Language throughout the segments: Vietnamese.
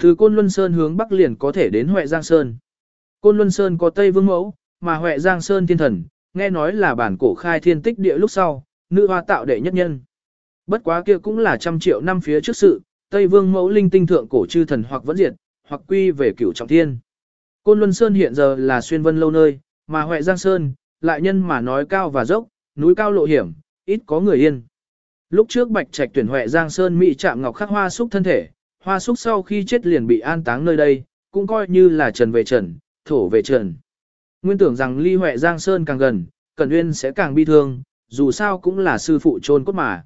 Từ Côn Luân Sơn hướng bắc liền có thể đến Huệ Giang Sơn. Côn Luân Sơn có Tây Vương Mẫu, mà Huệ Giang Sơn thiên thần, nghe nói là bản cổ khai thiên tích địa lúc sau, nữ hoa tạo đệ nhất nhân. Bất quá kia cũng là trăm triệu năm phía trước sự, Tây Vương Mẫu linh tinh thượng cổ chư thần hoặc vẫn diệt, hoặc quy về cửu trọng thiên. Côn Luân Sơn hiện giờ là xuyên vân lâu nơi, mà Huệ Giang Sơn, lại nhân mà nói cao và dốc, núi cao lộ hiểm, ít có người yên. Lúc trước Bạch Trạch tuyển Huệ Giang Sơn mỹ chạm ngọc khắc hoa xúc thân thể, hoa Súc sau khi chết liền bị an táng nơi đây, cũng coi như là trần về trần, thổ về trần. Nguyên tưởng rằng ly Huệ Giang Sơn càng gần, Cẩn Uyên sẽ càng bi thương, dù sao cũng là sư phụ trôn cốt mà.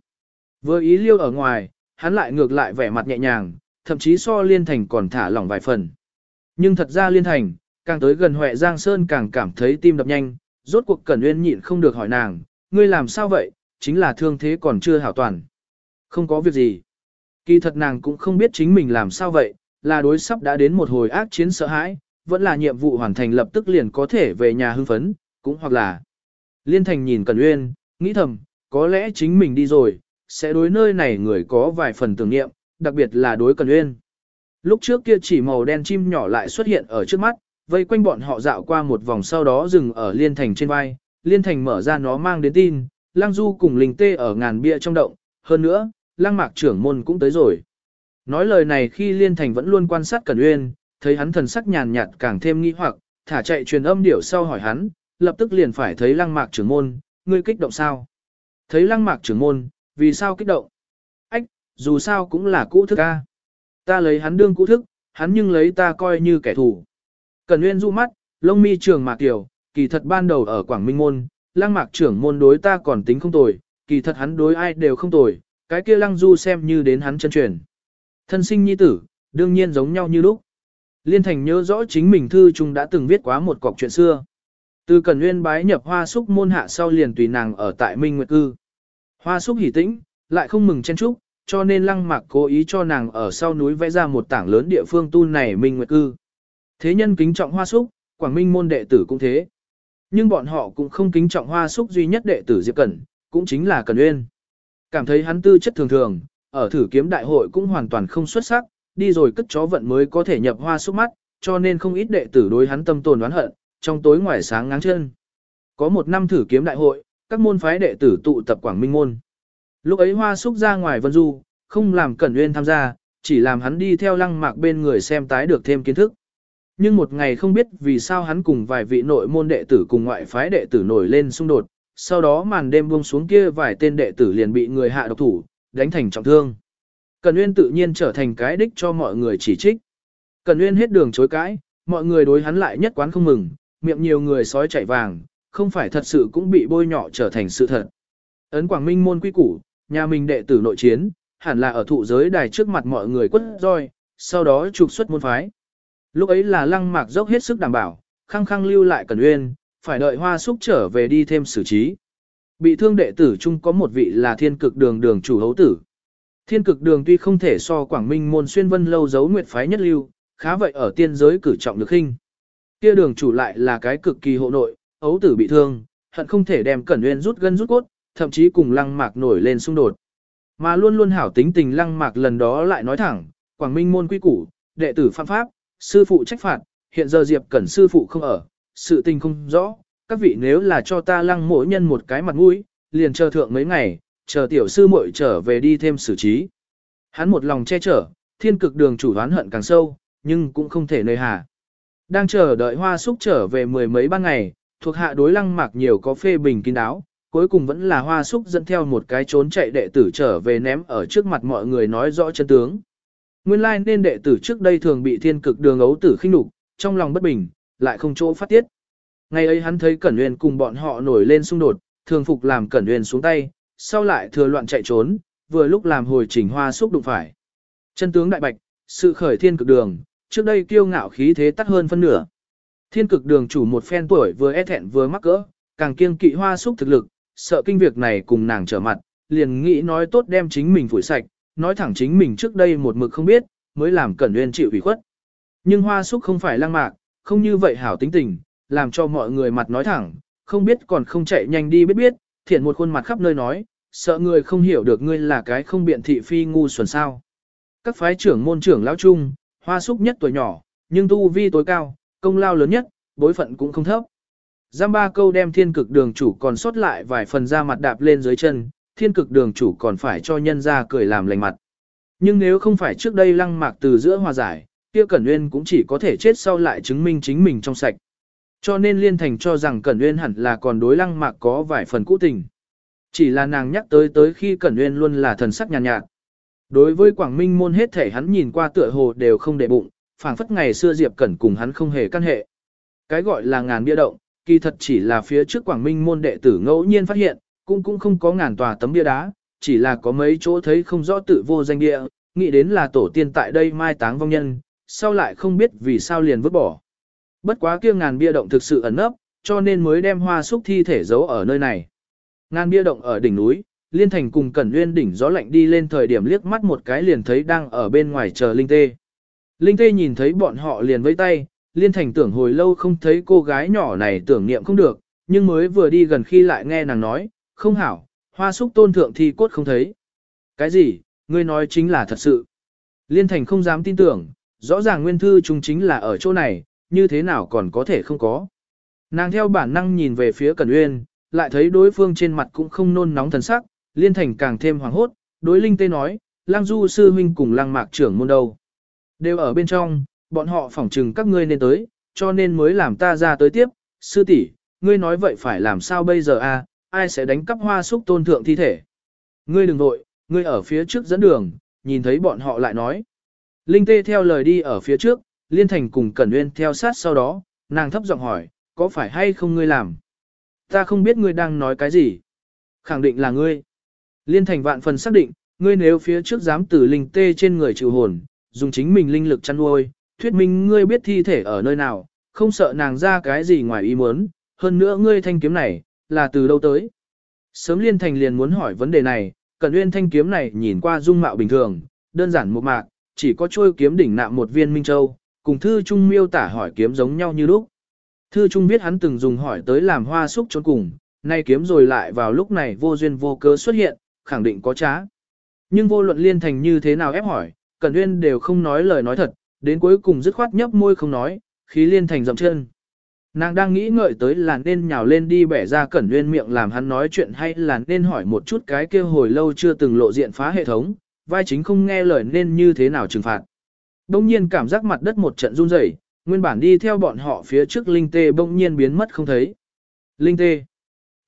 Với ý liêu ở ngoài, hắn lại ngược lại vẻ mặt nhẹ nhàng, thậm chí so Liên Thành còn thả lỏng vài phần. Nhưng thật ra Liên Thành, càng tới gần Huệ Giang Sơn càng cảm thấy tim đập nhanh, rốt cuộc Cẩn Uyên nhịn không được hỏi nàng, ngươi làm sao vậy, chính là thương thế còn chưa hảo toàn. Không có việc gì. Kỳ thật nàng cũng không biết chính mình làm sao vậy, là đối sắp đã đến một hồi ác chiến sợ hãi, vẫn là nhiệm vụ hoàn thành lập tức liền có thể về nhà hưng phấn, cũng hoặc là. Liên Thành nhìn Cẩn Uyên, nghĩ thầm, có lẽ chính mình đi rồi, sẽ đối nơi này người có vài phần tưởng niệm, đặc biệt là đối Cẩn Uyên. Lúc trước kia chỉ màu đen chim nhỏ lại xuất hiện ở trước mắt, vây quanh bọn họ dạo qua một vòng sau đó dừng ở Liên Thành trên vai, Liên Thành mở ra nó mang đến tin, Lăng Du cùng Linh Tê ở ngàn bia trong động, hơn nữa, Lăng Mạc trưởng môn cũng tới rồi. Nói lời này khi Liên Thành vẫn luôn quan sát Cẩn Uyên, thấy hắn thần sắc nhàn nhạt càng thêm nghi hoặc, thả chạy truyền âm điểu sau hỏi hắn, lập tức liền phải thấy Lăng Mạc trưởng môn, ngươi kích động sao? Thấy Lăng Mạc trưởng môn, vì sao kích động? Ách, dù sao cũng là cũ thức ca. Ta lấy hắn đương cũ thức, hắn nhưng lấy ta coi như kẻ thù. Cẩn Uyên du mắt, lông mi trường mạc tiểu, kỳ thật ban đầu ở Quảng Minh môn, Lăng Mạc trưởng môn đối ta còn tính không tồi, kỳ thật hắn đối ai đều không tồi, cái kia Lăng Du xem như đến hắn chân truyền. Thân sinh nhi tử, đương nhiên giống nhau như lúc. Liên Thành nhớ rõ chính mình thư trung đã từng viết quá một cọc chuyện xưa. Từ Cần Nguyên bái nhập Hoa Súc môn hạ sau liền tùy nàng ở tại Minh Nguyệt cư. Hoa Súc hỉ tĩnh, lại không mừng chen trúc, cho nên Lăng Mạc cố ý cho nàng ở sau núi vẽ ra một tảng lớn địa phương tu này Minh Nguyệt cư. Thế nhân kính trọng Hoa Súc, Quảng Minh môn đệ tử cũng thế. Nhưng bọn họ cũng không kính trọng Hoa Súc duy nhất đệ tử Diệp Cẩn, cũng chính là Cần Nguyên. Cảm thấy hắn tư chất thường thường, ở thử kiếm đại hội cũng hoàn toàn không xuất sắc, đi rồi cất chó vận mới có thể nhập hoa xúc mắt, cho nên không ít đệ tử đối hắn tâm tồn đoán hận, trong tối ngoài sáng ngáng chân. Có một năm thử kiếm đại hội, các môn phái đệ tử tụ tập Quảng Minh môn. Lúc ấy hoa xúc ra ngoài vân du, không làm Cẩn nguyên tham gia, chỉ làm hắn đi theo lăng mạc bên người xem tái được thêm kiến thức. Nhưng một ngày không biết vì sao hắn cùng vài vị nội môn đệ tử cùng ngoại phái đệ tử nổi lên xung đột, sau đó màn đêm buông xuống kia vài tên đệ tử liền bị người hạ độc thủ, đánh thành trọng thương. Cần Nguyên tự nhiên trở thành cái đích cho mọi người chỉ trích. Cần Nguyên hết đường chối cãi, mọi người đối hắn lại nhất quán không mừng, miệng nhiều người sói chạy vàng, không phải thật sự cũng bị bôi nhọ trở thành sự thật. Ấn Quảng Minh môn quy củ, nhà mình đệ tử nội chiến, hẳn là ở thụ giới đài trước mặt mọi người quất roi, sau đó trục xuất môn phái. Lúc ấy là lăng mạc dốc hết sức đảm bảo, khăng khăng lưu lại Cần Nguyên, phải đợi hoa súc trở về đi thêm xử trí. Bị thương đệ tử chung có một vị là thiên cực đường đường chủ hấu tử. Thiên cực đường tuy không thể so Quảng Minh môn xuyên vân lâu giấu nguyệt phái nhất lưu, khá vậy ở tiên giới cử trọng được khinh. Kia đường chủ lại là cái cực kỳ hộ nội, hấu tử bị thương, hận không thể đem Cẩn Nguyên rút gân rút cốt, thậm chí cùng Lăng Mạc nổi lên xung đột. Mà luôn luôn hảo tính tình Lăng Mạc lần đó lại nói thẳng, Quảng Minh môn quy củ, đệ tử phạm pháp, sư phụ trách phạt, hiện giờ Diệp Cẩn sư phụ không ở, sự tình không rõ, các vị nếu là cho ta lăng mỗi nhân một cái mặt mũi, liền chờ thượng mấy ngày, chờ tiểu sư muội trở về đi thêm xử trí. Hắn một lòng che chở, thiên cực đường chủ đoán hận càng sâu, nhưng cũng không thể nơi hà. Đang chờ đợi hoa súc trở về mười mấy ban ngày, thuộc hạ đối lăng mạc nhiều có phê bình kín đáo, cuối cùng vẫn là hoa súc dẫn theo một cái trốn chạy đệ tử trở về ném ở trước mặt mọi người nói rõ chân tướng. Nguyên lai like nên đệ tử trước đây thường bị thiên cực đường ấu tử khinh nhục, trong lòng bất bình, lại không chỗ phát tiết. Ngày ấy hắn thấy Cẩn Uyên cùng bọn họ nổi lên xung đột, thường phục làm Cẩn Uyên xuống tay, sau lại thừa loạn chạy trốn, vừa lúc làm hồi trình hoa xúc đụng phải. Chân tướng đại bạch, sự khởi thiên cực đường, trước đây kiêu ngạo khí thế tắt hơn phân nửa. Thiên cực đường chủ một phen tuổi vừa e thẹn vừa mắc cỡ, càng kiêng kỵ hoa xúc thực lực, sợ kinh việc này cùng nàng trở mặt, liền nghĩ nói tốt đem chính mình phủi sạch, nói thẳng chính mình trước đây một mực không biết, mới làm Cẩn Uyên chịu ủy khuất. Nhưng hoa xúc không phải lăng mạc, không như vậy hảo tính tình, làm cho mọi người mặt nói thẳng, không biết còn không chạy nhanh đi biết biết, thiện một khuôn mặt khắp nơi nói, sợ người không hiểu được ngươi là cái không biện thị phi ngu xuẩn sao. Các phái trưởng môn trưởng lão trung, hoa súc nhất tuổi nhỏ, nhưng tu vi tối cao, công lao lớn nhất, bối phận cũng không thấp. Giam ba câu đem thiên cực đường chủ còn sót lại vài phần ra mặt đạp lên dưới chân, thiên cực đường chủ còn phải cho nhân ra cười làm lành mặt. Nhưng nếu không phải trước đây lăng mạc từ giữa hòa giải, kia Cẩn Nguyên cũng chỉ có thể chết sau lại chứng minh chính mình trong sạch. Cho nên Liên Thành cho rằng Cẩn Nguyên hẳn là còn đối lăng mạc có vài phần cũ tình. Chỉ là nàng nhắc tới tới khi Cẩn Nguyên luôn là thần sắc nhàn nhạt, nhạt. Đối với Quảng Minh môn hết thể hắn nhìn qua tựa hồ đều không để bụng, phảng phất ngày xưa Diệp Cẩn cùng hắn không hề căn hệ. Cái gọi là ngàn bia động, kỳ thật chỉ là phía trước Quảng Minh môn đệ tử ngẫu nhiên phát hiện, cũng cũng không có ngàn tòa tấm bia đá, chỉ là có mấy chỗ thấy không rõ tự vô danh địa, nghĩ đến là tổ tiên tại đây mai táng vong nhân, sau lại không biết vì sao liền vứt bỏ. Bất quá kia ngàn bia động thực sự ẩn nấp, cho nên mới đem hoa xúc thi thể giấu ở nơi này. Ngàn bia động ở đỉnh núi, Liên Thành cùng Cẩn Nguyên đỉnh gió lạnh đi lên thời điểm liếc mắt một cái liền thấy đang ở bên ngoài chờ Linh Tê. Linh Tê nhìn thấy bọn họ liền vẫy tay, Liên Thành tưởng hồi lâu không thấy cô gái nhỏ này tưởng niệm không được, nhưng mới vừa đi gần khi lại nghe nàng nói, không hảo, hoa súc tôn thượng thi cốt không thấy. Cái gì, ngươi nói chính là thật sự. Liên Thành không dám tin tưởng, rõ ràng nguyên thư chúng chính là ở chỗ này, như thế nào còn có thể không có. Nàng theo bản năng nhìn về phía Cẩn Uyên, lại thấy đối phương trên mặt cũng không nôn nóng thần sắc, Liên Thành càng thêm hoảng hốt, đối Linh Tê nói, Lang Du sư huynh cùng Lang Mạc trưởng môn đâu. Đều ở bên trong, bọn họ phỏng trừng các ngươi nên tới, cho nên mới làm ta ra tới tiếp, sư tỷ, ngươi nói vậy phải làm sao bây giờ a? ai sẽ đánh cắp hoa súc tôn thượng thi thể. Ngươi đừng vội, ngươi ở phía trước dẫn đường, nhìn thấy bọn họ lại nói. Linh tê theo lời đi ở phía trước, liên thành cùng Cẩn Nguyên theo sát sau đó, nàng thấp giọng hỏi, có phải hay không ngươi làm? Ta không biết ngươi đang nói cái gì. Khẳng định là ngươi. Liên thành vạn phần xác định, ngươi nếu phía trước dám từ linh tê trên người chịu hồn, dùng chính mình linh lực chăn nuôi, thuyết minh ngươi biết thi thể ở nơi nào, không sợ nàng ra cái gì ngoài ý muốn, hơn nữa ngươi thanh kiếm này, là từ đâu tới. Sớm liên thành liền muốn hỏi vấn đề này, Cẩn Uyên thanh kiếm này nhìn qua dung mạo bình thường, đơn giản một mạc, chỉ có trôi kiếm đỉnh nạm một viên minh châu, cùng thư trung miêu tả hỏi kiếm giống nhau như lúc. Thư trung biết hắn từng dùng hỏi tới làm hoa xúc trốn cùng, nay kiếm rồi lại vào lúc này vô duyên vô cớ xuất hiện, khẳng định có trá. Nhưng vô luận liên thành như thế nào ép hỏi, Cẩn Uyên đều không nói lời nói thật, đến cuối cùng dứt khoát nhấp môi không nói, khí liên thành dậm chân. Nàng đang nghĩ ngợi tới là nên nhào lên đi bẻ ra Cẩn Uyên miệng làm hắn nói chuyện hay là nên hỏi một chút cái kia hồi lâu chưa từng lộ diện phá hệ thống, vai chính không nghe lời nên như thế nào trừng phạt. Đông nhiên cảm giác mặt đất một trận run rẩy, nguyên bản đi theo bọn họ phía trước Linh Tê bỗng nhiên biến mất không thấy. Linh Tê.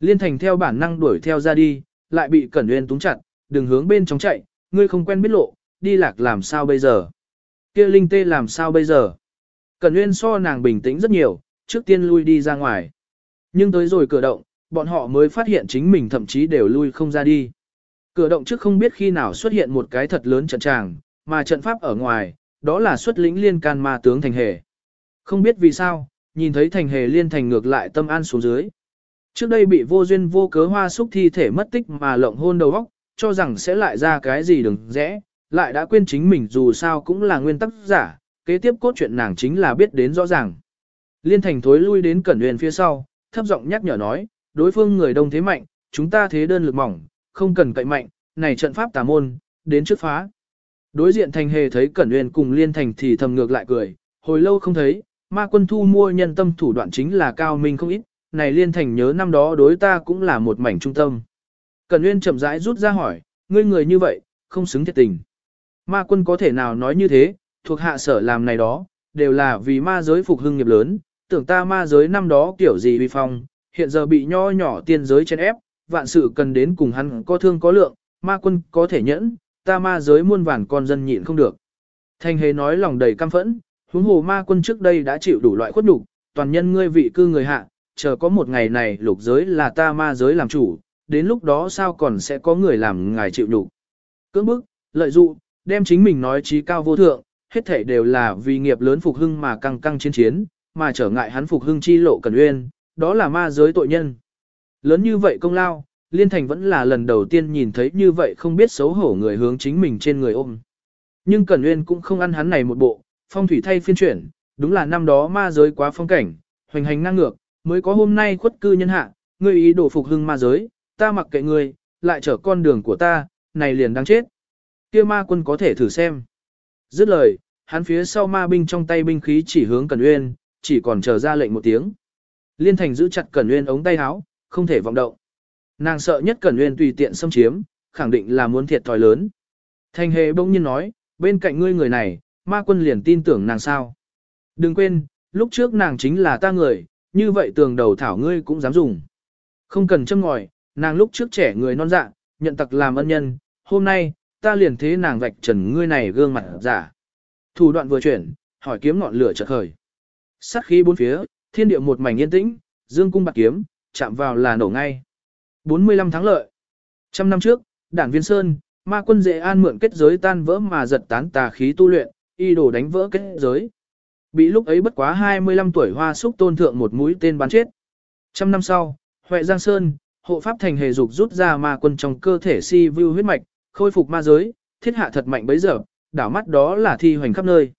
Liên Thành theo bản năng đuổi theo ra đi, lại bị Cẩn Uyên túng chặt, đừng hướng bên trong chạy, ngươi không quen biết lộ, đi lạc làm sao bây giờ? Kia Linh Tê làm sao bây giờ? Cẩn Uyên so nàng bình tĩnh rất nhiều, trước tiên lui đi ra ngoài. Nhưng tới rồi cửa động, bọn họ mới phát hiện chính mình thậm chí đều lui không ra đi. Cửa động trước không biết khi nào xuất hiện một cái thật lớn trận tràng, mà trận pháp ở ngoài, đó là xuất lĩnh liên can ma tướng thành hề. Không biết vì sao, nhìn thấy thành hề liên thành ngược lại tâm an xuống dưới. Trước đây bị vô duyên vô cớ hoa xúc thi thể mất tích mà lộng hôn đầu óc, cho rằng sẽ lại ra cái gì đừng rẽ, lại đã quên chính mình dù sao cũng là nguyên tắc giả, kế tiếp cốt truyện nàng chính là biết đến rõ ràng. Liên thành thối lui đến cẩn huyền phía sau, thấp giọng nhắc nhở nói, đối phương người đông thế mạnh, chúng ta thế đơn lực mỏng, không cần cậy mạnh, này trận pháp tà môn, đến trước phá. Đối diện thành hề thấy cẩn uyên cùng liên thành thì thầm ngược lại cười, hồi lâu không thấy, ma quân thu mua nhân tâm thủ đoạn chính là cao minh không ít, này liên thành nhớ năm đó đối ta cũng là một mảnh trung tâm. Cẩn uyên chậm rãi rút ra hỏi, ngươi người như vậy, không xứng thiệt tình. Ma quân có thể nào nói như thế, thuộc hạ sở làm này đó, đều là vì ma giới phục hưng nghiệp lớn, tưởng ta ma giới năm đó kiểu gì vi phong, hiện giờ bị nho nhỏ tiên giới chen ép, vạn sự cần đến cùng hắn có thương có lượng, ma quân có thể nhẫn, ta ma giới muôn vàn con dân nhịn không được. Thanh hề nói lòng đầy căm phẫn, huống hồ ma quân trước đây đã chịu đủ loại khuất nhục, toàn nhân ngươi vị cư người hạ, chờ có một ngày này lục giới là ta ma giới làm chủ, đến lúc đó sao còn sẽ có người làm ngài chịu nhục. Cưỡng bức, lợi dụ, đem chính mình nói trí cao vô thượng, hết thảy đều là vì nghiệp lớn phục hưng mà căng căng chiến chiến, mà trở ngại hắn phục hưng chi lộ cần uyên, đó là ma giới tội nhân. Lớn như vậy công lao, Liên Thành vẫn là lần đầu tiên nhìn thấy như vậy không biết xấu hổ người hướng chính mình trên người ôm. Nhưng Cẩn Uyên cũng không ăn hắn này một bộ, phong thủy thay phiên chuyển, đúng là năm đó ma giới quá phong cảnh, hoành hành năng ngược, mới có hôm nay khuất cư nhân hạ, ngươi ý đồ phục hưng ma giới, ta mặc kệ ngươi, lại trở con đường của ta, này liền đáng chết. Kia ma quân có thể thử xem. Dứt lời, hắn phía sau ma binh trong tay binh khí chỉ hướng Cẩn Uyên, chỉ còn chờ ra lệnh một tiếng. Liên Thành giữ chặt Cẩn Uyên ống tay áo, không thể vọng động. Nàng sợ nhất Cẩn Uyên tùy tiện xâm chiếm, khẳng định là muốn thiệt thòi lớn. Thanh Hề bỗng nhiên nói, bên cạnh ngươi người này, ma quân liền tin tưởng nàng sao. Đừng quên, lúc trước nàng chính là ta người, như vậy tường đầu thảo ngươi cũng dám dùng. Không cần châm ngòi, nàng lúc trước trẻ người non dạ, nhận tặc làm ân nhân, hôm nay, ta liền thế nàng vạch trần ngươi này gương mặt giả. Thủ đoạn vừa chuyển, hỏi kiếm ngọn lửa chợt khởi. Sát khí bốn phía, thiên địa một mảnh yên tĩnh, dương cung bạc kiếm, chạm vào là nổ ngay. 45 tháng lợi. Trăm năm trước, đảng viên Sơn, ma quân dễ an mượn kết giới tan vỡ mà giật tán tà khí tu luyện, y đồ đánh vỡ kết giới. Bị lúc ấy bất quá 25 tuổi hoa súc tôn thượng một mũi tên bắn chết. Trăm năm sau, Huệ Giang Sơn, hộ pháp thành hề dục rút ra ma quân trong cơ thể si view huyết mạch, khôi phục ma giới, thiết hạ thật mạnh bấy giờ, đảo mắt đó là thi hoành khắp nơi.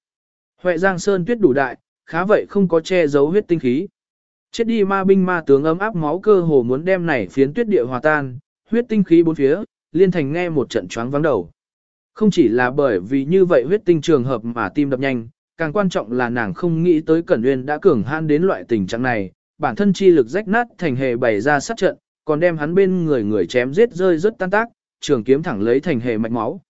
Huệ Giang Sơn tuyết đủ đại, khá vậy không có che giấu huyết tinh khí. Chết đi ma binh ma tướng ấm áp máu cơ hồ muốn đem này phiến tuyết địa hòa tan, huyết tinh khí bốn phía, liên thành nghe một trận choáng vắng đầu. Không chỉ là bởi vì như vậy huyết tinh trường hợp mà tim đập nhanh, càng quan trọng là nàng không nghĩ tới Cẩn Nguyên đã cường han đến loại tình trạng này, bản thân chi lực rách nát thành hề bày ra sát trận, còn đem hắn bên người người chém giết rơi rất tan tác, trường kiếm thẳng lấy thành hề mạch máu.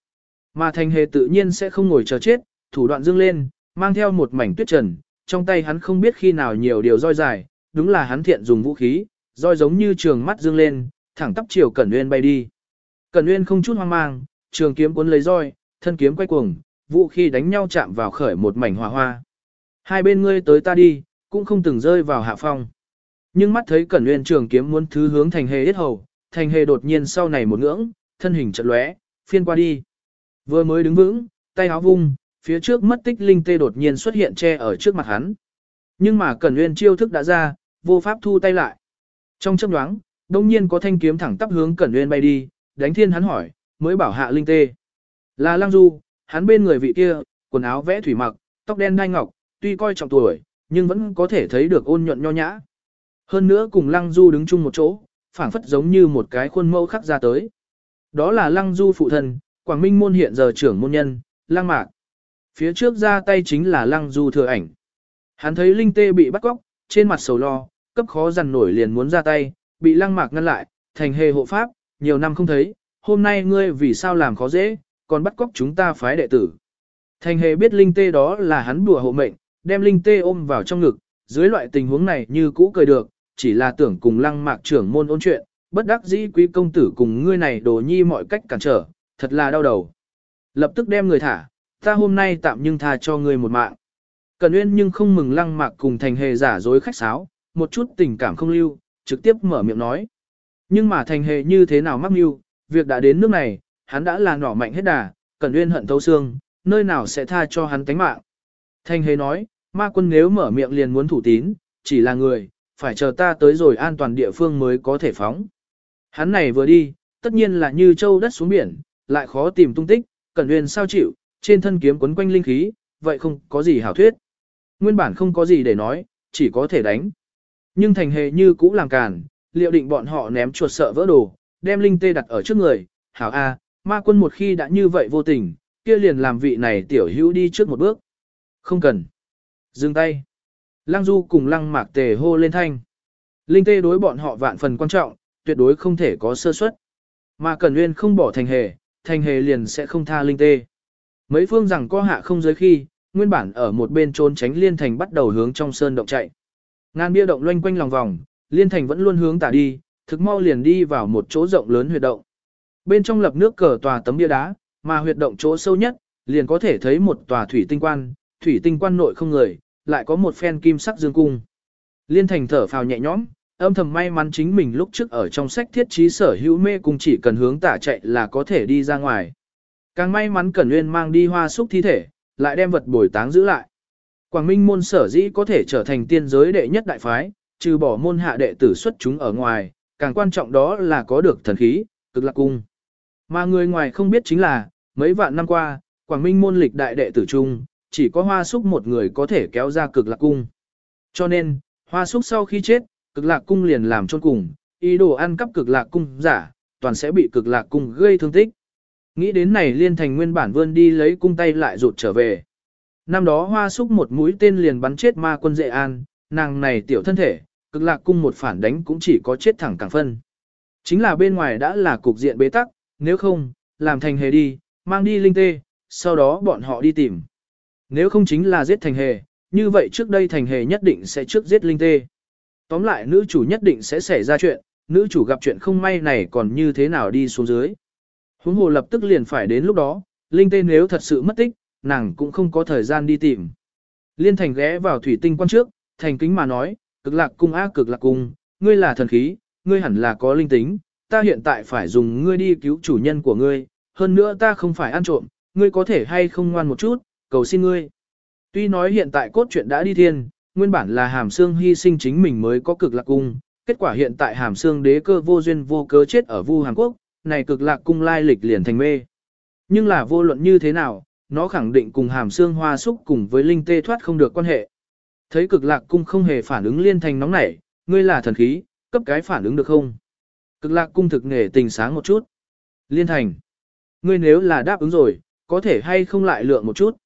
Mà thành hề tự nhiên sẽ không ngồi chờ chết, thủ đoạn dương lên, mang theo một mảnh tuyết trần, trong tay hắn không biết khi nào nhiều điều roi dài, đúng là hắn thiện dùng vũ khí, roi giống như trường mắt dương lên, thẳng tắp chiều Cẩn Nguyên bay đi. Cẩn Nguyên không chút hoang mang, trường kiếm cuốn lấy roi, thân kiếm quay cuồng, vũ khí đánh nhau chạm vào khởi một mảnh hỏa hoa. Hai bên ngươi tới ta đi, cũng không từng rơi vào hạ phong. Nhưng mắt thấy Cẩn Nguyên trường kiếm muốn thứ hướng thành hề hết hầu, thành hề đột nhiên sau này một ngưỡng, thân hình chợt lóe, phiên qua đi. Vừa mới đứng vững, tay áo vung, phía trước mất tích linh tê đột nhiên xuất hiện che ở trước mặt hắn. Nhưng mà Cẩn Nguyên chiêu thức đã ra, vô pháp thu tay lại. Trong chớp nhoáng, đông nhiên có thanh kiếm thẳng tắp hướng Cẩn Nguyên bay đi, đánh thiên hắn hỏi, mới bảo hạ linh tê. Là Lăng Du, hắn bên người vị kia, quần áo vẽ thủy mặc, tóc đen đai ngọc, tuy coi trọng tuổi, nhưng vẫn có thể thấy được ôn nhuận nho nhã. Hơn nữa cùng Lăng Du đứng chung một chỗ, phảng phất giống như một cái khuôn mẫu khắc ra tới. Đó là Lăng Du phụ thân, Quảng Minh môn hiện giờ trưởng môn nhân, Lăng Mạc. Phía trước ra tay chính là Lăng Du thừa ảnh. Hắn thấy Linh Tê bị bắt cóc, trên mặt sầu lo, cấp khó dằn nổi liền muốn ra tay, bị Lăng Mạc ngăn lại, thành hề hộ pháp, nhiều năm không thấy, hôm nay ngươi vì sao làm khó dễ, còn bắt cóc chúng ta phái đệ tử. Thành hề biết Linh Tê đó là hắn đùa hộ mệnh, đem Linh Tê ôm vào trong ngực, dưới loại tình huống này như cũ cười được, chỉ là tưởng cùng Lăng Mạc trưởng môn ôn chuyện, bất đắc dĩ quý công tử cùng ngươi này đồ nhi mọi cách cản trở, thật là đau đầu. Lập tức đem người thả, ta hôm nay tạm nhưng tha cho ngươi một mạng. Cần Uyên nhưng không mừng lăng mạc cùng thành hề giả dối khách sáo, một chút tình cảm không lưu, trực tiếp mở miệng nói. Nhưng mà thành hề như thế nào mắc mưu, việc đã đến nước này, hắn đã là nỏ mạnh hết đà, Cần Uyên hận thấu xương, nơi nào sẽ tha cho hắn tánh mạng. Thành hề nói, ma quân nếu mở miệng liền muốn thủ tín, chỉ là người, phải chờ ta tới rồi an toàn địa phương mới có thể phóng. Hắn này vừa đi, tất nhiên là như châu đất xuống biển, lại khó tìm tung tích, Cẩn Uyên sao chịu, trên thân kiếm quấn quanh linh khí, vậy không có gì hảo thuyết. Nguyên bản không có gì để nói, chỉ có thể đánh. Nhưng thành hề như cũ làm càn, liệu định bọn họ ném chuột sợ vỡ đồ, đem linh tê đặt ở trước người, hảo A, ma quân một khi đã như vậy vô tình, kia liền làm vị này tiểu hữu đi trước một bước. Không cần. Dừng tay. Lăng Du cùng lăng mạc tề hô lên thanh. Linh tê đối bọn họ vạn phần quan trọng, tuyệt đối không thể có sơ suất. Mà Cẩn Nguyên không bỏ thành hề, thành hề liền sẽ không tha linh tê. Mấy phương rằng có hạ không giới khi, nguyên bản ở một bên trốn tránh liên thành bắt đầu hướng trong sơn động chạy. Ngàn bia động loanh quanh lòng vòng, liên thành vẫn luôn hướng tả đi, thực mau liền đi vào một chỗ rộng lớn huyệt động. Bên trong lập nước cờ tòa tấm bia đá, mà huyệt động chỗ sâu nhất, liền có thể thấy một tòa thủy tinh quan, thủy tinh quan nội không người, lại có một phen kim sắc dương cung. Liên thành thở phào nhẹ nhõm, âm thầm may mắn chính mình lúc trước ở trong sách thiết trí sở hữu mê cung chỉ cần hướng tả chạy là có thể đi ra ngoài. Càng may mắn Cẩn Nguyên mang đi hoa xúc thi thể, lại đem vật bồi táng giữ lại. Quảng Minh môn sở dĩ có thể trở thành tiên giới đệ nhất đại phái, trừ bỏ môn hạ đệ tử xuất chúng ở ngoài, càng quan trọng đó là có được thần khí, cực lạc cung. Mà người ngoài không biết chính là, mấy vạn năm qua, Quảng Minh môn lịch đại đệ tử chung, chỉ có hoa Súc một người có thể kéo ra cực lạc cung. Cho nên, hoa Súc sau khi chết, cực lạc cung liền làm chôn cùng, ý đồ ăn cắp cực lạc cung giả, toàn sẽ bị cực lạc cung gây thương tích. Nghĩ đến này liên thành nguyên bản vươn đi lấy cung tay lại rụt trở về. Năm đó hoa súc một mũi tên liền bắn chết ma quân dệ an, nàng này tiểu thân thể, cực lạc cung một phản đánh cũng chỉ có chết thẳng càng phân. Chính là bên ngoài đã là cục diện bế tắc, nếu không, làm thành hề đi, mang đi linh tê, sau đó bọn họ đi tìm. Nếu không chính là giết thành hề, như vậy trước đây thành hề nhất định sẽ trước giết linh tê. Tóm lại nữ chủ nhất định sẽ xảy ra chuyện, nữ chủ gặp chuyện không may này còn như thế nào đi xuống dưới. Huống hồ lập tức liền phải đến lúc đó, linh tê nếu thật sự mất tích, nàng cũng không có thời gian đi tìm. Liên thành ghé vào thủy tinh quan trước, thành kính mà nói, cực lạc cung ác cực lạc cung, ngươi là thần khí, ngươi hẳn là có linh tính, ta hiện tại phải dùng ngươi đi cứu chủ nhân của ngươi, hơn nữa ta không phải ăn trộm, ngươi có thể hay không ngoan một chút, cầu xin ngươi. Tuy nói hiện tại cốt truyện đã đi thiên, nguyên bản là hàm xương hy sinh chính mình mới có cực lạc cung, kết quả hiện tại hàm xương đế cơ vô duyên vô cớ chết ở Vu Hàn Quốc, này cực lạc cung lai lịch liền thành mê. Nhưng là vô luận như thế nào, nó khẳng định cùng hàm xương hoa xúc cùng với linh tê thoát không được quan hệ. Thấy cực lạc cung không hề phản ứng liên thành nóng nảy, ngươi là thần khí, cấp cái phản ứng được không? Cực lạc cung thực nghề tình sáng một chút. Liên thành. Ngươi nếu là đáp ứng rồi, có thể hay không lại lượng một chút.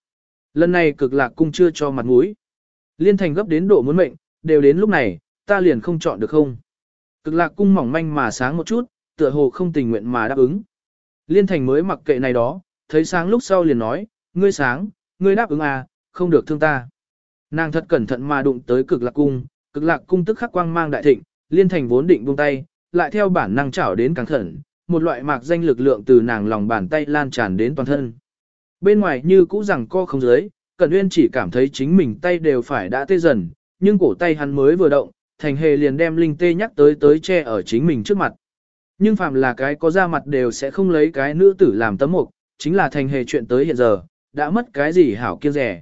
Lần này cực lạc cung chưa cho mặt mũi. Liên thành gấp đến độ muốn mệnh, đều đến lúc này, ta liền không chọn được không. Cực lạc cung mỏng manh mà sáng một chút, tựa hồ không tình nguyện mà đáp ứng. Liên thành mới mặc kệ này đó, thấy sáng lúc sau liền nói, ngươi sáng, ngươi đáp ứng à, không được thương ta. Nàng thật cẩn thận mà đụng tới cực lạc cung, cực lạc cung tức khắc quang mang đại thịnh, liên thành vốn định buông tay, lại theo bản năng chảo đến càng thận, một loại mạc danh lực lượng từ nàng lòng bàn tay lan tràn đến toàn thân. Bên ngoài như cũ rằng co không dưới, Cẩn Uyên chỉ cảm thấy chính mình tay đều phải đã tê dần, nhưng cổ tay hắn mới vừa động, thành hề liền đem linh tê nhắc tới tới che ở chính mình trước mặt. Nhưng phàm là cái có ra mặt đều sẽ không lấy cái nữ tử làm tấm mục, chính là thành hề chuyện tới hiện giờ, đã mất cái gì hảo kiêng rẻ.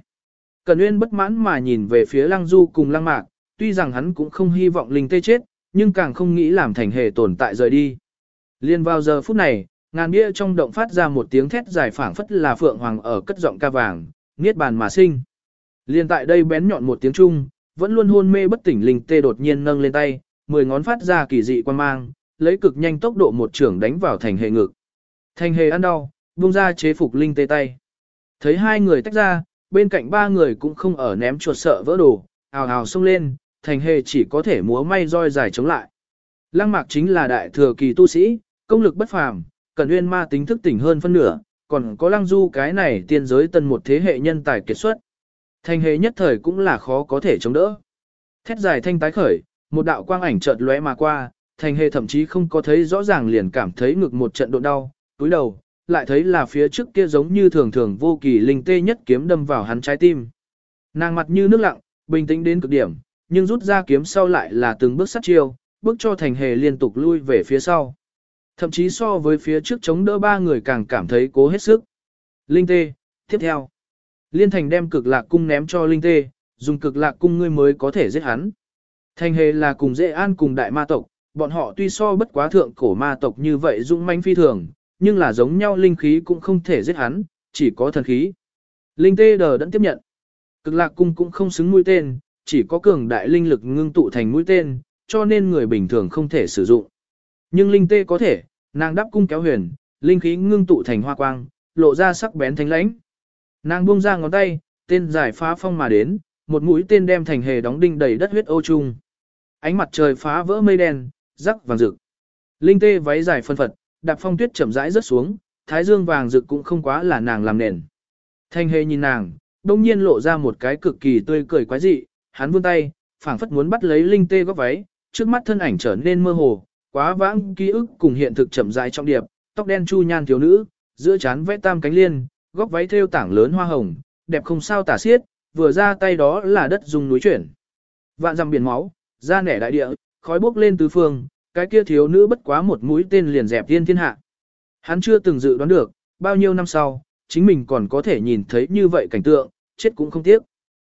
cần Uyên bất mãn mà nhìn về phía Lăng Du cùng Lăng Mạc, tuy rằng hắn cũng không hy vọng linh tê chết, nhưng càng không nghĩ làm thành hề tồn tại rời đi. Liên vào giờ phút này, ngàn bia trong động phát ra một tiếng thét dài phảng phất là phượng hoàng ở cất giọng ca vàng, niết bàn mà sinh. Liên tại đây bén nhọn một tiếng trung, vẫn luôn hôn mê bất tỉnh linh tê đột nhiên nâng lên tay, mười ngón phát ra kỳ dị quan mang, lấy cực nhanh tốc độ một trưởng đánh vào thành hề ngực. Thành hề ăn đau, buông ra chế phục linh tê tay. Thấy hai người tách ra, bên cạnh ba người cũng không ở ném chuột sợ vỡ đồ, ào ào xông lên, thành hề chỉ có thể múa may roi dài chống lại. Lăng mạc chính là đại thừa kỳ tu sĩ, công lực bất phàm, cần nguyên ma tính thức tỉnh hơn phân nửa, còn có lăng du cái này tiên giới tân một thế hệ nhân tài kết xuất. Thành hề nhất thời cũng là khó có thể chống đỡ. Thét dài thanh tái khởi, một đạo quang ảnh chợt lóe mà qua, thành hề thậm chí không có thấy rõ ràng liền cảm thấy ngực một trận độ đau, túi đầu, lại thấy là phía trước kia giống như thường thường vô kỳ linh tê nhất kiếm đâm vào hắn trái tim. Nàng mặt như nước lặng, bình tĩnh đến cực điểm, nhưng rút ra kiếm sau lại là từng bước sát chiêu, bước cho thành hề liên tục lui về phía sau. Thậm chí so với phía trước chống đỡ ba người càng cảm thấy cố hết sức. Linh tê, tiếp theo. Liên thành đem cực lạc cung ném cho linh tê, dùng cực lạc cung ngươi mới có thể giết hắn. Thành hề là cùng dễ an cùng đại ma tộc, bọn họ tuy so bất quá thượng cổ ma tộc như vậy dũng manh phi thường, nhưng là giống nhau linh khí cũng không thể giết hắn, chỉ có thần khí. Linh tê đờ đẫn tiếp nhận. Cực lạc cung cũng không xứng mũi tên, chỉ có cường đại linh lực ngưng tụ thành mũi tên, cho nên người bình thường không thể sử dụng. Nhưng linh tê có thể, nàng đắp cung kéo huyền, linh khí ngưng tụ thành hoa quang, lộ ra sắc bén thánh lãnh. Nàng buông ra ngón tay, tên giải phá phong mà đến, một mũi tên đem thành hề đóng đinh đầy đất huyết ô trung. Ánh mặt trời phá vỡ mây đen, rắc vàng rực. Linh tê váy dài phân phật, đạp phong tuyết chậm rãi rớt xuống, thái dương vàng rực cũng không quá là nàng làm nền. Thanh hề nhìn nàng, đông nhiên lộ ra một cái cực kỳ tươi cười quái dị, hắn vươn tay, phảng phất muốn bắt lấy linh tê góc váy, trước mắt thân ảnh trở nên mơ hồ, quá vãng ký ức cùng hiện thực chậm rãi trong điệp, tóc đen chu nhan thiếu nữ, giữa chán vẽ tam cánh liên, góc váy thêu tảng lớn hoa hồng, đẹp không sao tả xiết, vừa ra tay đó là đất dùng núi chuyển. Vạn dặm biển máu, ra nẻ đại địa, khói bốc lên tứ phương, cái kia thiếu nữ bất quá một mũi tên liền dẹp thiên thiên hạ. Hắn chưa từng dự đoán được, bao nhiêu năm sau, chính mình còn có thể nhìn thấy như vậy cảnh tượng, chết cũng không tiếc.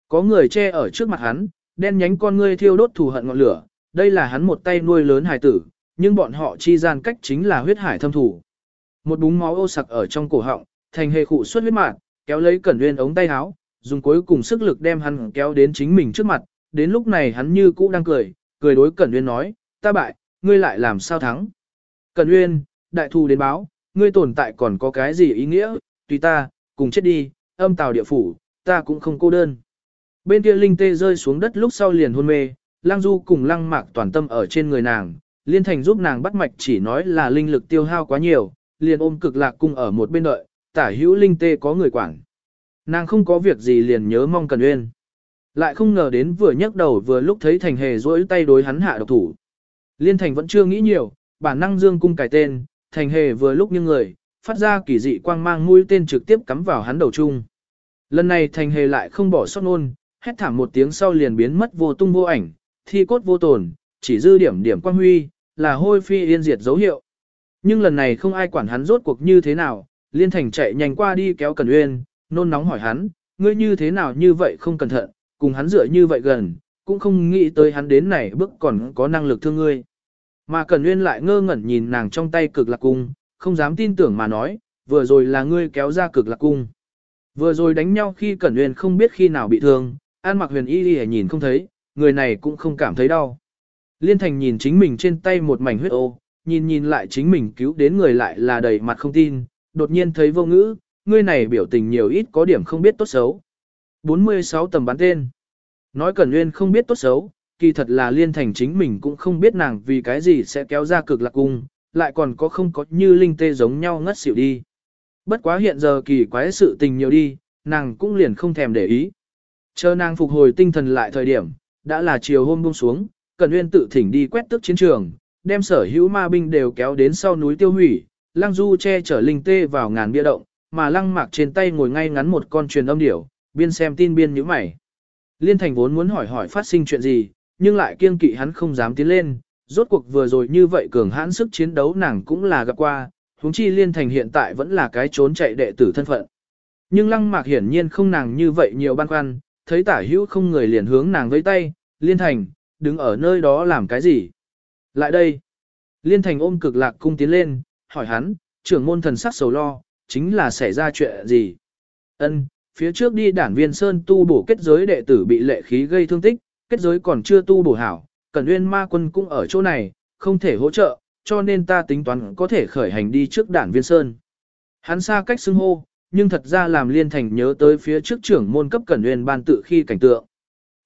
Có người che ở trước mặt hắn, đen nhánh con ngươi thiêu đốt thù hận ngọn lửa, đây là hắn một tay nuôi lớn hài tử, nhưng bọn họ chi gian cách chính là huyết hải thâm thủ. Một búng máu ô sặc ở trong cổ họng, thành hề khụ xuất huyết mạng, kéo lấy cẩn nguyên ống tay áo, dùng cuối cùng sức lực đem hắn kéo đến chính mình trước mặt, đến lúc này hắn như cũ đang cười, cười đối cẩn uyên nói, ta bại, ngươi lại làm sao thắng. Cẩn uyên đại thù đến báo, ngươi tồn tại còn có cái gì ý nghĩa, tùy ta, cùng chết đi, âm tào địa phủ, ta cũng không cô đơn. Bên kia linh tê rơi xuống đất lúc sau liền hôn mê, lăng du cùng lăng mạc toàn tâm ở trên người nàng, liên thành giúp nàng bắt mạch chỉ nói là linh lực tiêu hao quá nhiều, liền ôm cực lạc cung ở một bên đợi, tả hữu linh tê có người quản. Nàng không có việc gì liền nhớ mong cần uyên. Lại không ngờ đến vừa nhấc đầu vừa lúc thấy thành hề rỗi tay đối hắn hạ độc thủ. Liên thành vẫn chưa nghĩ nhiều, bản năng dương cung cài tên, thành hề vừa lúc như người, phát ra kỳ dị quang mang mũi tên trực tiếp cắm vào hắn đầu chung. Lần này thành hề lại không bỏ sót nôn, hét thảm một tiếng sau liền biến mất vô tung vô ảnh, thi cốt vô tồn, chỉ dư điểm điểm quang huy, là hôi phi yên diệt dấu hiệu. Nhưng lần này không ai quản hắn rốt cuộc như thế nào, liên thành chạy nhanh qua đi kéo Cần Uyên, nôn nóng hỏi hắn, ngươi như thế nào như vậy không cẩn thận, cùng hắn dựa như vậy gần, cũng không nghĩ tới hắn đến này bước còn có năng lực thương ngươi. Mà cẩn nguyên lại ngơ ngẩn nhìn nàng trong tay cực lạc cung, không dám tin tưởng mà nói, vừa rồi là ngươi kéo ra cực lạc cung. Vừa rồi đánh nhau khi Cẩn nguyên không biết khi nào bị thương, An Mặc Huyền Y Y nhìn không thấy, người này cũng không cảm thấy đau. Liên Thành nhìn chính mình trên tay một mảnh huyết ô, nhìn nhìn lại chính mình cứu đến người lại là đầy mặt không tin, đột nhiên thấy vô ngữ, ngươi này biểu tình nhiều ít có điểm không biết tốt xấu. 46 tầm bán tên. Nói Cẩn Nguyên không biết tốt xấu, kỳ thật là liên thành chính mình cũng không biết nàng vì cái gì sẽ kéo ra cực lạc cung, lại còn có không có như linh tê giống nhau ngất xỉu đi. Bất quá hiện giờ kỳ quái sự tình nhiều đi, nàng cũng liền không thèm để ý. Chờ nàng phục hồi tinh thần lại thời điểm, đã là chiều hôm buông xuống, Cẩn Nguyên tự thỉnh đi quét tước chiến trường, đem sở hữu ma binh đều kéo đến sau núi tiêu hủy, Lăng Du che chở linh tê vào ngàn bia động, mà Lăng Mạc trên tay ngồi ngay ngắn một con truyền âm điểu, biên xem tin biên nhíu mày. Liên Thành vốn muốn hỏi hỏi phát sinh chuyện gì, nhưng lại kiêng kỵ hắn không dám tiến lên, rốt cuộc vừa rồi như vậy cường hãn sức chiến đấu nàng cũng là gặp qua, huống chi Liên Thành hiện tại vẫn là cái trốn chạy đệ tử thân phận. Nhưng Lăng Mạc hiển nhiên không nàng như vậy nhiều băn khoăn, thấy tả hữu không người liền hướng nàng với tay, Liên Thành, đứng ở nơi đó làm cái gì? Lại đây. Liên Thành ôm cực lạc cung tiến lên, hỏi hắn, trưởng môn thần sắc sầu lo, chính là xảy ra chuyện gì? Ân, phía trước đi đản viên sơn tu bổ kết giới đệ tử bị lệ khí gây thương tích, kết giới còn chưa tu bổ hảo, Cẩn Nguyên Ma quân cũng ở chỗ này, không thể hỗ trợ, cho nên ta tính toán có thể khởi hành đi trước đản viên sơn. Hắn xa cách xưng hô, nhưng thật ra làm liên thành nhớ tới phía trước trưởng môn cấp Cẩn Nguyên ban tự khi cảnh tượng.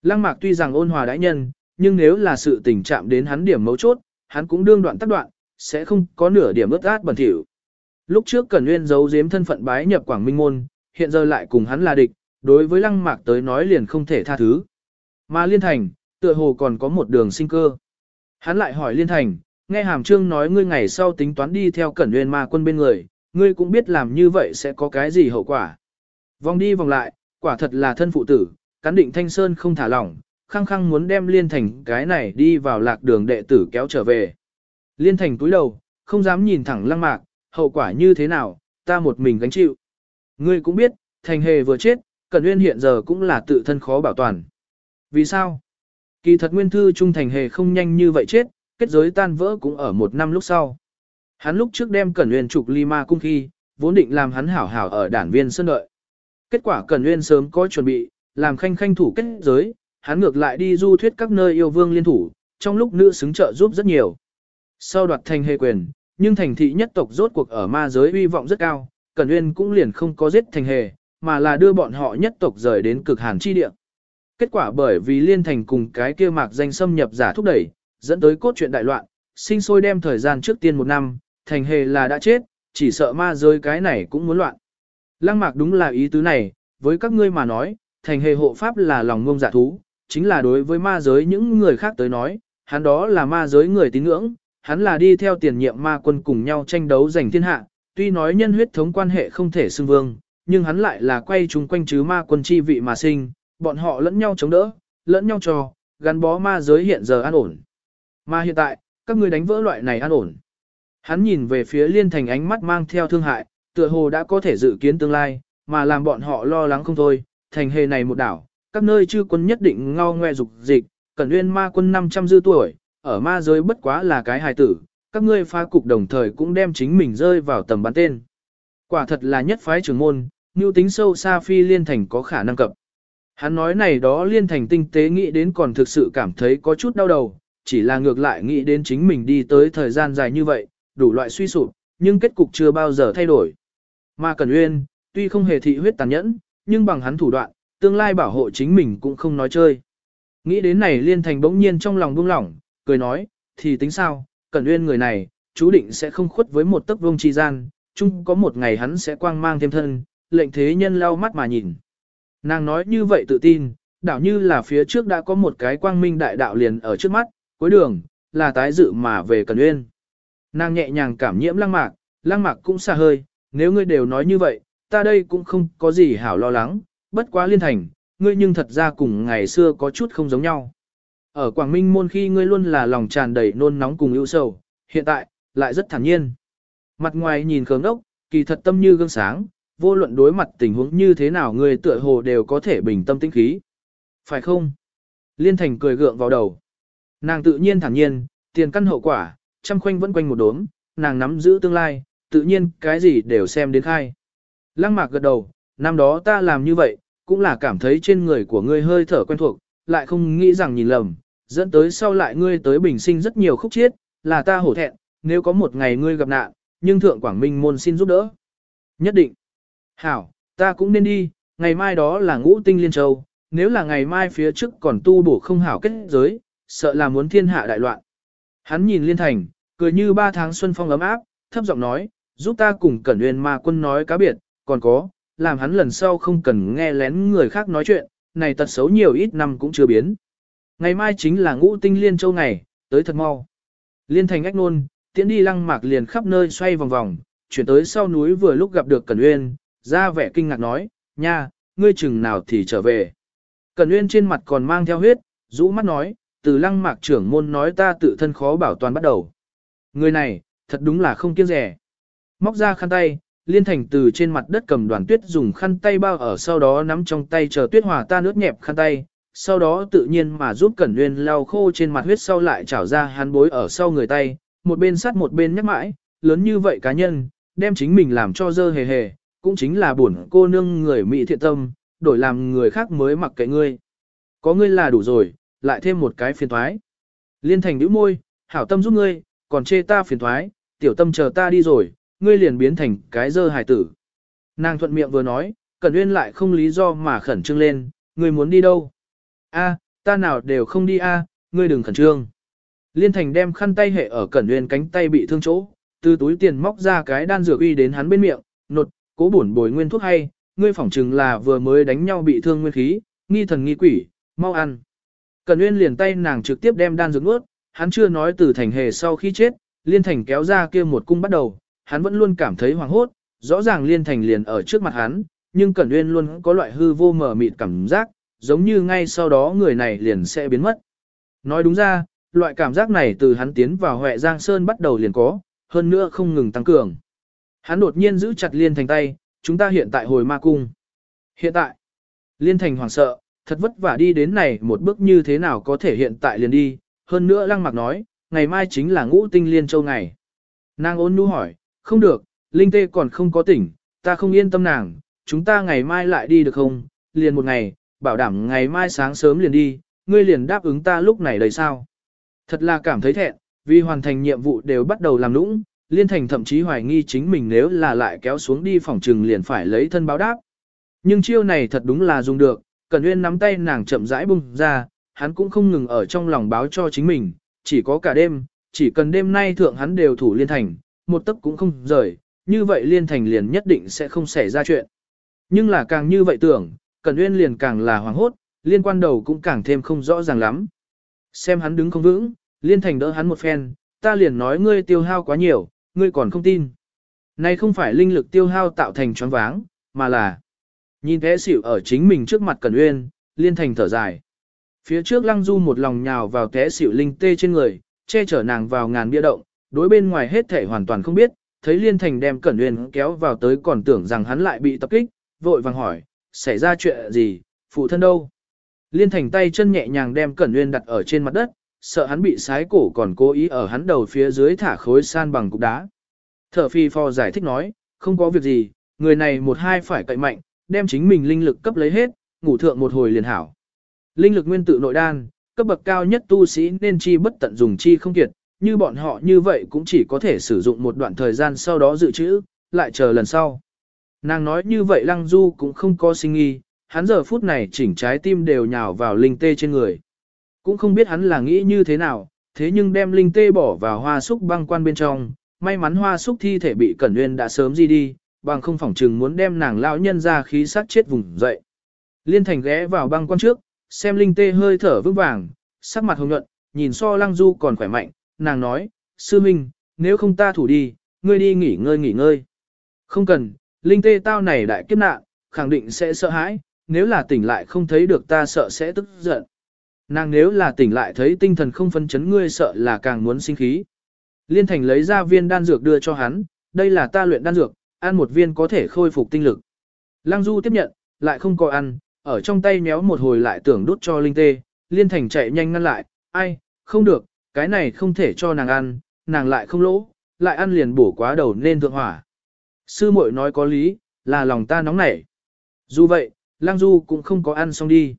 Lăng mạc tuy rằng ôn hòa đãi nhân, nhưng nếu là sự tình chạm đến hắn điểm mấu chốt, hắn cũng đương đoạn tắt đoạn, sẽ không có nửa điểm ướt át bẩn thỉu. Lúc trước Cẩn Nguyên giấu giếm thân phận bái nhập Quảng Minh môn, hiện giờ lại cùng hắn là địch, đối với Lăng Mạc tới nói liền không thể tha thứ. Mà Liên Thành, tựa hồ còn có một đường sinh cơ. Hắn lại hỏi Liên Thành, nghe Hàm Trương nói ngươi ngày sau tính toán đi theo Cẩn Nguyên ma quân bên người, ngươi cũng biết làm như vậy sẽ có cái gì hậu quả. Vòng đi vòng lại, quả thật là thân phụ tử, cán định Thanh Sơn không thả lỏng, khăng khăng muốn đem Liên Thành cái này đi vào lạc đường đệ tử kéo trở về. Liên Thành túi đầu, không dám nhìn thẳng lăng mạc, hậu quả như thế nào, ta một mình gánh chịu. Ngươi cũng biết, Thành Hề vừa chết, Cẩn Nguyên hiện giờ cũng là tự thân khó bảo toàn. Vì sao? Kỳ thật nguyên thư trung Thành Hề không nhanh như vậy chết, kết giới tan vỡ cũng ở một năm lúc sau. Hắn lúc trước đem Cẩn Nguyên trục ly ma cung khi, vốn định làm hắn hảo hảo ở đản viên sân đợi. Kết quả Cẩn Nguyên sớm có chuẩn bị, làm khanh khanh thủ kết giới, hắn ngược lại đi du thuyết các nơi yêu vương liên thủ, trong lúc nữ xứng trợ giúp rất nhiều. Sau đoạt thành hề quyền, nhưng thành thị nhất tộc rốt cuộc ở ma giới uy vọng rất cao, Cẩn Uyên cũng liền không có giết thành hề, mà là đưa bọn họ nhất tộc rời đến cực hàn chi địa. Kết quả bởi vì liên thành cùng cái kia mạc danh xâm nhập giả thúc đẩy, dẫn tới cốt truyện đại loạn, sinh sôi đem thời gian trước tiên một năm, thành hề là đã chết, chỉ sợ ma giới cái này cũng muốn loạn. Lăng mạc đúng là ý tứ này, với các ngươi mà nói, thành hề hộ pháp là lòng ngông giả thú, chính là đối với ma giới những người khác tới nói, hắn đó là ma giới người tín ngưỡng, hắn là đi theo tiền nhiệm ma quân cùng nhau tranh đấu giành thiên hạ, tuy nói nhân huyết thống quan hệ không thể xưng vương, nhưng hắn lại là quay chúng quanh chứ ma quân chi vị mà sinh, bọn họ lẫn nhau chống đỡ, lẫn nhau trò, gắn bó ma giới hiện giờ an ổn. Mà hiện tại, các ngươi đánh vỡ loại này an ổn. Hắn nhìn về phía liên thành ánh mắt mang theo thương hại, tựa hồ đã có thể dự kiến tương lai, mà làm bọn họ lo lắng không thôi, thành hề này một đảo, các nơi chư quân nhất định ngao ngoe dục dịch, cẩn nguyên ma quân 500 dư tuổi, ở ma giới bất quá là cái hài tử, các ngươi phá cục đồng thời cũng đem chính mình rơi vào tầm bắn tên. Quả thật là nhất phái trưởng môn, như tính sâu xa phi liên thành có khả năng cập. Hắn nói này đó liên thành tinh tế nghĩ đến còn thực sự cảm thấy có chút đau đầu, chỉ là ngược lại nghĩ đến chính mình đi tới thời gian dài như vậy, đủ loại suy sụp, nhưng kết cục chưa bao giờ thay đổi. Mà Cẩn Uyên, tuy không hề thị huyết tàn nhẫn, nhưng bằng hắn thủ đoạn, tương lai bảo hộ chính mình cũng không nói chơi. Nghĩ đến này liên thành bỗng nhiên trong lòng buông lỏng, cười nói, thì tính sao, Cẩn Uyên người này, chú định sẽ không khuất với một tấc vương chi gian, chung có một ngày hắn sẽ quang mang thêm thân, lệnh thế nhân lau mắt mà nhìn. Nàng nói như vậy tự tin, đảo như là phía trước đã có một cái quang minh đại đạo liền ở trước mắt, cuối đường, là tái dự mà về Cần Uyên. Nàng nhẹ nhàng cảm nhiễm lăng mạc, lăng mạc cũng xa hơi, nếu ngươi đều nói như vậy, ta đây cũng không có gì hảo lo lắng, bất quá liên thành, ngươi nhưng thật ra cùng ngày xưa có chút không giống nhau. Ở Quảng Minh môn khi ngươi luôn là lòng tràn đầy nôn nóng cùng ưu sầu, hiện tại, lại rất thản nhiên. Mặt ngoài nhìn khớm ngốc kỳ thật tâm như gương sáng, vô luận đối mặt tình huống như thế nào ngươi tựa hồ đều có thể bình tâm tĩnh khí. Phải không? Liên Thành cười gượng vào đầu. Nàng tự nhiên thản nhiên, tiền căn hậu quả, trăm khoanh vẫn quanh một đốm, nàng nắm giữ tương lai, tự nhiên cái gì đều xem đến khai. Lăng mạc gật đầu, năm đó ta làm như vậy, cũng là cảm thấy trên người của ngươi hơi thở quen thuộc, lại không nghĩ rằng nhìn lầm, dẫn tới sau lại ngươi tới bình sinh rất nhiều khúc chiết, là ta hổ thẹn, nếu có một ngày ngươi gặp nạn, nhưng thượng Quảng Minh môn xin giúp đỡ. Nhất định. Hảo, ta cũng nên đi, ngày mai đó là ngũ tinh liên châu, nếu là ngày mai phía trước còn tu bổ không hảo kết giới, sợ là muốn thiên hạ đại loạn. Hắn nhìn liên thành, cười như ba tháng xuân phong ấm áp, thấp giọng nói, giúp ta cùng Cẩn Nguyên Ma quân nói cá biệt, còn có, làm hắn lần sau không cần nghe lén người khác nói chuyện, này tật xấu nhiều ít năm cũng chưa biến. Ngày mai chính là ngũ tinh liên châu ngày, tới thật mau. Liên thành ách nôn, tiễn đi lăng mạc liền khắp nơi xoay vòng vòng, chuyển tới sau núi vừa lúc gặp được Cẩn Uyên, ra vẻ kinh ngạc nói, nha, ngươi chừng nào thì trở về. Cẩn Uyên trên mặt còn mang theo huyết, rũ mắt nói, từ lăng mạc trưởng môn nói ta tự thân khó bảo toàn bắt đầu. Người này, thật đúng là không kiêng rẻ. Móc ra khăn tay, liên thành từ trên mặt đất cầm đoàn tuyết dùng khăn tay bao ở sau đó nắm trong tay chờ tuyết hòa ta nước nhẹp khăn tay, sau đó tự nhiên mà giúp Cẩn Nguyên lau khô trên mặt huyết sau lại trảo ra hắn bối ở sau người tay, một bên sát một bên nhắc mãi, lớn như vậy cá nhân, đem chính mình làm cho dơ hề hề, cũng chính là buồn cô nương người mỹ thiện tâm, đổi làm người khác mới mặc kệ ngươi. Có ngươi là đủ rồi, lại thêm một cái phiền thoái. Liên thành nhíu môi, hảo tâm giúp ngươi, còn chê ta phiền thoái, tiểu tâm chờ ta đi rồi, ngươi liền biến thành cái dơ hài tử. Nàng thuận miệng vừa nói, Cẩn Uyên lại không lý do mà khẩn trương lên, ngươi muốn đi đâu? A, ta nào đều không đi a, ngươi đừng khẩn trương. Liên Thành đem khăn tay hệ ở Cẩn Nguyên cánh tay bị thương chỗ, từ túi tiền móc ra cái đan dược uy đến hắn bên miệng, nột, cố bổn bồi nguyên thuốc hay, ngươi phỏng chừng là vừa mới đánh nhau bị thương nguyên khí, nghi thần nghi quỷ, mau ăn. Cẩn Nguyên liền tay nàng trực tiếp đem đan dược nuốt, hắn chưa nói từ thành hề sau khi chết, Liên Thành kéo ra kia một cung bắt đầu, hắn vẫn luôn cảm thấy hoảng hốt, rõ ràng Liên Thành liền ở trước mặt hắn, nhưng Cẩn Uyên luôn có loại hư vô mờ mịt cảm giác, giống như ngay sau đó người này liền sẽ biến mất. Nói đúng ra, loại cảm giác này từ hắn tiến vào Huệ Giang Sơn bắt đầu liền có, hơn nữa không ngừng tăng cường. Hắn đột nhiên giữ chặt Liên Thành tay, chúng ta hiện tại hồi ma cung. Hiện tại, Liên Thành hoảng sợ, thật vất vả đi đến này một bước như thế nào có thể hiện tại liền đi, hơn nữa Lăng Mặc nói, ngày mai chính là ngũ tinh liên châu ngày. Nàng ôn nhu hỏi, không được, Linh Tê còn không có tỉnh, ta không yên tâm nàng, chúng ta ngày mai lại đi được không, liền một ngày, bảo đảm ngày mai sáng sớm liền đi, ngươi liền đáp ứng ta lúc này đầy sao. Thật là cảm thấy thẹn, vì hoàn thành nhiệm vụ đều bắt đầu làm nũng, Liên Thành thậm chí hoài nghi chính mình nếu là lại kéo xuống đi phòng trừng liền phải lấy thân báo đáp. Nhưng chiêu này thật đúng là dùng được, Cẩn Nguyên nắm tay nàng chậm rãi bung ra, hắn cũng không ngừng ở trong lòng báo cho chính mình, chỉ có cả đêm, chỉ cần đêm nay thượng hắn đều thủ Liên Thành, một tấc cũng không rời, như vậy Liên Thành liền nhất định sẽ không xảy ra chuyện. Nhưng là càng như vậy tưởng, Cẩn Uyên liền càng là hoảng hốt, liên quan đầu cũng càng thêm không rõ ràng lắm. Xem hắn đứng không vững, Liên Thành đỡ hắn một phen, ta liền nói ngươi tiêu hao quá nhiều, ngươi còn không tin. Này không phải linh lực tiêu hao tạo thành choáng váng, mà là nhìn thế xỉu ở chính mình trước mặt Cẩn Uyên, Liên Thành thở dài. Phía trước Lăng Du một lòng nhào vào té xỉu linh tê trên người, che chở nàng vào ngàn bia động, đối bên ngoài hết thể hoàn toàn không biết, thấy Liên Thành đem Cẩn Uyên kéo vào tới còn tưởng rằng hắn lại bị tập kích, vội vàng hỏi, xảy ra chuyện gì, phụ thân đâu? Liên Thành tay chân nhẹ nhàng đem Cẩn nguyên đặt ở trên mặt đất, sợ hắn bị sái cổ còn cố ý ở hắn đầu phía dưới thả khối san bằng cục đá. Thở phi phò giải thích nói, không có việc gì, người này một hai phải cậy mạnh, đem chính mình linh lực cấp lấy hết, ngủ thượng một hồi liền hảo. Linh lực nguyên tự nội đan, cấp bậc cao nhất tu sĩ nên chi bất tận dùng chi không kiệt, như bọn họ như vậy cũng chỉ có thể sử dụng một đoạn thời gian sau đó dự trữ, lại chờ lần sau. Nàng nói như vậy Lăng Du cũng không có sinh nghi, hắn giờ phút này chỉnh trái tim đều nhào vào linh tê trên người. Cũng không biết hắn là nghĩ như thế nào, thế nhưng đem linh tê bỏ vào hoa súc băng quan bên trong, may mắn hoa súc thi thể bị Cẩn Nguyên đã sớm di đi, bằng không phỏng chừng muốn đem nàng lão nhân ra khí sát chết vùng dậy. Liên Thành ghé vào băng quan trước, xem linh tê hơi thở vững vàng, sắc mặt hồng nhuận, nhìn so lăng du còn khỏe mạnh, nàng nói, sư minh, nếu không ta thủ đi, ngươi đi nghỉ ngơi nghỉ ngơi. Không cần, linh tê tao này đại kiếp nạn, khẳng định sẽ sợ hãi, nếu là tỉnh lại không thấy được ta sợ sẽ tức giận. Nàng nếu là tỉnh lại thấy tinh thần không phân chấn ngươi sợ là càng muốn sinh khí. Liên Thành lấy ra viên đan dược đưa cho hắn, đây là ta luyện đan dược, ăn một viên có thể khôi phục tinh lực. Lăng Du tiếp nhận, lại không có ăn, ở trong tay méo một hồi lại tưởng đút cho Linh Tê, Liên Thành chạy nhanh ngăn lại, ai, không được, cái này không thể cho nàng ăn, nàng lại không lỗ, lại ăn liền bổ quá đầu nên thượng hỏa. Sư muội nói có lý, là lòng ta nóng nảy. Dù vậy, Lăng Du cũng không có ăn xong đi.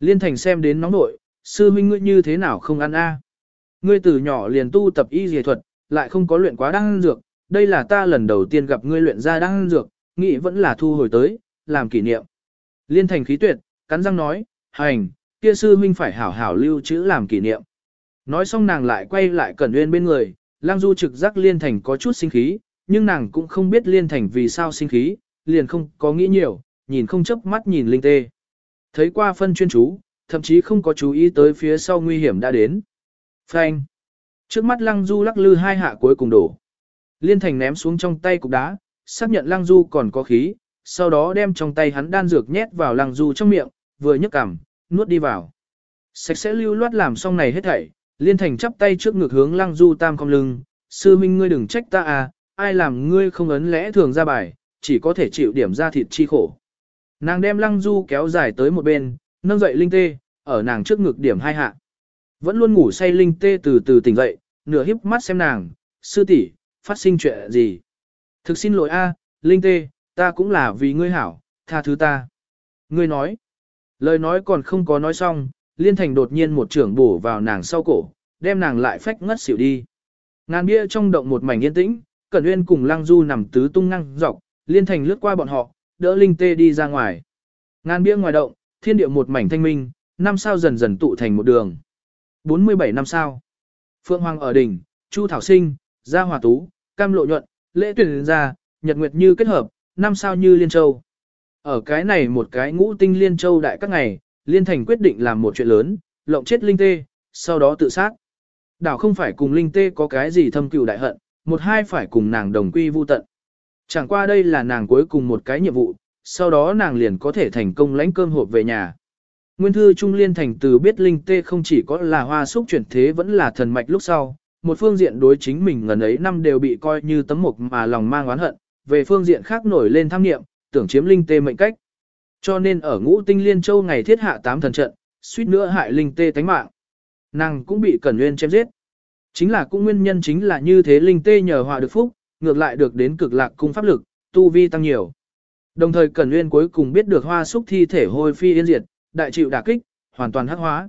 Liên Thành xem đến nóng nội, sư huynh ngươi như thế nào không ăn a? Ngươi từ nhỏ liền tu tập y dề thuật, lại không có luyện quá đăng dược, đây là ta lần đầu tiên gặp ngươi luyện ra đăng dược, nghĩ vẫn là thu hồi tới, làm kỷ niệm. Liên Thành khí tuyệt, cắn răng nói, hành, kia sư huynh phải hảo hảo lưu trữ làm kỷ niệm. Nói xong nàng lại quay lại Cẩn Nguyên bên người, Lang Du trực giác Liên Thành có chút sinh khí, nhưng nàng cũng không biết Liên Thành vì sao sinh khí, liền không có nghĩ nhiều, nhìn không chớp mắt nhìn Linh Tê. Thấy qua phân chuyên chú, thậm chí không có chú ý tới phía sau nguy hiểm đã đến. Phanh. Trước mắt Lăng Du lắc lư hai hạ cuối cùng đổ. Liên Thành ném xuống trong tay cục đá, xác nhận Lăng Du còn có khí, sau đó đem trong tay hắn đan dược nhét vào Lăng Du trong miệng, vừa nhấc cằm, nuốt đi vào. Sạch sẽ lưu loát làm xong này hết thảy, Liên Thành chắp tay trước ngực hướng Lăng Du tam không lưng, sư minh ngươi đừng trách ta à, ai làm ngươi không ấn lẽ thường ra bài, chỉ có thể chịu điểm ra thịt chi khổ. Nàng đem Lăng Du kéo dài tới một bên, nâng dậy Linh Tê, ở nàng trước ngực điểm hai hạ. Vẫn luôn ngủ say Linh Tê từ từ tỉnh dậy, nửa híp mắt xem nàng, sư tỷ, phát sinh chuyện gì? Thực xin lỗi a, Linh Tê, ta cũng là vì ngươi hảo, tha thứ ta. Ngươi nói, lời nói còn không có nói xong, Liên Thành đột nhiên một trưởng bổ vào nàng sau cổ, đem nàng lại phách ngất xỉu đi. Ngàn bia trong động một mảnh yên tĩnh, Cẩn Uyên cùng Lăng Du nằm tứ tung năng dọc, Liên Thành lướt qua bọn họ, đỡ Linh Tê đi ra ngoài. Ngàn bia ngoài động, thiên địa một mảnh thanh minh, năm sao dần dần tụ thành một đường. 47 năm sao. Phượng Hoàng ở đỉnh, Chu Thảo Sinh, Gia Hòa Tú, Cam Lộ Nhuận, Lễ Tuyển Gia, Nhật Nguyệt Như kết hợp, năm sao như Liên Châu. Ở cái này một cái ngũ tinh Liên Châu đại các ngày, Liên Thành quyết định làm một chuyện lớn, lộng chết Linh Tê, sau đó tự sát. Đảo không phải cùng Linh Tê có cái gì thâm cừu đại hận, một hai phải cùng nàng đồng quy vu tận. Chẳng qua đây là nàng cuối cùng một cái nhiệm vụ, sau đó nàng liền có thể thành công lãnh cơm hộp về nhà. Nguyên thư Trung Liên Thành từ biết Linh Tê không chỉ có là hoa súc chuyển thế vẫn là thần mạch lúc sau, một phương diện đối chính mình ngần ấy năm đều bị coi như tấm mục mà lòng mang oán hận, về phương diện khác nổi lên tham nghiệm, tưởng chiếm Linh Tê mệnh cách. Cho nên ở ngũ tinh Liên Châu ngày thiết hạ tám thần trận, suýt nữa hại Linh Tê tánh mạng. Nàng cũng bị Cẩn Nguyên chém giết. Chính là cũng nguyên nhân chính là như thế Linh Tê nhờ họa được phúc, ngược lại được đến cực lạc cung pháp lực, tu vi tăng nhiều. Đồng thời Cẩn Nguyên cuối cùng biết được hoa súc thi thể hôi phi yên diệt, đại chịu đả kích, hoàn toàn hắc hóa.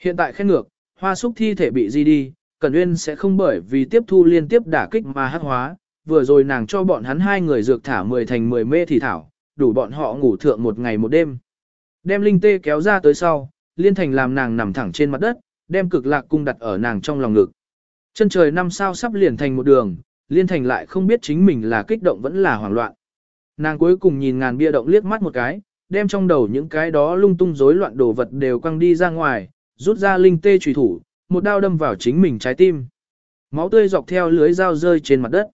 Hiện tại khen ngược, hoa súc thi thể bị di đi, Cẩn Nguyên sẽ không bởi vì tiếp thu liên tiếp đả kích mà hắc hóa, vừa rồi nàng cho bọn hắn hai người dược thả 10 thành 10 mê thì thảo, đủ bọn họ ngủ thượng một ngày một đêm. Đem linh tê kéo ra tới sau, liên thành làm nàng nằm thẳng trên mặt đất, đem cực lạc cung đặt ở nàng trong lòng ngực. Chân trời năm sao sắp liền thành một đường, liên thành lại không biết chính mình là kích động vẫn là hoảng loạn. Nàng cuối cùng nhìn ngàn bia động liếc mắt một cái, đem trong đầu những cái đó lung tung rối loạn đồ vật đều quăng đi ra ngoài, rút ra linh tê trùy thủ, một đao đâm vào chính mình trái tim. Máu tươi dọc theo lưới dao rơi trên mặt đất.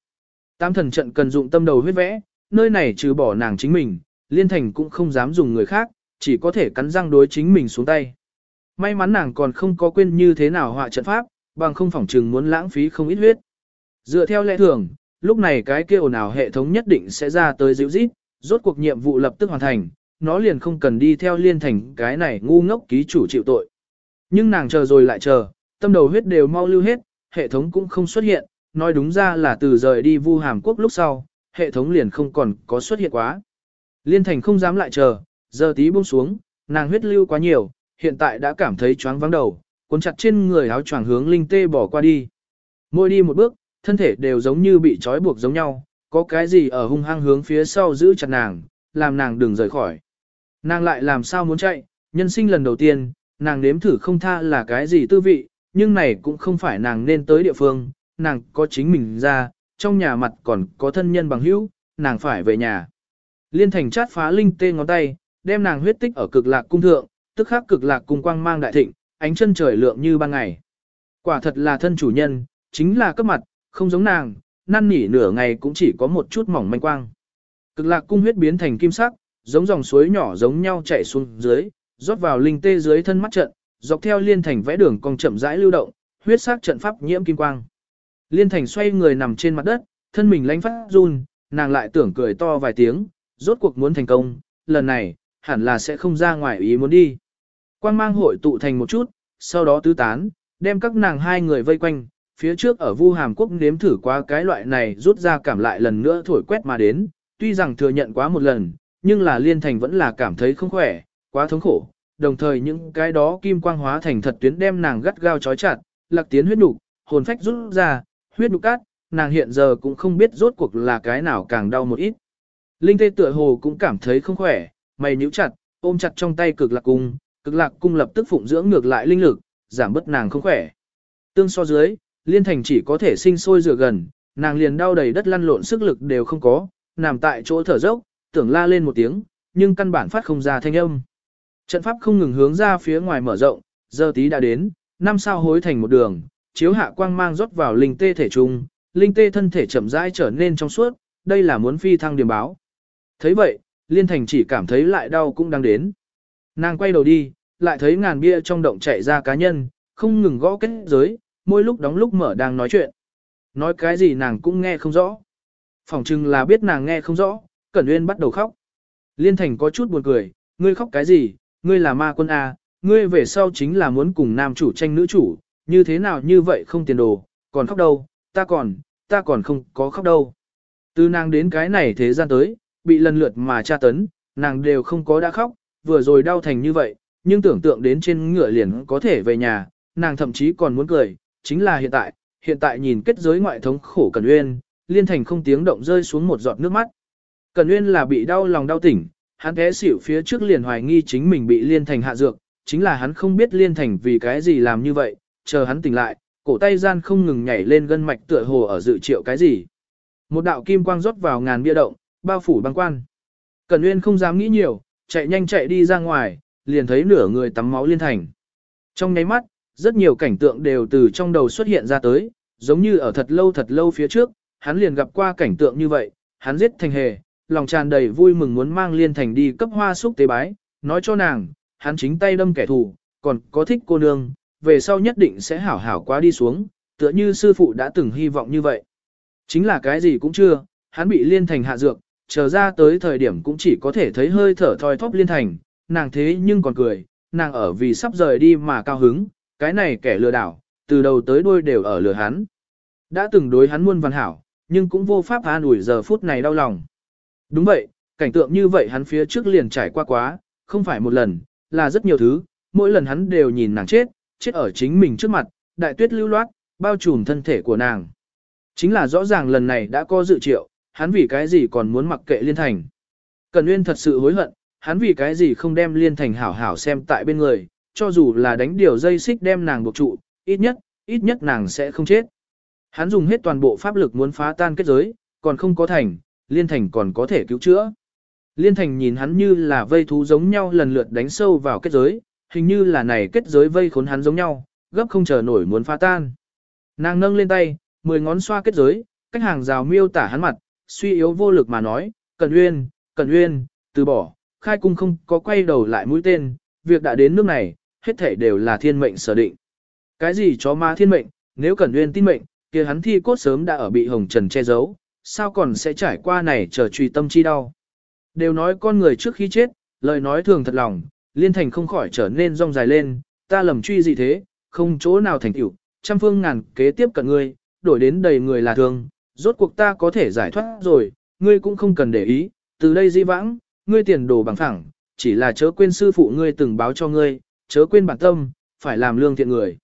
Tam thần trận cần dụng tâm đầu huyết vẽ, nơi này trừ bỏ nàng chính mình, liên thành cũng không dám dùng người khác, chỉ có thể cắn răng đối chính mình xuống tay. May mắn nàng còn không có quên như thế nào họa trận pháp, bằng không phỏng trừng muốn lãng phí không ít huyết. Dựa theo lẽ thường, lúc này cái kêu nào hệ thống nhất định sẽ ra tới dịu rít, rốt cuộc nhiệm vụ lập tức hoàn thành, nó liền không cần đi theo liên thành cái này ngu ngốc ký chủ chịu tội. Nhưng nàng chờ rồi lại chờ, tâm đầu huyết đều mau lưu hết, hệ thống cũng không xuất hiện, nói đúng ra là từ rời đi vu hàm quốc lúc sau, hệ thống liền không còn có xuất hiện quá. Liên thành không dám lại chờ, giờ tí buông xuống, nàng huyết lưu quá nhiều, hiện tại đã cảm thấy choáng vắng đầu, cuốn chặt trên người áo choàng hướng linh tê bỏ qua đi. Môi đi một bước, thân thể đều giống như bị trói buộc giống nhau, có cái gì ở hung hăng hướng phía sau giữ chặt nàng, làm nàng đừng rời khỏi. Nàng lại làm sao muốn chạy, nhân sinh lần đầu tiên, nàng nếm thử không tha là cái gì tư vị, nhưng này cũng không phải nàng nên tới địa phương, nàng có chính mình ra, trong nhà mặt còn có thân nhân bằng hữu, nàng phải về nhà. Liên thành chát phá linh tê ngón tay, đem nàng huyết tích ở cực lạc cung thượng, tức khắc cực lạc cung quang mang đại thịnh, ánh chân trời lượng như ban ngày. Quả thật là thân chủ nhân, chính là cấp mặt, không giống nàng, năn nỉ nửa ngày cũng chỉ có một chút mỏng manh quang. Cực lạc cung huyết biến thành kim sắc, giống dòng suối nhỏ giống nhau chảy xuống dưới, rót vào linh tê dưới thân mắt trận, dọc theo liên thành vẽ đường cong chậm rãi lưu động, huyết sắc trận pháp nhiễm kim quang. Liên thành xoay người nằm trên mặt đất, thân mình lánh phát run, nàng lại tưởng cười to vài tiếng, rốt cuộc muốn thành công, lần này, hẳn là sẽ không ra ngoài ý muốn đi. Quang mang hội tụ thành một chút, sau đó tứ tán, đem các nàng hai người vây quanh, phía trước ở Vu Hàm Quốc nếm thử qua cái loại này rút ra cảm lại lần nữa thổi quét mà đến, tuy rằng thừa nhận quá một lần, nhưng là liên thành vẫn là cảm thấy không khỏe, quá thống khổ, đồng thời những cái đó kim quang hóa thành thật tuyến đem nàng gắt gao chói chặt, lạc tiến huyết nục, hồn phách rút ra, huyết nục cát, nàng hiện giờ cũng không biết rốt cuộc là cái nào càng đau một ít. Linh tê tựa hồ cũng cảm thấy không khỏe, mày nhíu chặt, ôm chặt trong tay cực lạc cung, cực lạc cung lập tức phụng dưỡng ngược lại linh lực, giảm bất nàng không khỏe. Tương so dưới, liên thành chỉ có thể sinh sôi dựa gần, nàng liền đau đầy đất lăn lộn sức lực đều không có, nằm tại chỗ thở dốc, tưởng la lên một tiếng, nhưng căn bản phát không ra thanh âm. Trận pháp không ngừng hướng ra phía ngoài mở rộng, giờ tí đã đến, năm sao hối thành một đường, chiếu hạ quang mang rót vào linh tê thể trung, linh tê thân thể chậm rãi trở nên trong suốt, đây là muốn phi thăng điểm báo. thấy vậy, liên thành chỉ cảm thấy lại đau cũng đang đến. Nàng quay đầu đi, lại thấy ngàn bia trong động chạy ra cá nhân, không ngừng gõ kết giới, mỗi lúc đóng lúc mở đang nói chuyện. Nói cái gì nàng cũng nghe không rõ. Phỏng chừng là biết nàng nghe không rõ, Cẩn Uyên bắt đầu khóc. Liên Thành có chút buồn cười, ngươi khóc cái gì, ngươi là ma quân à? ngươi về sau chính là muốn cùng nam chủ tranh nữ chủ, như thế nào như vậy không tiền đồ, còn khóc đâu, ta còn, ta còn không có khóc đâu. Từ nàng đến cái này thế gian tới, bị lần lượt mà tra tấn, nàng đều không có đã khóc, vừa rồi đau thành như vậy, nhưng tưởng tượng đến trên ngựa liền có thể về nhà, nàng thậm chí còn muốn cười, chính là hiện tại, hiện tại nhìn kết giới ngoại thống khổ Cần Uyên, liên thành không tiếng động rơi xuống một giọt nước mắt. Cần Uyên là bị đau lòng đau tỉnh, hắn té xỉu phía trước liền hoài nghi chính mình bị liên thành hạ dược, chính là hắn không biết liên thành vì cái gì làm như vậy, chờ hắn tỉnh lại, cổ tay gian không ngừng nhảy lên gân mạch tựa hồ ở dự triệu cái gì. Một đạo kim quang rót vào ngàn bia động, bao phủ băng quan. Cần Uyên không dám nghĩ nhiều, chạy nhanh chạy đi ra ngoài, liền thấy nửa người tắm máu liên thành. Trong nháy mắt, rất nhiều cảnh tượng đều từ trong đầu xuất hiện ra tới, giống như ở thật lâu thật lâu phía trước, hắn liền gặp qua cảnh tượng như vậy, hắn giết thành hề, lòng tràn đầy vui mừng muốn mang liên thành đi cấp hoa súc tế bái, nói cho nàng, hắn chính tay đâm kẻ thù, còn có thích cô nương, về sau nhất định sẽ hảo hảo quá đi xuống, tựa như sư phụ đã từng hy vọng như vậy. Chính là cái gì cũng chưa, hắn bị liên thành hạ dược, chờ ra tới thời điểm cũng chỉ có thể thấy hơi thở thoi thóp liên thành, nàng thế nhưng còn cười, nàng ở vì sắp rời đi mà cao hứng, cái này kẻ lừa đảo, từ đầu tới đuôi đều ở lừa hắn. Đã từng đối hắn muôn văn hảo, nhưng cũng vô pháp an ủi giờ phút này đau lòng. Đúng vậy, cảnh tượng như vậy hắn phía trước liền trải qua quá, không phải một lần, là rất nhiều thứ, mỗi lần hắn đều nhìn nàng chết, chết ở chính mình trước mặt, đại tuyết lưu loát, bao trùm thân thể của nàng. Chính là rõ ràng lần này đã có dự triệu, hắn vì cái gì còn muốn mặc kệ liên thành. Cần Nguyên thật sự hối hận, hắn vì cái gì không đem liên thành hảo hảo xem tại bên người, cho dù là đánh điều dây xích đem nàng buộc trụ, ít nhất, ít nhất nàng sẽ không chết. Hắn dùng hết toàn bộ pháp lực muốn phá tan kết giới, còn không có thành, liên thành còn có thể cứu chữa. Liên thành nhìn hắn như là vây thú giống nhau lần lượt đánh sâu vào kết giới, hình như là này kết giới vây khốn hắn giống nhau, gấp không chờ nổi muốn phá tan. Nàng nâng lên tay, mười ngón xoa kết giới, cách hàng rào miêu tả hắn mặt, suy yếu vô lực mà nói, Cần Uyên, Cần Uyên, từ bỏ, khai cung không có quay đầu lại mũi tên, việc đã đến nước này, hết thể đều là thiên mệnh sở định. Cái gì chó ma thiên mệnh, nếu Cần Uyên tin mệnh, kia hắn thi cốt sớm đã ở bị hồng trần che giấu, sao còn sẽ trải qua này chờ truy tâm chi đau. Đều nói con người trước khi chết, lời nói thường thật lòng, liên thành không khỏi trở nên rong dài lên, ta lầm truy gì thế, không chỗ nào thành tựu, trăm phương ngàn kế tiếp cận ngươi, đổi đến đầy người là thương, rốt cuộc ta có thể giải thoát rồi, ngươi cũng không cần để ý, từ đây di vãng, ngươi tiền đồ bằng phẳng, chỉ là chớ quên sư phụ ngươi từng báo cho ngươi, chớ quên bản tâm, phải làm lương thiện người.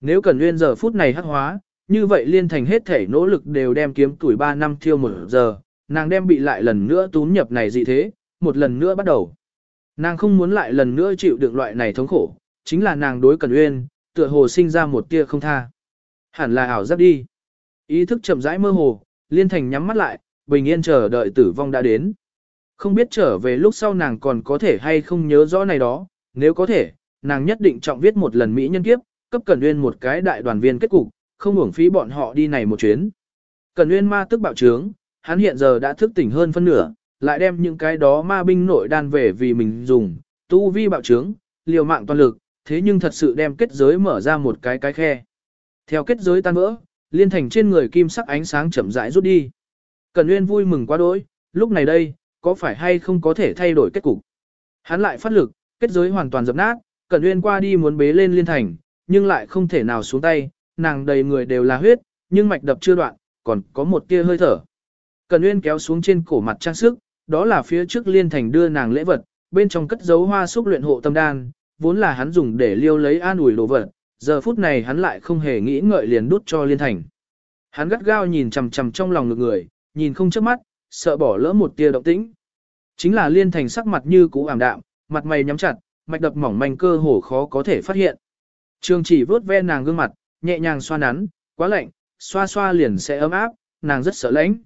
Nếu cần nguyên giờ phút này hắc hóa, như vậy liên thành hết thể nỗ lực đều đem kiếm tuổi 3 năm thiêu một giờ, nàng đem bị lại lần nữa tún nhập này dị thế, một lần nữa bắt đầu. Nàng không muốn lại lần nữa chịu đựng loại này thống khổ, chính là nàng đối Cẩn Uyên, tựa hồ sinh ra một tia không tha. Hẳn là ảo giác đi. Ý thức chậm rãi mơ hồ, Liên Thành nhắm mắt lại, bình yên chờ đợi tử vong đã đến. Không biết trở về lúc sau nàng còn có thể hay không nhớ rõ này đó, nếu có thể, nàng nhất định trọng viết một lần Mỹ nhân kiếp, cấp Cẩn Uyên một cái đại đoàn viên kết cục, không uổng phí bọn họ đi này một chuyến. Cẩn Uyên ma tức bạo trướng, hắn hiện giờ đã thức tỉnh hơn phân nửa, lại đem những cái đó ma binh nội đan về vì mình dùng, tu vi bạo trướng, liều mạng toàn lực, thế nhưng thật sự đem kết giới mở ra một cái cái khe. Theo kết giới tan vỡ, liên thành trên người kim sắc ánh sáng chậm rãi rút đi. Cẩn Nguyên vui mừng quá đỗi, lúc này đây, có phải hay không có thể thay đổi kết cục. Hắn lại phát lực, kết giới hoàn toàn dập nát, Cẩn Uyên qua đi muốn bế lên liên thành, nhưng lại không thể nào xuống tay, nàng đầy người đều là huyết, nhưng mạch đập chưa đoạn, còn có một tia hơi thở. Cẩn Uyên kéo xuống trên cổ mặt trang sức, đó là phía trước liên thành đưa nàng lễ vật, bên trong cất giấu hoa xúc luyện hộ tâm đan, vốn là hắn dùng để liêu lấy an ủi đồ vật, giờ phút này hắn lại không hề nghĩ ngợi liền đút cho liên thành. Hắn gắt gao nhìn chằm chằm trong lòng ngực người, nhìn không chớp mắt, sợ bỏ lỡ một tia động tĩnh. Chính là liên thành sắc mặt như cũ ảm đạm, mặt mày nhắm chặt, mạch đập mỏng manh cơ hồ khó có thể phát hiện. Trường chỉ vớt ve nàng gương mặt, nhẹ nhàng xoa nắn, quá lạnh, xoa xoa liền sẽ ấm áp, nàng rất sợ lạnh.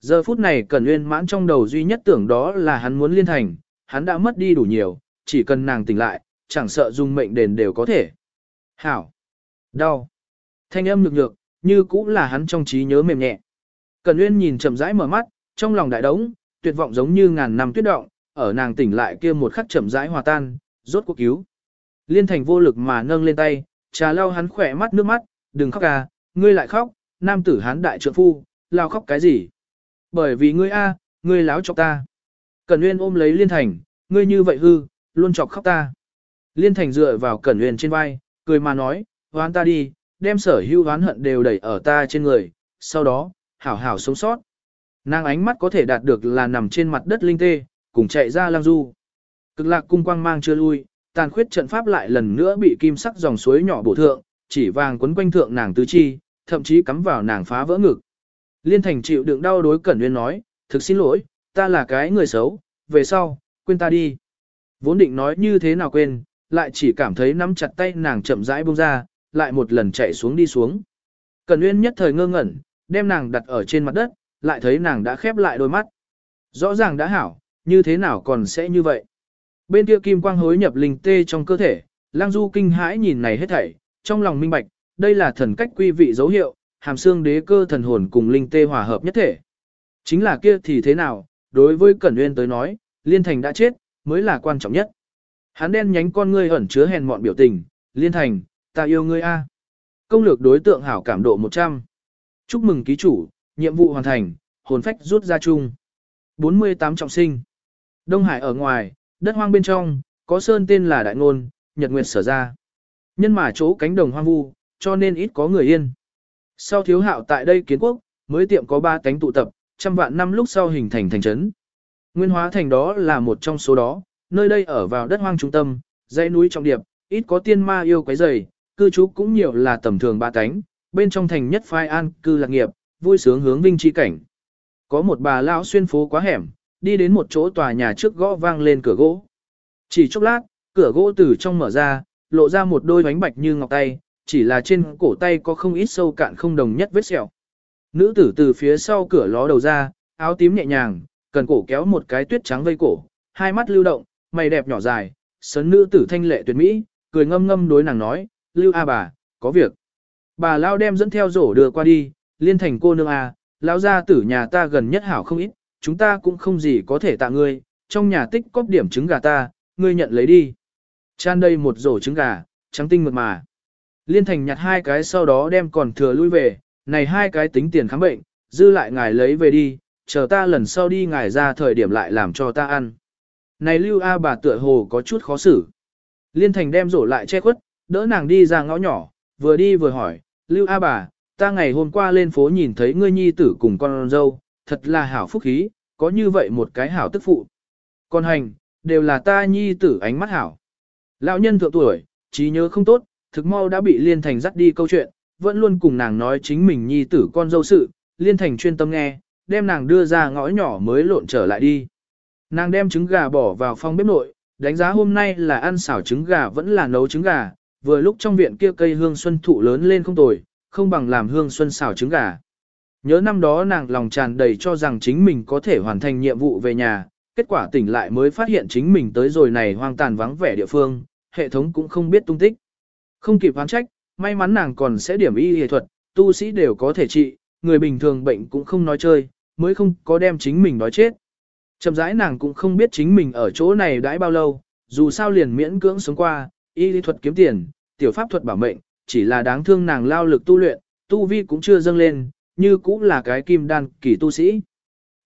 Giờ phút này Cẩn Nguyên mãn trong đầu duy nhất tưởng đó là hắn muốn liên thành, hắn đã mất đi đủ nhiều, chỉ cần nàng tỉnh lại, chẳng sợ dùng mệnh đền đều có thể. Hảo! Đau! Thanh âm nhược nhược, như cũng là hắn trong trí nhớ mềm nhẹ. Cẩn Nguyên nhìn chậm rãi mở mắt, trong lòng đại đống, tuyệt vọng giống như ngàn năm tuyết động, ở nàng tỉnh lại kia một khắc chậm rãi hòa tan, rốt cuộc cứu. Liên thành vô lực mà nâng lên tay, trà lau hắn khỏe mắt nước mắt, đừng khóc à, ngươi lại khóc, nam tử hắn đại trượng phu, lao khóc cái gì? Bởi vì ngươi a, ngươi láo chọc ta. Cẩn Nguyên ôm lấy Liên Thành, ngươi như vậy hư, luôn chọc khóc ta. Liên Thành dựa vào Cẩn Nguyên trên vai, cười mà nói, hoán ta đi, đem sở hữu hoán hận đều đẩy ở ta trên người, sau đó, hảo hảo sống sót. Nàng ánh mắt có thể đạt được là nằm trên mặt đất linh tê, cùng chạy ra lang du. Cực lạc cung quang mang chưa lui, tàn khuyết trận pháp lại lần nữa bị kim sắc dòng suối nhỏ bổ thượng, chỉ vàng quấn quanh thượng nàng tứ chi, thậm chí cắm vào nàng phá vỡ ngực. Liên thành chịu đựng đau đối Cẩn Nguyên nói, thực xin lỗi, ta là cái người xấu, về sau, quên ta đi. Vốn định nói như thế nào quên, lại chỉ cảm thấy nắm chặt tay nàng chậm rãi buông ra, lại một lần chạy xuống đi xuống. Cẩn Nguyên nhất thời ngơ ngẩn, đem nàng đặt ở trên mặt đất, lại thấy nàng đã khép lại đôi mắt. Rõ ràng đã hảo, như thế nào còn sẽ như vậy. Bên kia kim quang hối nhập linh tê trong cơ thể, lang du kinh hãi nhìn này hết thảy, trong lòng minh bạch, đây là thần cách quy vị dấu hiệu, hàm xương đế cơ thần hồn cùng linh tê hòa hợp nhất thể. Chính là kia thì thế nào, đối với Cẩn Nguyên tới nói, Liên Thành đã chết, mới là quan trọng nhất. Hắn đen nhánh con ngươi ẩn chứa hèn mọn biểu tình, Liên Thành, ta yêu ngươi a. Công lược đối tượng hảo cảm độ 100. Chúc mừng ký chủ, nhiệm vụ hoàn thành, hồn phách rút ra chung. 48 trọng sinh. Đông Hải ở ngoài, đất hoang bên trong, có sơn tên là Đại Ngôn, Nhật Nguyệt sở ra. Nhân mà chỗ cánh đồng hoang vu, cho nên ít có người yên. Sau thiếu hạo tại đây kiến quốc, mới tiệm có ba cánh tụ tập, trăm vạn năm lúc sau hình thành thành trấn. Nguyên hóa thành đó là một trong số đó, nơi đây ở vào đất hoang trung tâm, dãy núi trọng điệp, ít có tiên ma yêu quái dày, cư trú cũng nhiều là tầm thường ba cánh, bên trong thành nhất phai an cư lạc nghiệp, vui sướng hướng vinh chi cảnh. Có một bà lão xuyên phố quá hẻm, đi đến một chỗ tòa nhà trước gõ vang lên cửa gỗ. Chỉ chốc lát, cửa gỗ từ trong mở ra, lộ ra một đôi bánh bạch như ngọc tay, chỉ là trên cổ tay có không ít sâu cạn không đồng nhất vết sẹo. Nữ tử từ phía sau cửa ló đầu ra, áo tím nhẹ nhàng, cần cổ kéo một cái tuyết trắng vây cổ, hai mắt lưu động, mày đẹp nhỏ dài, sấn nữ tử thanh lệ tuyệt mỹ, cười ngâm ngâm đối nàng nói, lưu a bà, có việc. Bà lao đem dẫn theo rổ đưa qua đi, liên thành cô nương a, lão gia tử nhà ta gần nhất hảo không ít, chúng ta cũng không gì có thể tạ ngươi, trong nhà tích cóp điểm trứng gà ta, ngươi nhận lấy đi. Chan đây một rổ trứng gà, trắng tinh mượt mà. Liên thành nhặt hai cái sau đó đem còn thừa lui về, này hai cái tính tiền khám bệnh, dư lại ngài lấy về đi, chờ ta lần sau đi ngài ra thời điểm lại làm cho ta ăn. Này lưu A bà tựa hồ có chút khó xử. Liên thành đem rổ lại che khuất, đỡ nàng đi ra ngõ nhỏ, vừa đi vừa hỏi, lưu A bà, ta ngày hôm qua lên phố nhìn thấy ngươi nhi tử cùng con dâu, thật là hảo phúc khí, có như vậy một cái hảo tức phụ. Con hành, đều là ta nhi tử ánh mắt hảo. Lão nhân thượng tuổi, trí nhớ không tốt, thực mau đã bị Liên Thành dắt đi câu chuyện, vẫn luôn cùng nàng nói chính mình nhi tử con dâu sự, Liên Thành chuyên tâm nghe, đem nàng đưa ra ngõ nhỏ mới lộn trở lại đi. Nàng đem trứng gà bỏ vào phòng bếp nội, đánh giá hôm nay là ăn xào trứng gà vẫn là nấu trứng gà, vừa lúc trong viện kia cây hương xuân thụ lớn lên không tồi, không bằng làm hương xuân xào trứng gà. Nhớ năm đó nàng lòng tràn đầy cho rằng chính mình có thể hoàn thành nhiệm vụ về nhà, kết quả tỉnh lại mới phát hiện chính mình tới rồi này hoang tàn vắng vẻ địa phương, hệ thống cũng không biết tung tích. Không kịp phán trách, may mắn nàng còn sẽ điểm y y thuật, tu sĩ đều có thể trị, người bình thường bệnh cũng không nói chơi, mới không có đem chính mình nói chết. Chậm rãi nàng cũng không biết chính mình ở chỗ này đãi bao lâu, dù sao liền miễn cưỡng sống qua, y lý thuật kiếm tiền, tiểu pháp thuật bảo mệnh, chỉ là đáng thương nàng lao lực tu luyện, tu vi cũng chưa dâng lên, như cũng là cái kim đan kỳ tu sĩ.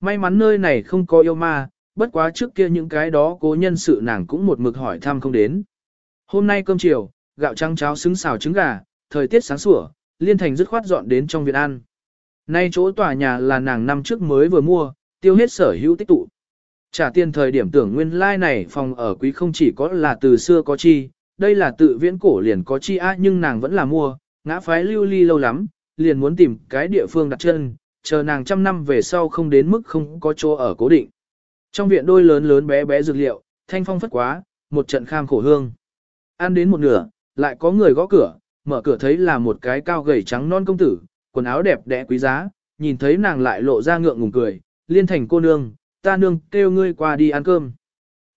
May mắn nơi này không có yêu ma, bất quá trước kia những cái đó cố nhân sự nàng cũng một mực hỏi thăm không đến. Hôm nay cơm chiều, gạo trắng cháo xứng xào trứng gà, thời tiết sáng sủa, liên thành dứt khoát dọn đến trong viện ăn. Nay chỗ tòa nhà là nàng năm trước mới vừa mua, tiêu hết sở hữu tích tụ. Trả tiền thời điểm tưởng nguyên lai like này phòng ở quý không chỉ có là từ xưa có chi, đây là tự viễn cổ liền có chi á nhưng nàng vẫn là mua, ngã phái lưu ly lâu lắm, liền muốn tìm cái địa phương đặt chân, chờ nàng trăm năm về sau không đến mức không có chỗ ở cố định. Trong viện đôi lớn lớn bé bé dược liệu, thanh phong phất quá, một trận kham khổ hương. Ăn đến một nửa, lại có người gõ cửa, mở cửa thấy là một cái cao gầy trắng non công tử, quần áo đẹp đẽ quý giá, nhìn thấy nàng lại lộ ra ngượng ngùng cười, liên thành cô nương, ta nương kêu ngươi qua đi ăn cơm.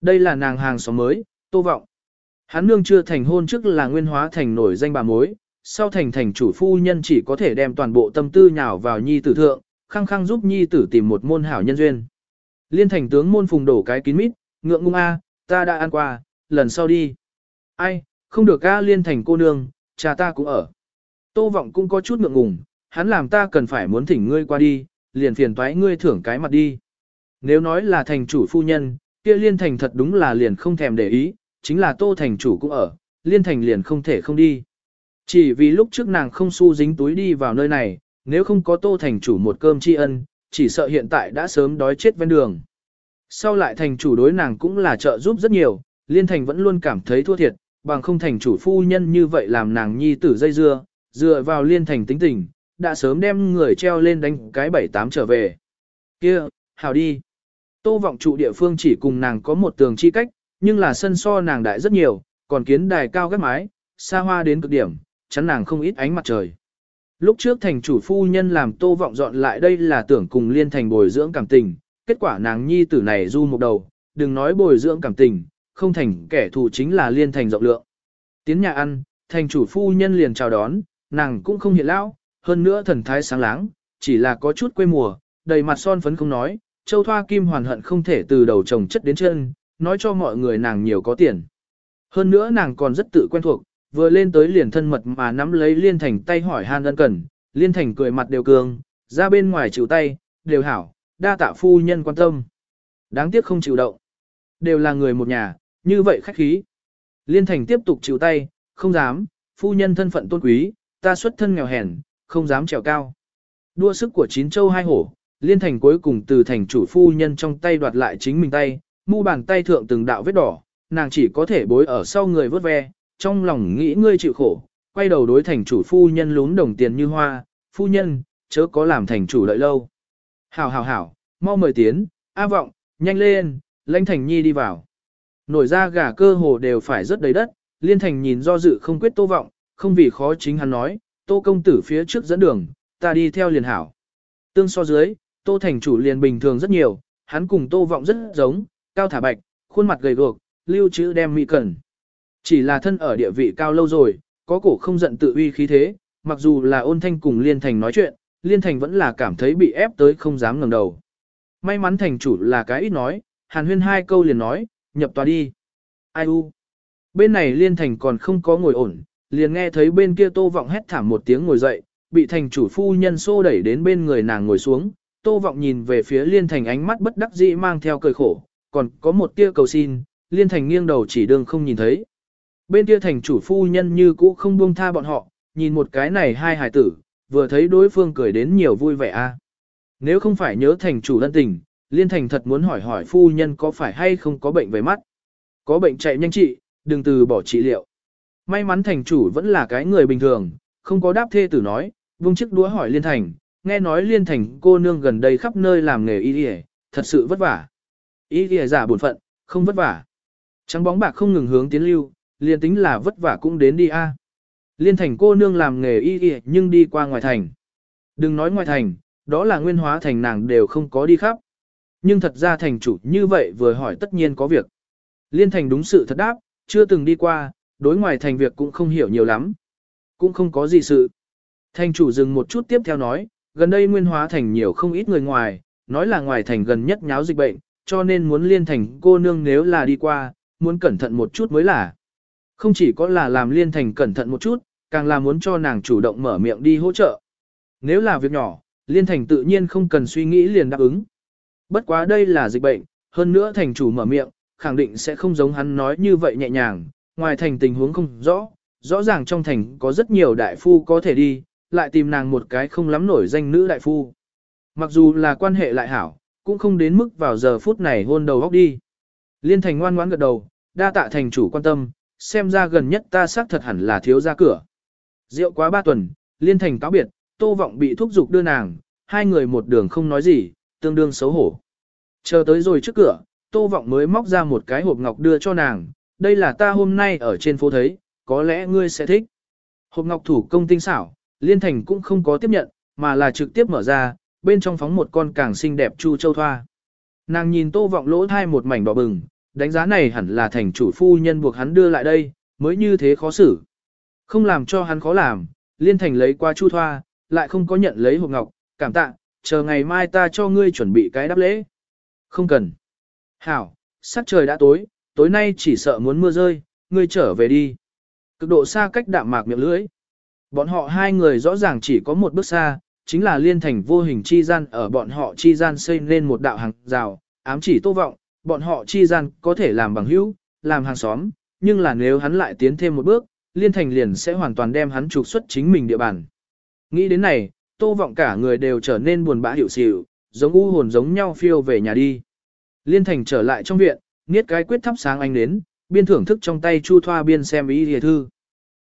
Đây là nàng hàng xóm mới, tô vọng. Hắn nương chưa thành hôn trước là nguyên hóa thành nổi danh bà mối, sau thành thành chủ phu nhân chỉ có thể đem toàn bộ tâm tư nhào vào nhi tử thượng, khăng khăng giúp nhi tử tìm một môn hảo nhân duyên. Liên thành tướng môn phùng đổ cái kín mít, ngượng ngung a, ta đã ăn qua, lần sau đi. Ai, không được a liên thành cô nương, cha ta cũng ở. Tô vọng cũng có chút ngượng ngùng, hắn làm ta cần phải muốn thỉnh ngươi qua đi, liền phiền toái ngươi thưởng cái mặt đi. Nếu nói là thành chủ phu nhân, kia liên thành thật đúng là liền không thèm để ý, chính là tô thành chủ cũng ở, liên thành liền không thể không đi. Chỉ vì lúc trước nàng không su dính túi đi vào nơi này, nếu không có tô thành chủ một cơm tri ân, chỉ sợ hiện tại đã sớm đói chết ven đường. Sau lại thành chủ đối nàng cũng là trợ giúp rất nhiều, liên thành vẫn luôn cảm thấy thua thiệt, bằng không thành chủ phu nhân như vậy làm nàng nhi tử dây dưa, dựa vào liên thành tính tình, đã sớm đem người treo lên đánh cái bảy tám trở về. kia hào đi. Tô vọng trụ địa phương chỉ cùng nàng có một tường chi cách, nhưng là sân so nàng đại rất nhiều, còn kiến đài cao gác mái, xa hoa đến cực điểm, chắn nàng không ít ánh mặt trời. Lúc trước thành chủ phu nhân làm tô vọng dọn lại đây là tưởng cùng liên thành bồi dưỡng cảm tình, kết quả nàng nhi tử này du một đầu, đừng nói bồi dưỡng cảm tình, không thành kẻ thù chính là liên thành rộng lượng. Tiến nhà ăn, thành chủ phu nhân liền chào đón, nàng cũng không hiện lão, hơn nữa thần thái sáng láng, chỉ là có chút quê mùa, đầy mặt son phấn không nói, châu thoa kim hoàn hận không thể từ đầu chồng chất đến chân, nói cho mọi người nàng nhiều có tiền. Hơn nữa nàng còn rất tự quen thuộc, vừa lên tới liền thân mật mà nắm lấy Liên Thành tay hỏi han ân cần, Liên Thành cười mặt đều cường, ra bên ngoài chịu tay, đều hảo, đa tạ phu nhân quan tâm. Đáng tiếc không chịu động. Đều là người một nhà, như vậy khách khí. Liên Thành tiếp tục chịu tay, không dám, phu nhân thân phận tôn quý, ta xuất thân nghèo hèn, không dám trèo cao. Đua sức của chín châu hai hổ, Liên Thành cuối cùng từ thành chủ phu nhân trong tay đoạt lại chính mình tay, mu bàn tay thượng từng đạo vết đỏ, nàng chỉ có thể bối ở sau người vớt ve, trong lòng nghĩ ngươi chịu khổ, quay đầu đối thành chủ phu nhân lún đồng tiền như hoa, phu nhân, chớ có làm thành chủ lợi lâu. Hảo hảo hảo, mau mời tiến, A vọng, nhanh lên, lãnh thành nhi đi vào. Nổi ra gà cơ hồ đều phải rất đầy đất, liên thành nhìn do dự không quyết tô vọng, không vì khó chính hắn nói, tô công tử phía trước dẫn đường, ta đi theo liền hảo. Tương so dưới, tô thành chủ liền bình thường rất nhiều, hắn cùng tô vọng rất giống, cao thả bạch, khuôn mặt gầy guộc, lưu trữ đem mỹ cẩn. Chỉ là thân ở địa vị cao lâu rồi, có cổ không giận tự uy khí thế, mặc dù là ôn thanh cùng Liên Thành nói chuyện, Liên Thành vẫn là cảm thấy bị ép tới không dám ngẩng đầu. May mắn thành chủ là cái ít nói, hàn huyên hai câu liền nói, nhập tòa đi. Ai u? Bên này Liên Thành còn không có ngồi ổn, liền nghe thấy bên kia tô vọng hét thảm một tiếng ngồi dậy, bị thành chủ phu nhân xô đẩy đến bên người nàng ngồi xuống. Tô vọng nhìn về phía Liên Thành ánh mắt bất đắc dĩ mang theo cười khổ, còn có một tia cầu xin, Liên Thành nghiêng đầu chỉ đường không nhìn thấy. Bên kia thành chủ phu nhân như cũ không buông tha bọn họ, nhìn một cái này hai hài tử, vừa thấy đối phương cười đến nhiều vui vẻ a. Nếu không phải nhớ thành chủ ân tình, Liên Thành thật muốn hỏi hỏi phu nhân có phải hay không có bệnh về mắt. Có bệnh chạy nhanh trị, đừng từ bỏ trị liệu. May mắn thành chủ vẫn là cái người bình thường, không có đáp thê tử nói, vung chiếc đũa hỏi Liên Thành, nghe nói Liên Thành cô nương gần đây khắp nơi làm nghề y y, thật sự vất vả. Y y giả buồn phận, không vất vả. Trắng bóng bạc không ngừng hướng tiến lưu, liền tính là vất vả cũng đến đi a. Liên thành cô nương làm nghề y y nhưng đi qua ngoài thành. Đừng nói ngoài thành, đó là nguyên hóa thành nàng đều không có đi khắp. Nhưng thật ra thành chủ như vậy vừa hỏi tất nhiên có việc. Liên thành đúng sự thật đáp, chưa từng đi qua, đối ngoài thành việc cũng không hiểu nhiều lắm. Cũng không có gì sự. Thành chủ dừng một chút tiếp theo nói, gần đây nguyên hóa thành nhiều không ít người ngoài, nói là ngoài thành gần nhất nháo dịch bệnh, cho nên muốn liên thành cô nương nếu là đi qua, muốn cẩn thận một chút mới là. Không chỉ có là làm liên thành cẩn thận một chút, càng là muốn cho nàng chủ động mở miệng đi hỗ trợ. Nếu là việc nhỏ, liên thành tự nhiên không cần suy nghĩ liền đáp ứng. Bất quá đây là dịch bệnh, hơn nữa thành chủ mở miệng, khẳng định sẽ không giống hắn nói như vậy nhẹ nhàng, ngoài thành tình huống không rõ, rõ ràng trong thành có rất nhiều đại phu có thể đi, lại tìm nàng một cái không lắm nổi danh nữ đại phu. Mặc dù là quan hệ lại hảo, cũng không đến mức vào giờ phút này hôn đầu góc đi. Liên thành ngoan ngoãn gật đầu, đa tạ thành chủ quan tâm, xem ra gần nhất ta xác thật hẳn là thiếu ra cửa. Rượu quá ba tuần, liên thành cáo biệt, tô vọng bị thúc giục đưa nàng, hai người một đường không nói gì, tương đương xấu hổ. Chờ tới rồi trước cửa, tô vọng mới móc ra một cái hộp ngọc đưa cho nàng, đây là ta hôm nay ở trên phố thấy, có lẽ ngươi sẽ thích. Hộp ngọc thủ công tinh xảo, liên thành cũng không có tiếp nhận, mà là trực tiếp mở ra, bên trong phóng một con càng xinh đẹp chu châu thoa. Nàng nhìn tô vọng lỗ thai một mảnh đỏ bừng, đánh giá này hẳn là thành chủ phu nhân buộc hắn đưa lại đây, mới như thế khó xử. Không làm cho hắn khó làm, liên thành lấy qua chu thoa, lại không có nhận lấy hộp ngọc, cảm tạ, chờ ngày mai ta cho ngươi chuẩn bị cái đáp lễ. Không cần. Hảo, sắc trời đã tối, tối nay chỉ sợ muốn mưa rơi, ngươi trở về đi. Cực độ xa cách đạm mạc miệng lưỡi. Bọn họ hai người rõ ràng chỉ có một bước xa, chính là liên thành vô hình chi gian ở bọn họ chi gian xây nên một đạo hàng rào, ám chỉ tô vọng, bọn họ chi gian có thể làm bằng hữu, làm hàng xóm, nhưng là nếu hắn lại tiến thêm một bước, liên thành liền sẽ hoàn toàn đem hắn trục xuất chính mình địa bàn. Nghĩ đến này, tô vọng cả người đều trở nên buồn bã hiểu xỉu, giống u hồn giống nhau phiêu về nhà đi. Liên thành trở lại trong viện, niết cái quyết thắp sáng anh đến, biên thưởng thức trong tay chu thoa biên xem ý hề thư.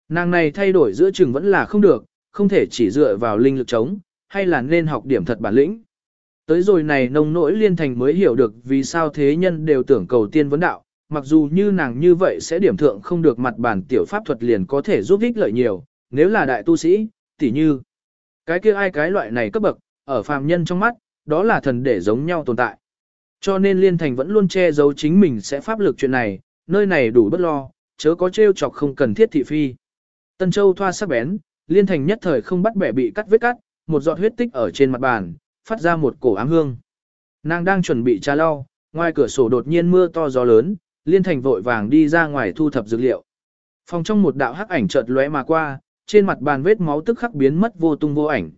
Nàng này thay đổi giữa chừng vẫn là không được, không thể chỉ dựa vào linh lực chống, hay là nên học điểm thật bản lĩnh. Tới rồi này nông nỗi liên thành mới hiểu được vì sao thế nhân đều tưởng cầu tiên vấn đạo, mặc dù như nàng như vậy sẽ điểm thượng không được mặt bản tiểu pháp thuật liền có thể giúp ích lợi nhiều, nếu là đại tu sĩ, tỉ như cái kia ai cái loại này cấp bậc, ở phàm nhân trong mắt, đó là thần để giống nhau tồn tại. Cho nên liên thành vẫn luôn che giấu chính mình sẽ pháp lực chuyện này, nơi này đủ bất lo, chớ có trêu chọc không cần thiết thị phi. Tân Châu thoa sắc bén, liên thành nhất thời không bắt bẻ bị cắt vết cắt, một giọt huyết tích ở trên mặt bàn, phát ra một cổ ám hương. Nàng đang chuẩn bị trà lau, ngoài cửa sổ đột nhiên mưa to gió lớn, liên thành vội vàng đi ra ngoài thu thập dược liệu. Phòng trong một đạo hắc ảnh chợt lóe mà qua, trên mặt bàn vết máu tức khắc biến mất vô tung vô ảnh.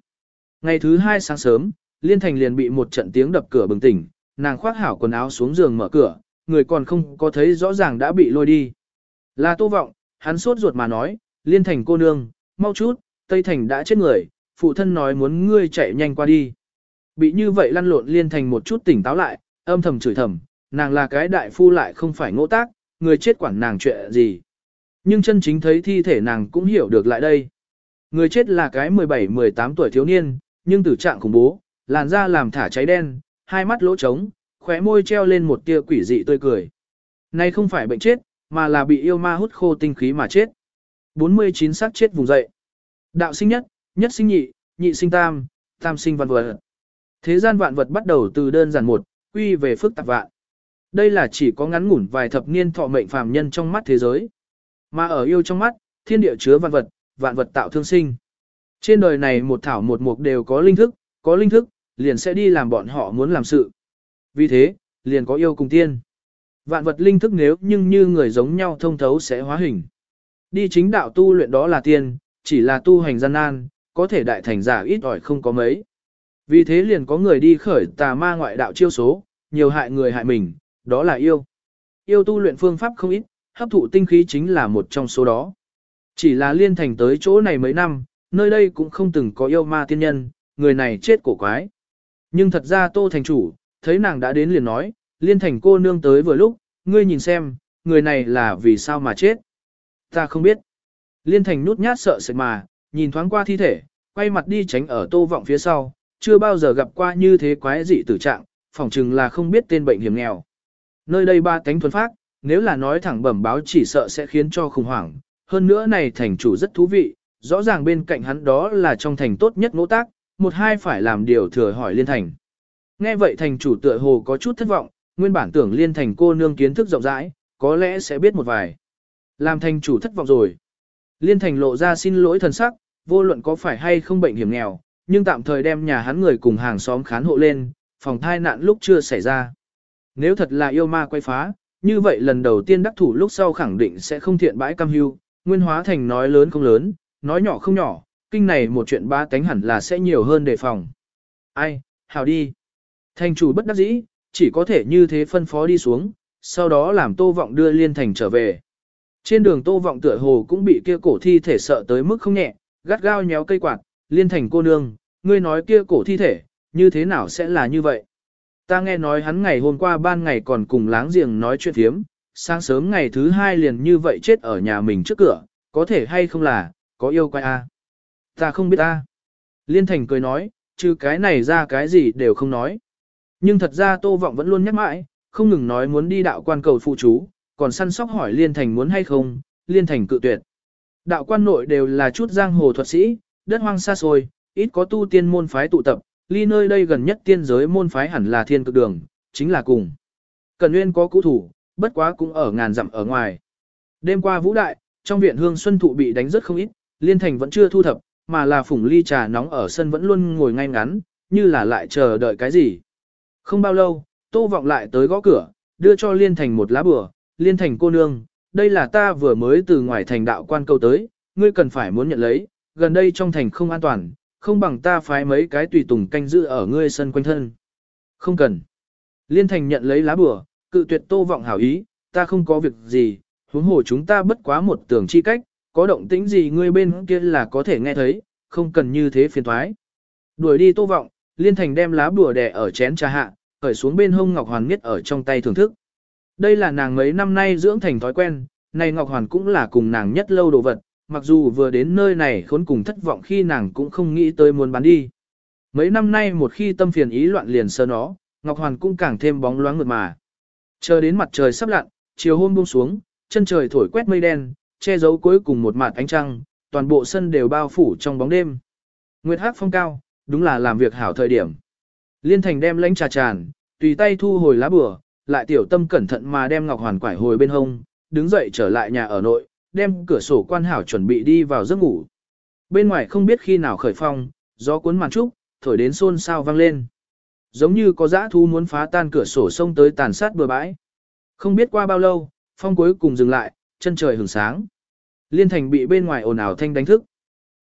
Ngày thứ hai sáng sớm, liên thành liền bị một trận tiếng đập cửa bừng tỉnh, nàng khoác hảo quần áo xuống giường mở cửa, người còn không có thấy rõ ràng đã bị lôi đi. Là tô vọng, hắn sốt ruột mà nói, liên thành cô nương, mau chút, Tây Thành đã chết người, phụ thân nói muốn ngươi chạy nhanh qua đi. Bị như vậy lăn lộn liên thành một chút tỉnh táo lại, âm thầm chửi thầm, nàng là cái đại phu lại không phải ngỗ tác, người chết quản nàng chuyện gì. Nhưng chân chính thấy thi thể nàng cũng hiểu được lại đây. Người chết là cái 17-18 tuổi thiếu niên, nhưng tử trạng khủng bố, làn da làm thả cháy đen, hai mắt lỗ trống, khóe môi treo lên một tia quỷ dị tươi cười. nay không phải bệnh chết, mà là bị yêu ma hút khô tinh khí mà chết. 49 xác chết vùng dậy. Đạo sinh nhất, nhất sinh nhị, nhị sinh tam, tam sinh vạn vật. Thế gian vạn vật bắt đầu từ đơn giản một, quy về phức tạp vạn. Đây là chỉ có ngắn ngủn vài thập niên thọ mệnh phàm nhân trong mắt thế giới. Mà ở yêu trong mắt, thiên địa chứa vạn vật, vạn vật tạo thương sinh. Trên đời này một thảo một mục đều có linh thức, có linh thức, liền sẽ đi làm bọn họ muốn làm sự. Vì thế, liền có yêu cùng tiên. Vạn vật linh thức nếu nhưng như người giống nhau thông thấu sẽ hóa hình. Đi chính đạo tu luyện đó là tiên, chỉ là tu hành gian nan, có thể đại thành giả ít ỏi không có mấy. Vì thế liền có người đi khởi tà ma ngoại đạo chiêu số, nhiều hại người hại mình, đó là yêu. Yêu tu luyện phương pháp không ít, hấp thụ tinh khí chính là một trong số đó. Chỉ là liên thành tới chỗ này mấy năm, nơi đây cũng không từng có yêu ma tiên nhân, người này chết cổ quái. Nhưng thật ra tô thành chủ, thấy nàng đã đến liền nói, liên thành cô nương tới vừa lúc, ngươi nhìn xem, người này là vì sao mà chết. Ta không biết. Liên thành nút nhát sợ sệt mà, nhìn thoáng qua thi thể, quay mặt đi tránh ở tô vọng phía sau, chưa bao giờ gặp qua như thế quái dị tử trạng, phỏng chừng là không biết tên bệnh hiểm nghèo. Nơi đây ba tánh thuần phát, nếu là nói thẳng bẩm báo chỉ sợ sẽ khiến cho khủng hoảng. Hơn nữa này thành chủ rất thú vị, rõ ràng bên cạnh hắn đó là trong thành tốt nhất ngỗ tác, một hai phải làm điều thừa hỏi liên thành. Nghe vậy thành chủ tựa hồ có chút thất vọng, nguyên bản tưởng liên thành cô nương kiến thức rộng rãi, có lẽ sẽ biết một vài. Làm thành chủ thất vọng rồi. Liên thành lộ ra xin lỗi thần sắc, vô luận có phải hay không bệnh hiểm nghèo, nhưng tạm thời đem nhà hắn người cùng hàng xóm khán hộ lên, phòng thai nạn lúc chưa xảy ra. Nếu thật là yêu ma quay phá, như vậy lần đầu tiên đắc thủ lúc sau khẳng định sẽ không thiện bãi cam hưu, nguyên hóa thành nói lớn không lớn, nói nhỏ không nhỏ, kinh này một chuyện ba tánh hẳn là sẽ nhiều hơn đề phòng. Ai, hào đi. Thành chủ bất đắc dĩ, chỉ có thể như thế phân phó đi xuống, sau đó làm tô vọng đưa liên thành trở về. Trên đường tô vọng tựa hồ cũng bị kia cổ thi thể sợ tới mức không nhẹ, gắt gao nhéo cây quạt, liên thành cô nương, ngươi nói kia cổ thi thể, như thế nào sẽ là như vậy? Ta nghe nói hắn ngày hôm qua ban ngày còn cùng láng giềng nói chuyện thiếm, sáng sớm ngày thứ hai liền như vậy chết ở nhà mình trước cửa, có thể hay không là, có yêu quay a? À? Ta không biết a. Liên thành cười nói, chứ cái này ra cái gì đều không nói. Nhưng thật ra Tô Vọng vẫn luôn nhắc mãi, không ngừng nói muốn đi đạo quan cầu phụ chú, còn săn sóc hỏi Liên Thành muốn hay không, Liên Thành cự tuyệt. Đạo quan nội đều là chút giang hồ thuật sĩ, đất hoang xa xôi, ít có tu tiên môn phái tụ tập, ly nơi đây gần nhất tiên giới môn phái hẳn là thiên cực đường, chính là cùng. Cần Nguyên có cũ thủ, bất quá cũng ở ngàn dặm ở ngoài. Đêm qua vũ đại, trong viện hương xuân thụ bị đánh rất không ít, Liên Thành vẫn chưa thu thập, mà là phủng ly trà nóng ở sân vẫn luôn ngồi ngay ngắn, như là lại chờ đợi cái gì. Không bao lâu, Tô Vọng lại tới gõ cửa, đưa cho Liên Thành một lá bừa. Liên Thành cô nương, đây là ta vừa mới từ ngoài thành đạo quan câu tới, ngươi cần phải muốn nhận lấy, gần đây trong thành không an toàn, không bằng ta phái mấy cái tùy tùng canh giữ ở ngươi sân quanh thân. Không cần. Liên Thành nhận lấy lá bùa, cự tuyệt Tô Vọng hảo ý, ta không có việc gì, huống hồ chúng ta bất quá một tưởng chi cách, có động tĩnh gì ngươi bên kia là có thể nghe thấy, không cần như thế phiền toái. Đuổi đi Tô Vọng, Liên Thành đem lá bùa đè ở chén trà hạ, cởi xuống bên hông Ngọc Hoàn miết ở trong tay thưởng thức. Đây là nàng mấy năm nay dưỡng thành thói quen, này Ngọc Hoàn cũng là cùng nàng nhất lâu đồ vật, mặc dù vừa đến nơi này khốn cùng thất vọng khi nàng cũng không nghĩ tới muốn bán đi. Mấy năm nay một khi tâm phiền ý loạn liền sơ nó, Ngọc Hoàn cũng càng thêm bóng loáng mượt mà. Chờ đến mặt trời sắp lặn, chiều hôm buông xuống, chân trời thổi quét mây đen, che giấu cuối cùng một mạt ánh trăng, toàn bộ sân đều bao phủ trong bóng đêm. Nguyệt hát phong cao, đúng là làm việc hảo thời điểm. Liên Thành đem lãnh trà tràn, tùy tay thu hồi lá bùa, lại tiểu tâm cẩn thận mà đem ngọc hoàn quải hồi bên hông, đứng dậy trở lại nhà ở nội, đem cửa sổ quan hảo chuẩn bị đi vào giấc ngủ. Bên ngoài không biết khi nào khởi phong, gió cuốn màn trúc, thổi đến xôn xao vang lên. Giống như có dã thu muốn phá tan cửa sổ sông tới tàn sát bừa bãi. Không biết qua bao lâu, phong cuối cùng dừng lại, chân trời hừng sáng. Liên thành bị bên ngoài ồn ào thanh đánh thức.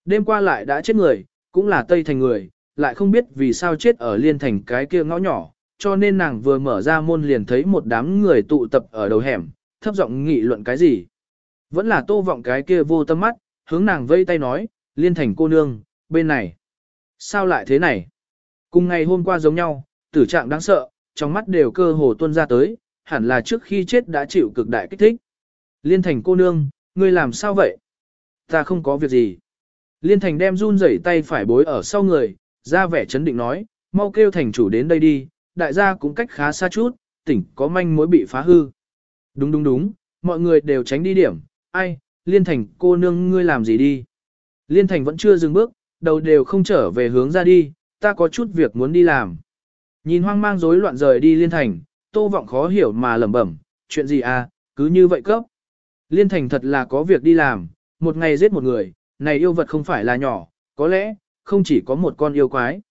Đêm qua lại đã chết người, cũng là Tây Thành người, lại không biết vì sao chết ở liên thành cái kia ngõ nhỏ, cho nên nàng vừa mở ra môn liền thấy một đám người tụ tập ở đầu hẻm, thấp giọng nghị luận cái gì. Vẫn là tô vọng cái kia vô tâm mắt, hướng nàng vây tay nói, liên thành cô nương, bên này. Sao lại thế này? Cùng ngày hôm qua giống nhau, tử trạng đáng sợ, trong mắt đều cơ hồ tuôn ra tới, hẳn là trước khi chết đã chịu cực đại kích thích. Liên thành cô nương, ngươi làm sao vậy? Ta không có việc gì. Liên thành đem run rẩy tay phải bối ở sau người, ra vẻ chấn định nói, mau kêu thành chủ đến đây đi, đại gia cũng cách khá xa chút, tỉnh có manh mối bị phá hư. Đúng đúng đúng, mọi người đều tránh đi điểm, ai, liên thành cô nương ngươi làm gì đi. Liên thành vẫn chưa dừng bước, đầu đều không trở về hướng ra đi, ta có chút việc muốn đi làm. Nhìn hoang mang rối loạn rời đi liên thành, tô vọng khó hiểu mà lẩm bẩm, chuyện gì à, cứ như vậy cấp. Liên thành thật là có việc đi làm, một ngày giết một người, này yêu vật không phải là nhỏ, có lẽ, không chỉ có một con yêu quái.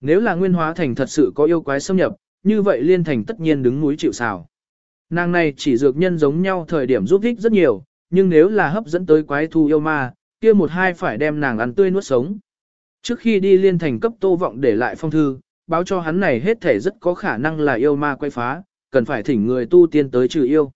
Nếu là nguyên hóa thành thật sự có yêu quái xâm nhập, như vậy liên thành tất nhiên đứng núi chịu xào. Nàng này chỉ dược nhân giống nhau thời điểm giúp thích rất nhiều, nhưng nếu là hấp dẫn tới quái thu yêu ma, kia một hai phải đem nàng ăn tươi nuốt sống. Trước khi đi liên thành cấp tô vọng để lại phong thư, báo cho hắn này hết thể rất có khả năng là yêu ma quay phá, cần phải thỉnh người tu tiên tới trừ yêu.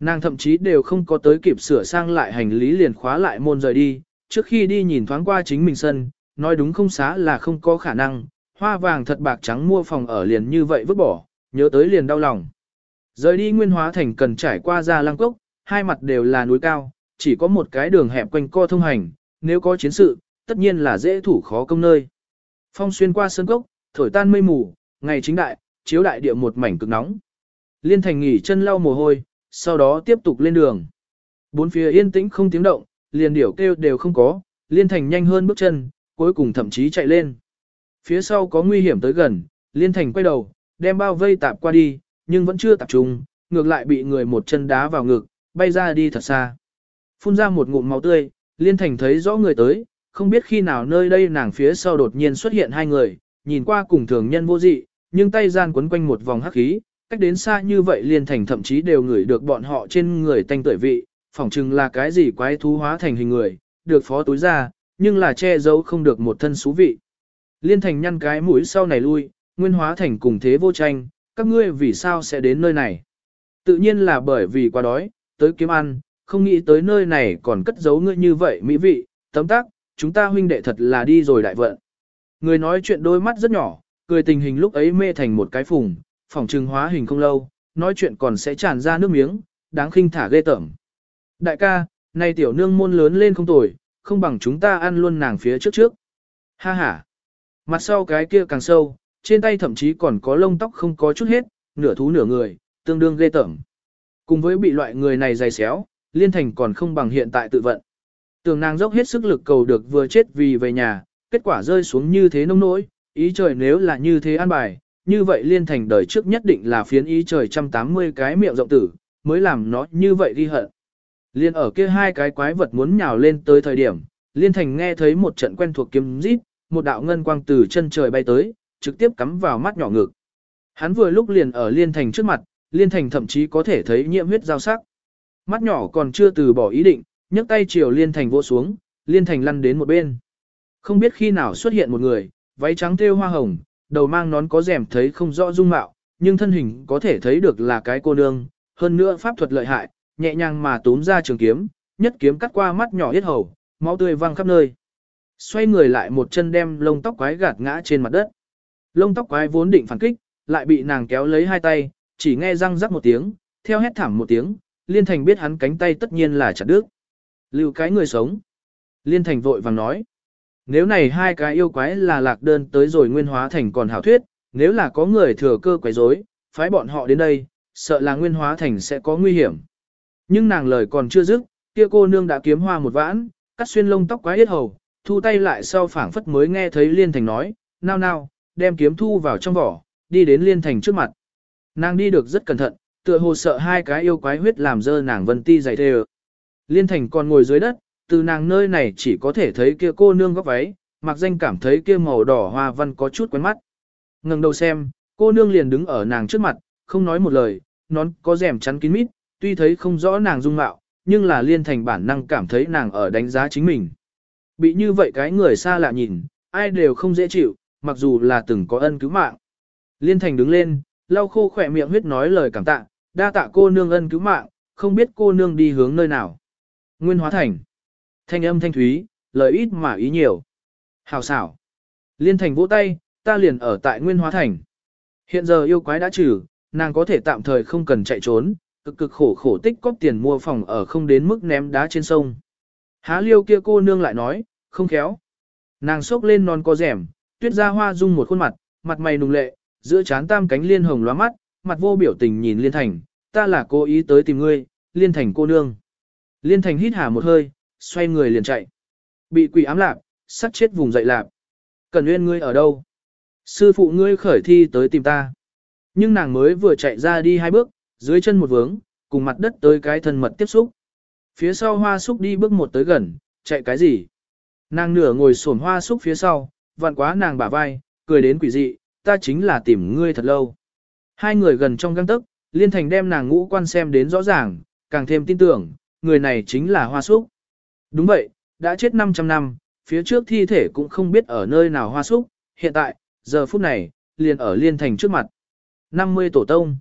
Nàng thậm chí đều không có tới kịp sửa sang lại hành lý liền khóa lại môn rời đi, trước khi đi nhìn thoáng qua chính mình sân, nói đúng không xá là không có khả năng, hoa vàng thật bạc trắng mua phòng ở liền như vậy vứt bỏ, nhớ tới liền đau lòng. Rời đi nguyên hóa thành cần trải qua ra lăng cốc, hai mặt đều là núi cao, chỉ có một cái đường hẹp quanh co thông hành, nếu có chiến sự, tất nhiên là dễ thủ khó công nơi. Phong xuyên qua sơn cốc, thổi tan mây mù, ngày chính đại, chiếu đại địa một mảnh cực nóng. Liên thành nghỉ chân lau mồ hôi, sau đó tiếp tục lên đường. Bốn phía yên tĩnh không tiếng động, liền điểu kêu đều không có, Liên Thành nhanh hơn bước chân, cuối cùng thậm chí chạy lên. Phía sau có nguy hiểm tới gần, Liên Thành quay đầu, đem bao vây tạp qua đi, nhưng vẫn chưa tập trung, ngược lại bị người một chân đá vào ngực, bay ra đi thật xa. Phun ra một ngụm máu tươi, Liên Thành thấy rõ người tới, không biết khi nào nơi đây nàng phía sau đột nhiên xuất hiện hai người, nhìn qua cùng thường nhân vô dị, nhưng tay gian quấn quanh một vòng hắc khí, cách đến xa như vậy Liên Thành thậm chí đều ngửi được bọn họ trên người tanh tuổi vị, phỏng chừng là cái gì quái thú hóa thành hình người, được phó túi ra, nhưng là che giấu không được một thân xú vị. Liên Thành nhăn cái mũi sau này lui, nguyên hóa thành cùng thế vô tranh, các ngươi vì sao sẽ đến nơi này? Tự nhiên là bởi vì quá đói, tới kiếm ăn, không nghĩ tới nơi này còn cất giấu ngươi như vậy mỹ vị, tấm tác, chúng ta huynh đệ thật là đi rồi đại vận. Người nói chuyện đôi mắt rất nhỏ, cười tình hình lúc ấy mê thành một cái phùng, phòng trừng hóa hình không lâu, nói chuyện còn sẽ tràn ra nước miếng, đáng khinh thả ghê tởm. Đại ca, nay tiểu nương môn lớn lên không tồi, không bằng chúng ta ăn luôn nàng phía trước trước. Ha ha. Mặt sau cái kia càng sâu, trên tay thậm chí còn có lông tóc không có chút hết, nửa thú nửa người, tương đương ghê tởm. Cùng với bị loại người này dày xéo, liên thành còn không bằng hiện tại tự vận. Tường nàng dốc hết sức lực cầu được vừa chết vì về nhà, kết quả rơi xuống như thế nông nỗi, ý trời nếu là như thế an bài, như vậy liên thành đời trước nhất định là phiến ý trời 180 cái miệng rộng tử, mới làm nó như vậy đi hận. Liên ở kia hai cái quái vật muốn nhào lên tới thời điểm, liên thành nghe thấy một trận quen thuộc kiếm rít, một đạo ngân quang từ chân trời bay tới, trực tiếp cắm vào mắt nhỏ ngực. Hắn vừa lúc liền ở liên thành trước mặt, liên thành thậm chí có thể thấy nhiễm huyết giao sắc. Mắt nhỏ còn chưa từ bỏ ý định, nhấc tay chiều liên thành vỗ xuống, liên thành lăn đến một bên. Không biết khi nào xuất hiện một người, váy trắng thêu hoa hồng, đầu mang nón có rèm thấy không rõ dung mạo, nhưng thân hình có thể thấy được là cái cô nương, hơn nữa pháp thuật lợi hại, nhẹ nhàng mà túm ra trường kiếm, nhất kiếm cắt qua mắt nhỏ yết hầu, máu tươi văng khắp nơi. Xoay người lại một chân đem lông tóc quái gạt ngã trên mặt đất. Lông tóc quái vốn định phản kích, lại bị nàng kéo lấy hai tay, chỉ nghe răng rắc một tiếng, theo hét thảm một tiếng, Liên Thành biết hắn cánh tay tất nhiên là chặt đứt. Lưu cái người sống. Liên Thành vội vàng nói. Nếu này hai cái yêu quái là lạc đơn tới rồi nguyên hóa thành còn hảo thuyết, nếu là có người thừa cơ quấy rối, phái bọn họ đến đây, sợ là nguyên hóa thành sẽ có nguy hiểm. Nhưng nàng lời còn chưa dứt, kia cô nương đã kiếm hoa một vãn, cắt xuyên lông tóc quái yết hầu, thu tay lại sau phảng phất mới nghe thấy Liên Thành nói, nao nao, đem kiếm thu vào trong vỏ, đi đến Liên Thành trước mặt. Nàng đi được rất cẩn thận, tựa hồ sợ hai cái yêu quái huyết làm dơ nàng vân ti dày thề. Liên Thành còn ngồi dưới đất, từ nàng nơi này chỉ có thể thấy kia cô nương góc váy, mặc danh cảm thấy kia màu đỏ hoa văn có chút quen mắt. Ngừng đầu xem, cô nương liền đứng ở nàng trước mặt, không nói một lời, nón có rèm chắn kín mít, tuy thấy không rõ nàng dung mạo, nhưng là liên thành bản năng cảm thấy nàng ở đánh giá chính mình. Bị như vậy cái người xa lạ nhìn, ai đều không dễ chịu, mặc dù là từng có ân cứu mạng. Liên thành đứng lên, lau khô khỏe miệng huyết nói lời cảm tạ, đa tạ cô nương ân cứu mạng, không biết cô nương đi hướng nơi nào. Nguyên hóa thành. Thanh âm thanh thúy, lời ít mà ý nhiều. Hào xảo. Liên thành vỗ tay, ta liền ở tại Nguyên hóa thành. Hiện giờ yêu quái đã trừ, nàng có thể tạm thời không cần chạy trốn, cực cực khổ khổ tích cóp tiền mua phòng ở không đến mức ném đá trên sông. Há liêu kia cô nương lại nói, không khéo. Nàng sốc lên non có rẻm, tuyết ra hoa dung một khuôn mặt, mặt mày nùng lệ, giữa chán tam cánh liên hồng lóa mắt, mặt vô biểu tình nhìn liên thành, ta là cố ý tới tìm ngươi, liên thành cô nương. Liên thành hít hà một hơi, xoay người liền chạy. Bị quỷ ám lạp, sắt chết vùng dậy lạp. Cần nguyên ngươi ở đâu? Sư phụ ngươi khởi thi tới tìm ta. Nhưng nàng mới vừa chạy ra đi hai bước, dưới chân một vướng, cùng mặt đất tới cái thân mật tiếp xúc. Phía sau hoa súc đi bước một tới gần, chạy cái gì? Nàng nửa ngồi sổn hoa súc phía sau, vặn quá nàng bả vai, cười đến quỷ dị, ta chính là tìm ngươi thật lâu. Hai người gần trong găng tức, liên thành đem nàng ngũ quan xem đến rõ ràng, càng thêm tin tưởng, người này chính là hoa súc. Đúng vậy, đã chết 500 năm, phía trước thi thể cũng không biết ở nơi nào hoa súc, hiện tại, giờ phút này, liền ở liên thành trước mặt. 50 tổ tông.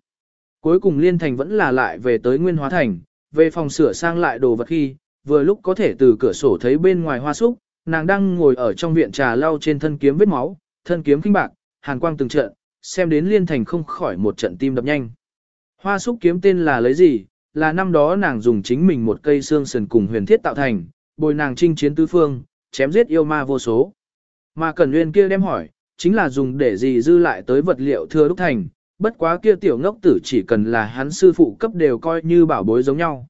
Cuối cùng Liên Thành vẫn là lại về tới Nguyên Hóa Thành, về phòng sửa sang lại đồ vật khi, vừa lúc có thể từ cửa sổ thấy bên ngoài hoa súc, nàng đang ngồi ở trong viện trà lau trên thân kiếm vết máu, thân kiếm kinh bạc, hàn quang từng trận, xem đến Liên Thành không khỏi một trận tim đập nhanh. Hoa súc kiếm tên là lấy gì, là năm đó nàng dùng chính mình một cây xương sườn cùng huyền thiết tạo thành, bồi nàng chinh chiến tứ phương, chém giết yêu ma vô số. Mà Cẩn Nguyên kia đem hỏi, chính là dùng để gì dư lại tới vật liệu thừa đúc thành, bất quá kia tiểu ngốc tử chỉ cần là hắn sư phụ cấp đều coi như bảo bối giống nhau.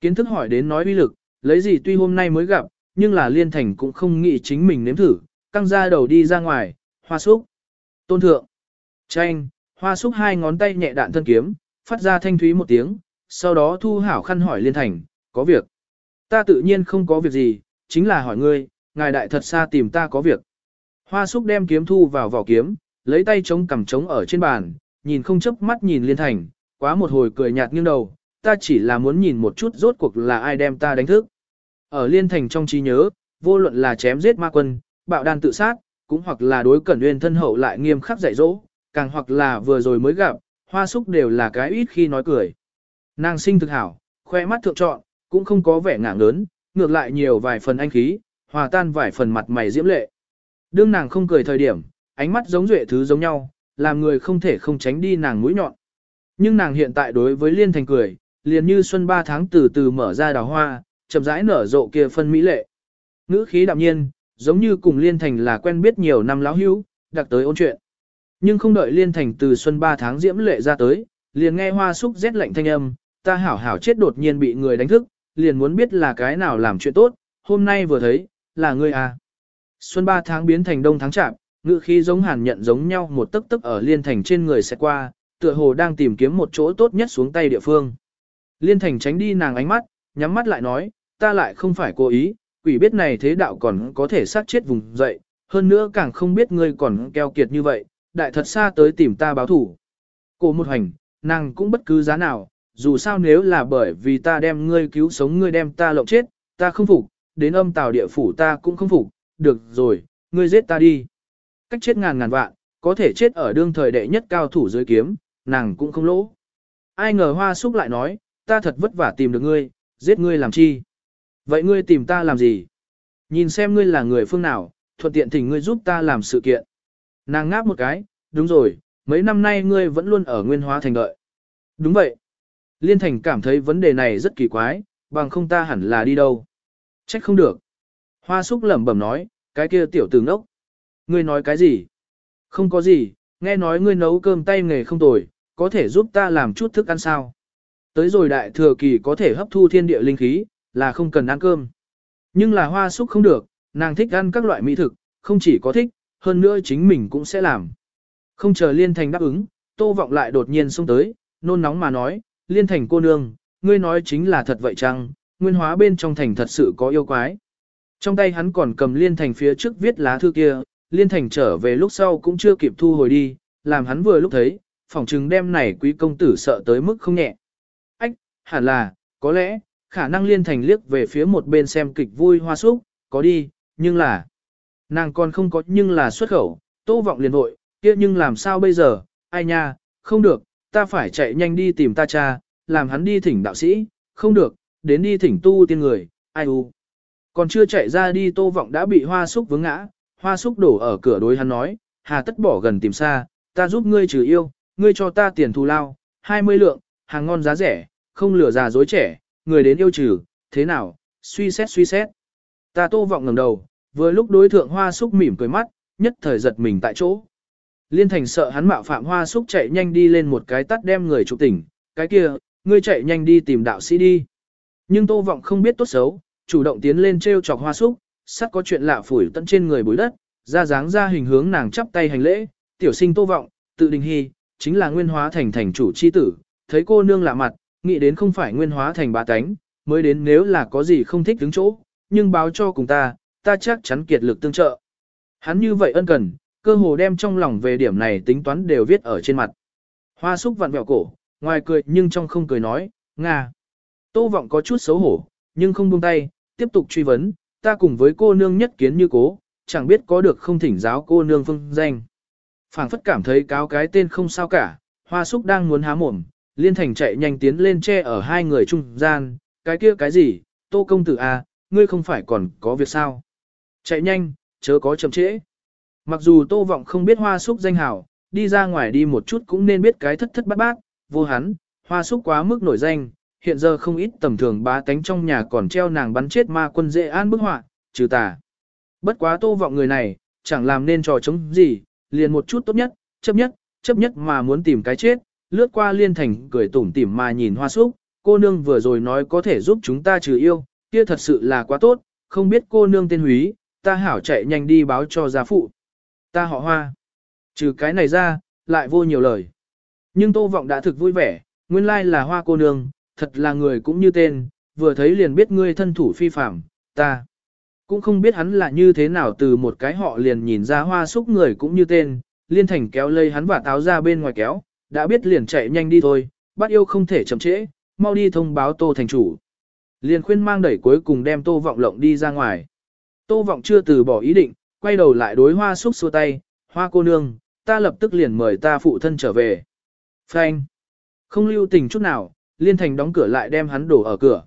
Kiến thức hỏi đến nói uy lực, lấy gì tuy hôm nay mới gặp, nhưng là liên thành cũng không nghĩ chính mình nếm thử, căng ra đầu đi ra ngoài, hoa súc. Tôn thượng, tranh, hoa súc hai ngón tay nhẹ đạn thân kiếm, phát ra thanh thúy một tiếng, sau đó thu hảo khăn hỏi liên thành, có việc. Ta tự nhiên không có việc gì, chính là hỏi ngươi, ngài đại thật xa tìm ta có việc. Hoa súc đem kiếm thu vào vỏ kiếm, lấy tay chống cầm chống ở trên bàn, nhìn không chớp mắt nhìn liên thành, quá một hồi cười nhạt nghiêng đầu, ta chỉ là muốn nhìn một chút rốt cuộc là ai đem ta đánh thức. Ở liên thành trong trí nhớ, vô luận là chém giết ma quân, bạo đan tự sát, cũng hoặc là đối cẩn nguyên thân hậu lại nghiêm khắc dạy dỗ, càng hoặc là vừa rồi mới gặp, hoa súc đều là cái ít khi nói cười. Nàng sinh thực hảo, khoe mắt thượng trọn, cũng không có vẻ ngạng lớn, ngược lại nhiều vài phần anh khí, hòa tan vài phần mặt mày diễm lệ. Đương nàng không cười thời điểm, ánh mắt giống duệ thứ giống nhau, làm người không thể không tránh đi nàng mũi nhọn. Nhưng nàng hiện tại đối với liên thành cười, liền như xuân ba tháng từ từ mở ra đào hoa, chậm rãi nở rộ kia phân mỹ lệ. Ngữ khí đạm nhiên, giống như cùng liên thành là quen biết nhiều năm lão hữu, đặc tới ôn chuyện. Nhưng không đợi liên thành từ xuân ba tháng diễm lệ ra tới, liền nghe hoa súc rét lạnh thanh âm, ta hảo hảo chết đột nhiên bị người đánh thức, liền muốn biết là cái nào làm chuyện tốt, hôm nay vừa thấy, là ngươi à. Xuân ba tháng biến thành đông tháng chạm, ngữ khí giống hàn nhận giống nhau một tức tức ở liên thành trên người sẽ qua, tựa hồ đang tìm kiếm một chỗ tốt nhất xuống tay địa phương. Liên thành tránh đi nàng ánh mắt, nhắm mắt lại nói, ta lại không phải cố ý, quỷ biết này thế đạo còn có thể sát chết vùng dậy, hơn nữa càng không biết ngươi còn keo kiệt như vậy, đại thật xa tới tìm ta báo thủ. Cô một hành, nàng cũng bất cứ giá nào, dù sao nếu là bởi vì ta đem ngươi cứu sống ngươi đem ta lộng chết, ta không phục, đến âm tào địa phủ ta cũng không phục, được rồi, ngươi giết ta đi. Cách chết ngàn ngàn vạn, có thể chết ở đương thời đệ nhất cao thủ dưới kiếm, nàng cũng không lỗ. Ai ngờ hoa súc lại nói, ta thật vất vả tìm được ngươi, giết ngươi làm chi? Vậy ngươi tìm ta làm gì? Nhìn xem ngươi là người phương nào, thuận tiện thỉnh ngươi giúp ta làm sự kiện. Nàng ngáp một cái, đúng rồi, mấy năm nay ngươi vẫn luôn ở nguyên hóa thành đợi. Đúng vậy. Liên thành cảm thấy vấn đề này rất kỳ quái, bằng không ta hẳn là đi đâu. Trách không được. Hoa súc lẩm bẩm nói, cái kia tiểu tử ngốc. Ngươi nói cái gì? Không có gì, nghe nói ngươi nấu cơm tay nghề không tồi, có thể giúp ta làm chút thức ăn sao. Tới rồi đại thừa kỳ có thể hấp thu thiên địa linh khí, là không cần ăn cơm. Nhưng là hoa súc không được, nàng thích ăn các loại mỹ thực, không chỉ có thích, hơn nữa chính mình cũng sẽ làm. Không chờ Liên Thành đáp ứng, Tô Vọng lại đột nhiên xông tới, nôn nóng mà nói, Liên Thành cô nương, ngươi nói chính là thật vậy chăng, nguyên hóa bên trong thành thật sự có yêu quái. Trong tay hắn còn cầm Liên Thành phía trước viết lá thư kia, Liên Thành trở về lúc sau cũng chưa kịp thu hồi đi, làm hắn vừa lúc thấy, phỏng chừng đem này quý công tử sợ tới mức không nhẹ. Ách, hẳn là, có lẽ, khả năng Liên Thành liếc về phía một bên xem kịch vui hoa súc, có đi, nhưng là, nàng còn không có nhưng là xuất khẩu, tô vọng liền hội, kia nhưng làm sao bây giờ, ai nha, không được, ta phải chạy nhanh đi tìm ta cha, làm hắn đi thỉnh đạo sĩ, không được, đến đi thỉnh tu tiên người, ai u. Còn chưa chạy ra đi tô vọng đã bị hoa súc vướng ngã, hoa súc đổ ở cửa đối hắn nói, hà tất bỏ gần tìm xa, ta giúp ngươi trừ yêu, ngươi cho ta tiền thù lao, 20 lượng, hàng ngon giá rẻ, không lừa già dối trẻ, người đến yêu trừ, thế nào, suy xét suy xét. Ta tô vọng ngẩng đầu, vừa lúc đối thượng hoa súc mỉm cười mắt, nhất thời giật mình tại chỗ. Liên thành sợ hắn mạo phạm hoa súc chạy nhanh đi lên một cái tắt đem người trục tỉnh, cái kia, ngươi chạy nhanh đi tìm đạo sĩ đi. Nhưng tô vọng không biết tốt xấu, chủ động tiến lên treo chọc hoa súc, sắt có chuyện lạ phủi tận trên người bối đất, ra dáng ra hình hướng nàng chắp tay hành lễ, tiểu sinh tô vọng, tự đình hy, chính là nguyên hóa thành thành chủ chi tử, thấy cô nương lạ mặt, nghĩ đến không phải nguyên hóa thành bà tánh, mới đến nếu là có gì không thích đứng chỗ, nhưng báo cho cùng ta, ta chắc chắn kiệt lực tương trợ. Hắn như vậy ân cần, cơ hồ đem trong lòng về điểm này tính toán đều viết ở trên mặt. Hoa súc vặn vẹo cổ, ngoài cười nhưng trong không cười nói, Nga. Tô vọng có chút xấu hổ, nhưng không buông tay, tiếp tục truy vấn, ta cùng với cô nương nhất kiến như cố, chẳng biết có được không thỉnh giáo cô nương phương danh. phảng phất cảm thấy cáo cái tên không sao cả, hoa súc đang muốn há mồm, liên thành chạy nhanh tiến lên che ở hai người trung gian, cái kia cái gì, tô công tử à, ngươi không phải còn có việc sao. Chạy nhanh, chớ có chậm trễ. Mặc dù tô vọng không biết hoa súc danh hảo, đi ra ngoài đi một chút cũng nên biết cái thất thất bát bát, vô hắn, hoa súc quá mức nổi danh, hiện giờ không ít tầm thường bá tánh trong nhà còn treo nàng bắn chết ma quân dễ an bức họa, trừ tà. Bất quá tô vọng người này, chẳng làm nên trò chống gì, liền một chút tốt nhất, chấp nhất, chấp nhất mà muốn tìm cái chết, lướt qua liên thành cười tủm tỉm mà nhìn hoa súc, cô nương vừa rồi nói có thể giúp chúng ta trừ yêu, kia thật sự là quá tốt, không biết cô nương tên húy, ta hảo chạy nhanh đi báo cho gia phụ. Ta họ hoa. Trừ cái này ra, lại vô nhiều lời. Nhưng Tô Vọng đã thực vui vẻ, nguyên lai là hoa cô nương, thật là người cũng như tên, vừa thấy liền biết ngươi thân thủ phi phạm, ta. Cũng không biết hắn là như thế nào từ một cái họ liền nhìn ra hoa súc người cũng như tên, liên thành kéo lây hắn và táo ra bên ngoài kéo, đã biết liền chạy nhanh đi thôi, bắt yêu không thể chậm trễ, mau đi thông báo tô thành chủ. Liền khuyên mang đẩy cuối cùng đem tô vọng lộng đi ra ngoài. Tô vọng chưa từ bỏ ý định, quay đầu lại đối hoa súc xua tay, hoa cô nương, ta lập tức liền mời ta phụ thân trở về. Frank, không lưu tình chút nào, liên thành đóng cửa lại đem hắn đổ ở cửa.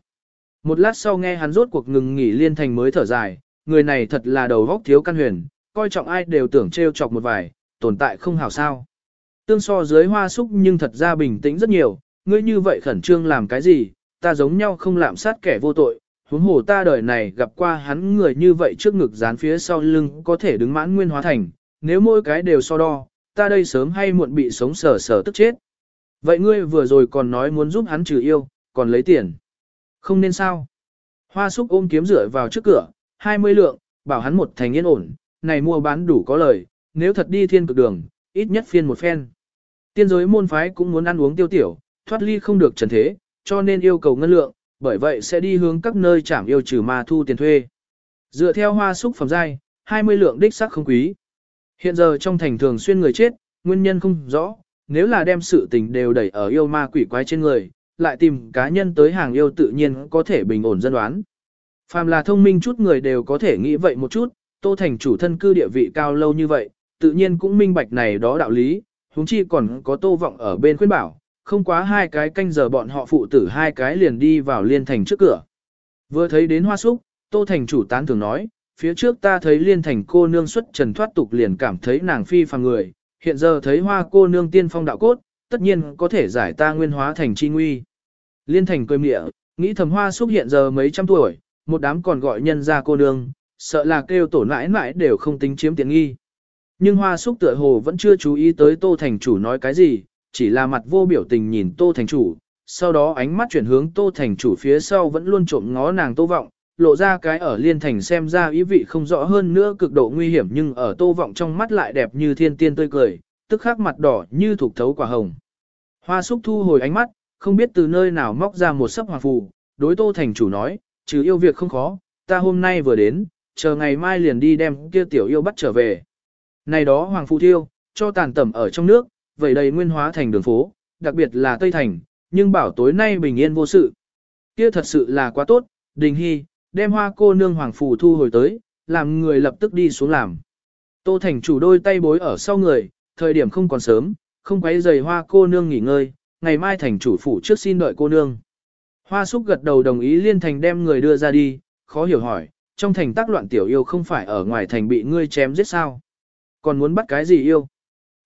Một lát sau nghe hắn rốt cuộc ngừng nghỉ liên thành mới thở dài, người này thật là đầu góc thiếu căn huyền, coi trọng ai đều tưởng trêu chọc một vài, tồn tại không hảo sao. Tương so dưới hoa súc nhưng thật ra bình tĩnh rất nhiều, ngươi như vậy khẩn trương làm cái gì, ta giống nhau không lạm sát kẻ vô tội, huống hồ ta đời này gặp qua hắn người như vậy trước ngực dán phía sau lưng có thể đứng mãn nguyên hóa thành, nếu mỗi cái đều so đo, ta đây sớm hay muộn bị sống sờ sờ tức chết. Vậy ngươi vừa rồi còn nói muốn giúp hắn trừ yêu, còn lấy tiền. Không nên sao. Hoa súc ôm kiếm rửa vào trước cửa, 20 lượng, bảo hắn một thành yên ổn, này mua bán đủ có lời, nếu thật đi thiên cực đường, ít nhất phiên một phen. Tiên giới môn phái cũng muốn ăn uống tiêu tiểu, thoát ly không được trần thế, cho nên yêu cầu ngân lượng, bởi vậy sẽ đi hướng các nơi trảm yêu trừ ma thu tiền thuê. Dựa theo hoa súc phẩm giai, 20 lượng đích sắc không quý. Hiện giờ trong thành thường xuyên người chết, nguyên nhân không rõ, nếu là đem sự tình đều đẩy ở yêu ma quỷ quái trên người, lại tìm cá nhân tới hàng yêu tự nhiên có thể bình ổn dân đoán. Phàm là thông minh chút người đều có thể nghĩ vậy một chút, Tô Thành chủ thân cư địa vị cao lâu như vậy, tự nhiên cũng minh bạch này đó đạo lý, huống chi còn có Tô Vọng ở bên khuyên bảo, không quá hai cái canh giờ bọn họ phụ tử hai cái liền đi vào liên thành trước cửa. Vừa thấy đến hoa súc, Tô Thành chủ tán thường nói, phía trước ta thấy liên thành cô nương xuất trần thoát tục liền cảm thấy nàng phi phàm người, hiện giờ thấy hoa cô nương tiên phong đạo cốt, tất nhiên có thể giải ta nguyên hóa thành chi nguy. Liên thành cười mịa, nghĩ thầm hoa xúc hiện giờ mấy trăm tuổi, một đám còn gọi nhân ra cô nương, sợ là kêu tổ mãi mãi đều không tính chiếm tiện nghi. Nhưng hoa xúc tựa hồ vẫn chưa chú ý tới tô thành chủ nói cái gì, chỉ là mặt vô biểu tình nhìn tô thành chủ, sau đó ánh mắt chuyển hướng tô thành chủ phía sau vẫn luôn trộm ngó nàng tô vọng, lộ ra cái ở liên thành xem ra ý vị không rõ hơn nữa cực độ nguy hiểm nhưng ở tô vọng trong mắt lại đẹp như thiên tiên tươi cười, tức khắc mặt đỏ như thuộc thấu quả hồng. Hoa súc thu hồi ánh mắt, không biết từ nơi nào móc ra một sấp hoàng phù, đối tô thành chủ nói, trừ yêu việc không khó, ta hôm nay vừa đến, chờ ngày mai liền đi đem kia tiểu yêu bắt trở về. Này đó hoàng phù thiêu, cho tàn tẩm ở trong nước, vậy đầy nguyên hóa thành đường phố, đặc biệt là Tây Thành, nhưng bảo tối nay bình yên vô sự. Kia thật sự là quá tốt, đình hy, đem hoa cô nương hoàng phù thu hồi tới, làm người lập tức đi xuống làm. Tô Thành chủ đôi tay bối ở sau người, thời điểm không còn sớm, không quấy giày hoa cô nương nghỉ ngơi, ngày mai thành chủ phủ trước xin đợi cô nương. Hoa súc gật đầu đồng ý liên thành đem người đưa ra đi, khó hiểu hỏi, trong thành tác loạn tiểu yêu không phải ở ngoài thành bị ngươi chém giết sao? Còn muốn bắt cái gì yêu?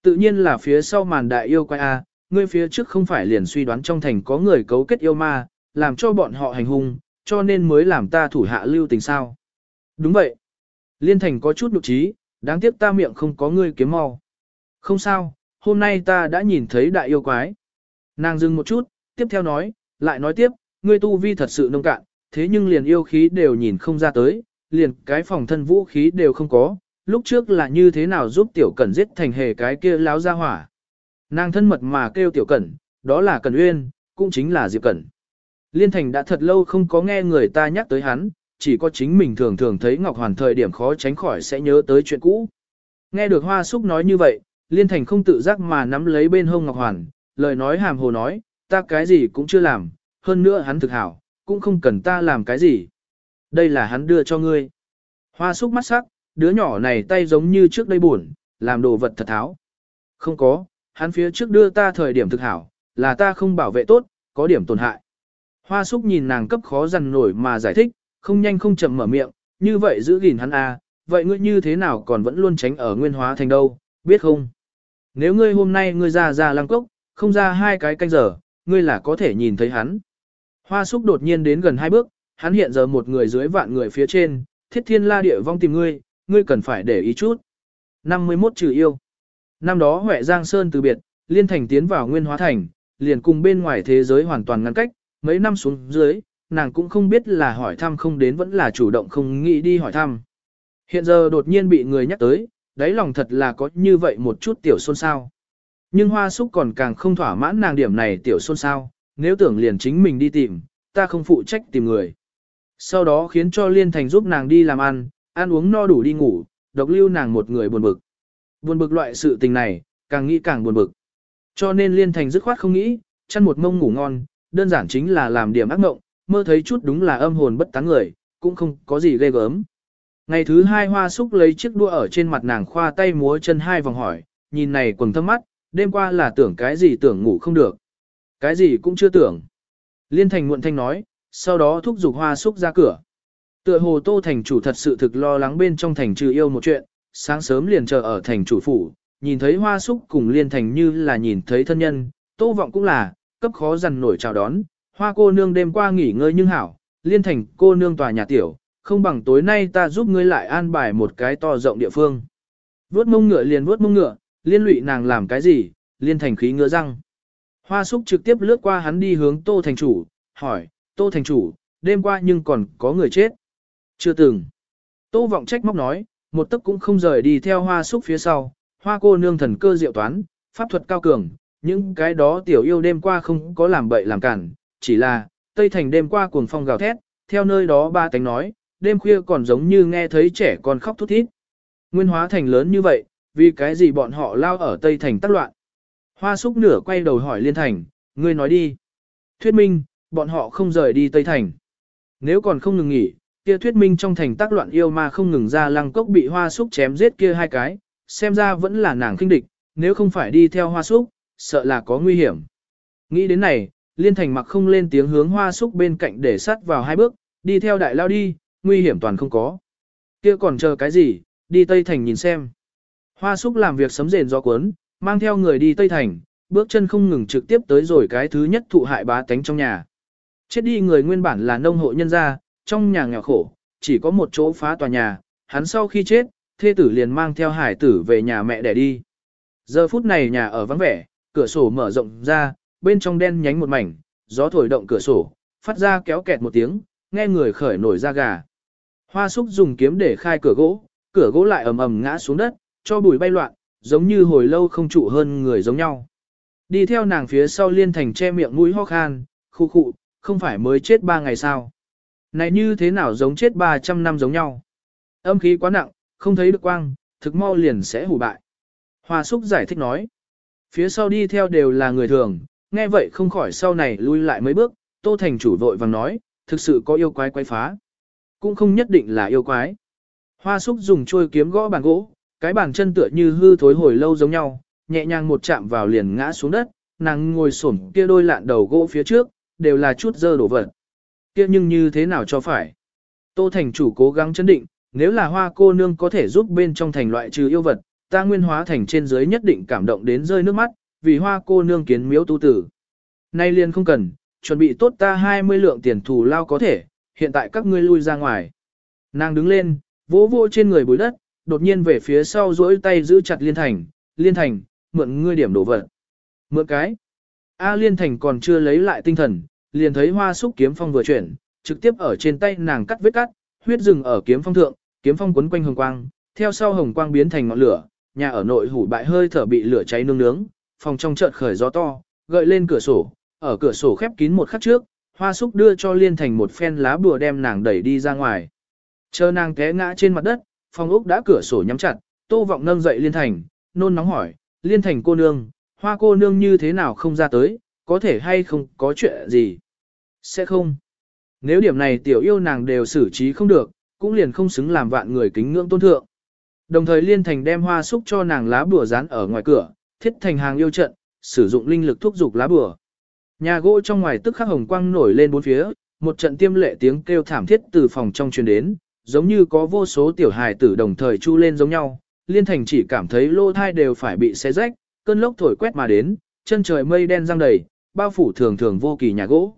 Tự nhiên là phía sau màn đại yêu quay a, ngươi phía trước không phải liền suy đoán trong thành có người cấu kết yêu ma, làm cho bọn họ hành hung, cho nên mới làm ta thủ hạ lưu tình sao. Đúng vậy. Liên thành có chút nụ trí, đáng tiếc ta miệng không có ngươi kiếm mau. Không sao, hôm nay ta đã nhìn thấy đại yêu quái. Nàng dừng một chút, tiếp theo nói, lại nói tiếp, ngươi tu vi thật sự nông cạn, thế nhưng liền yêu khí đều nhìn không ra tới, liền cái phòng thân vũ khí đều không có, lúc trước là như thế nào giúp tiểu cẩn giết thành hề cái kia láo ra hỏa. Nàng thân mật mà kêu tiểu cẩn, đó là cẩn uyên, cũng chính là diệp cẩn. Liên thành đã thật lâu không có nghe người ta nhắc tới hắn, chỉ có chính mình thường thường thấy Ngọc Hoàn thời điểm khó tránh khỏi sẽ nhớ tới chuyện cũ. Nghe được Hoa Súc nói như vậy, Liên Thành không tự giác mà nắm lấy bên hông Ngọc Hoàn, lời nói hàm hồ nói, ta cái gì cũng chưa làm, hơn nữa hắn thực hảo, cũng không cần ta làm cái gì. Đây là hắn đưa cho ngươi. Hoa Súc mắt sắc, đứa nhỏ này tay giống như trước đây buồn, làm đồ vật thật tháo. Không có, hắn phía trước đưa ta thời điểm thực hảo, là ta không bảo vệ tốt, có điểm tổn hại. Hoa súc nhìn nàng cấp khó dằn nổi mà giải thích, không nhanh không chậm mở miệng, như vậy giữ gìn hắn à, vậy ngươi như thế nào còn vẫn luôn tránh ở nguyên hóa thành đâu, biết không? Nếu ngươi hôm nay ngươi ra ra lăng cốc, không ra hai cái canh giờ, ngươi là có thể nhìn thấy hắn. Hoa súc đột nhiên đến gần hai bước, hắn hiện giờ một người dưới vạn người phía trên, thiết thiên la địa vong tìm ngươi, ngươi cần phải để ý chút. 51 trừ yêu. Năm đó Huệ Giang Sơn từ biệt, Liên Thành tiến vào Nguyên Hóa Thành, liền cùng bên ngoài thế giới hoàn toàn ngăn cách, mấy năm xuống dưới, nàng cũng không biết là hỏi thăm không đến vẫn là chủ động không nghĩ đi hỏi thăm. Hiện giờ đột nhiên bị người nhắc tới, đáy lòng thật là có như vậy một chút tiểu xôn xao. Nhưng hoa súc còn càng không thỏa mãn nàng điểm này tiểu xôn xao, nếu tưởng liền chính mình đi tìm, ta không phụ trách tìm người. Sau đó khiến cho Liên Thành giúp nàng đi làm ăn, ăn uống no đủ đi ngủ, độc lưu nàng một người buồn bực. Buồn bực loại sự tình này, càng nghĩ càng buồn bực. Cho nên Liên Thành dứt khoát không nghĩ, chăn một mông ngủ ngon, đơn giản chính là làm điểm ác mộng, mơ thấy chút đúng là âm hồn bất tán người, cũng không có gì ghê gớm. Ngày thứ hai hoa súc lấy chiếc đua ở trên mặt nàng khoa tay múa chân hai vòng hỏi, nhìn này quần thâm mắt, đêm qua là tưởng cái gì tưởng ngủ không được. Cái gì cũng chưa tưởng. Liên thành muộn thanh nói, sau đó thúc giục hoa súc ra cửa. Tựa hồ tô thành chủ thật sự thực lo lắng bên trong thành trừ yêu một chuyện, sáng sớm liền chờ ở thành chủ phủ, nhìn thấy hoa súc cùng liên thành như là nhìn thấy thân nhân, tô vọng cũng là, cấp khó dằn nổi chào đón, hoa cô nương đêm qua nghỉ ngơi nhưng hảo, liên thành cô nương tòa nhà tiểu, không bằng tối nay ta giúp ngươi lại an bài một cái to rộng địa phương. Vuốt mông ngựa liền vuốt mông ngựa, liên lụy nàng làm cái gì, liên thành khí ngựa răng. Hoa súc trực tiếp lướt qua hắn đi hướng tô thành chủ, hỏi, tô thành chủ, đêm qua nhưng còn có người chết. Chưa từng. Tô vọng trách móc nói, một tấc cũng không rời đi theo hoa súc phía sau, hoa cô nương thần cơ diệu toán, pháp thuật cao cường, những cái đó tiểu yêu đêm qua không có làm bậy làm cản, chỉ là, Tây Thành đêm qua cuồng phong gào thét, theo nơi đó ba tánh nói, đêm khuya còn giống như nghe thấy trẻ con khóc thút thít. Nguyên hóa thành lớn như vậy, vì cái gì bọn họ lao ở Tây Thành tắc loạn. Hoa súc nửa quay đầu hỏi Liên Thành, ngươi nói đi. Thuyết minh, bọn họ không rời đi Tây Thành. Nếu còn không ngừng nghỉ, kia thuyết minh trong thành tác loạn yêu mà không ngừng ra lăng cốc bị hoa súc chém giết kia hai cái, xem ra vẫn là nàng kinh địch, nếu không phải đi theo hoa súc, sợ là có nguy hiểm. Nghĩ đến này, Liên Thành mặc không lên tiếng hướng hoa súc bên cạnh để sắt vào hai bước, đi theo đại lao đi, nguy hiểm toàn không có. Kia còn chờ cái gì, đi Tây Thành nhìn xem. Hoa súc làm việc sấm rền gió cuốn, mang theo người đi Tây Thành, bước chân không ngừng trực tiếp tới rồi cái thứ nhất thụ hại bá tánh trong nhà. Chết đi người nguyên bản là nông hộ nhân gia, trong nhà nghèo khổ, chỉ có một chỗ phá tòa nhà, hắn sau khi chết, thê tử liền mang theo hải tử về nhà mẹ để đi. Giờ phút này nhà ở vắng vẻ, cửa sổ mở rộng ra, bên trong đen nhánh một mảnh, gió thổi động cửa sổ, phát ra kéo kẹt một tiếng, nghe người khởi nổi da gà. Hoa súc dùng kiếm để khai cửa gỗ, cửa gỗ lại ầm ầm ngã xuống đất, cho bụi bay loạn, giống như hồi lâu không trụ hơn người giống nhau. Đi theo nàng phía sau liên thành che miệng mũi ho khan, khu khụ, không phải mới chết ba ngày sao. Này như thế nào giống chết 300 năm giống nhau. Âm khí quá nặng, không thấy được quang, thực mau liền sẽ hủ bại. Hoa súc giải thích nói. Phía sau đi theo đều là người thường, nghe vậy không khỏi sau này lui lại mấy bước, Tô Thành chủ vội vàng nói, thực sự có yêu quái quái phá. Cũng không nhất định là yêu quái. Hoa súc dùng chuôi kiếm gõ bàn gỗ, cái bàn chân tựa như hư thối hồi lâu giống nhau, nhẹ nhàng một chạm vào liền ngã xuống đất, nàng ngồi xổm kia đôi lạn đầu gỗ phía trước, đều là chút dơ đổ vật. Kia nhưng như thế nào cho phải? Tô thành chủ cố gắng chấn định, nếu là hoa cô nương có thể giúp bên trong thành loại trừ yêu vật, ta nguyên hóa thành trên dưới nhất định cảm động đến rơi nước mắt, vì hoa cô nương kiến miếu tu tử. Nay liền không cần, chuẩn bị tốt ta 20 lượng tiền thù lao có thể, hiện tại các ngươi lui ra ngoài. Nàng đứng lên, vỗ vỗ trên người bùi đất, đột nhiên về phía sau duỗi tay giữ chặt Liên Thành, Liên Thành, mượn ngươi điểm đổ vật. Mượn cái. A Liên Thành còn chưa lấy lại tinh thần, liền thấy hoa xúc kiếm phong vừa chuyển, trực tiếp ở trên tay nàng cắt vết cắt, huyết rừng ở kiếm phong thượng, kiếm phong quấn quanh hồng quang, theo sau hồng quang biến thành ngọn lửa, nhà ở nội hủ bại hơi thở bị lửa cháy nương nướng, phòng trong chợt khởi gió to, gợi lên cửa sổ, ở cửa sổ khép kín một khắc trước, hoa Súc đưa cho liên thành một phen lá bùa đem nàng đẩy đi ra ngoài. Chờ nàng té ngã trên mặt đất, phòng ốc đã cửa sổ nhắm chặt, tô vọng nâng dậy liên thành, nôn nóng hỏi, liên thành cô nương, hoa cô nương như thế nào không ra tới, có thể hay không có chuyện gì. Sẽ không. Nếu điểm này tiểu yêu nàng đều xử trí không được, cũng liền không xứng làm vạn người kính ngưỡng tôn thượng. Đồng thời liên thành đem hoa xúc cho nàng lá bùa dán ở ngoài cửa, thiết thành hàng yêu trận, sử dụng linh lực thúc dục lá bùa. Nhà gỗ trong ngoài tức khắc hồng quang nổi lên bốn phía, một trận tiêm lệ tiếng kêu thảm thiết từ phòng trong truyền đến, giống như có vô số tiểu hài tử đồng thời chu lên giống nhau. Liên thành chỉ cảm thấy lô thai đều phải bị xé rách, cơn lốc thổi quét mà đến, chân trời mây đen răng đầy, bao phủ thường thường vô kỳ nhà gỗ.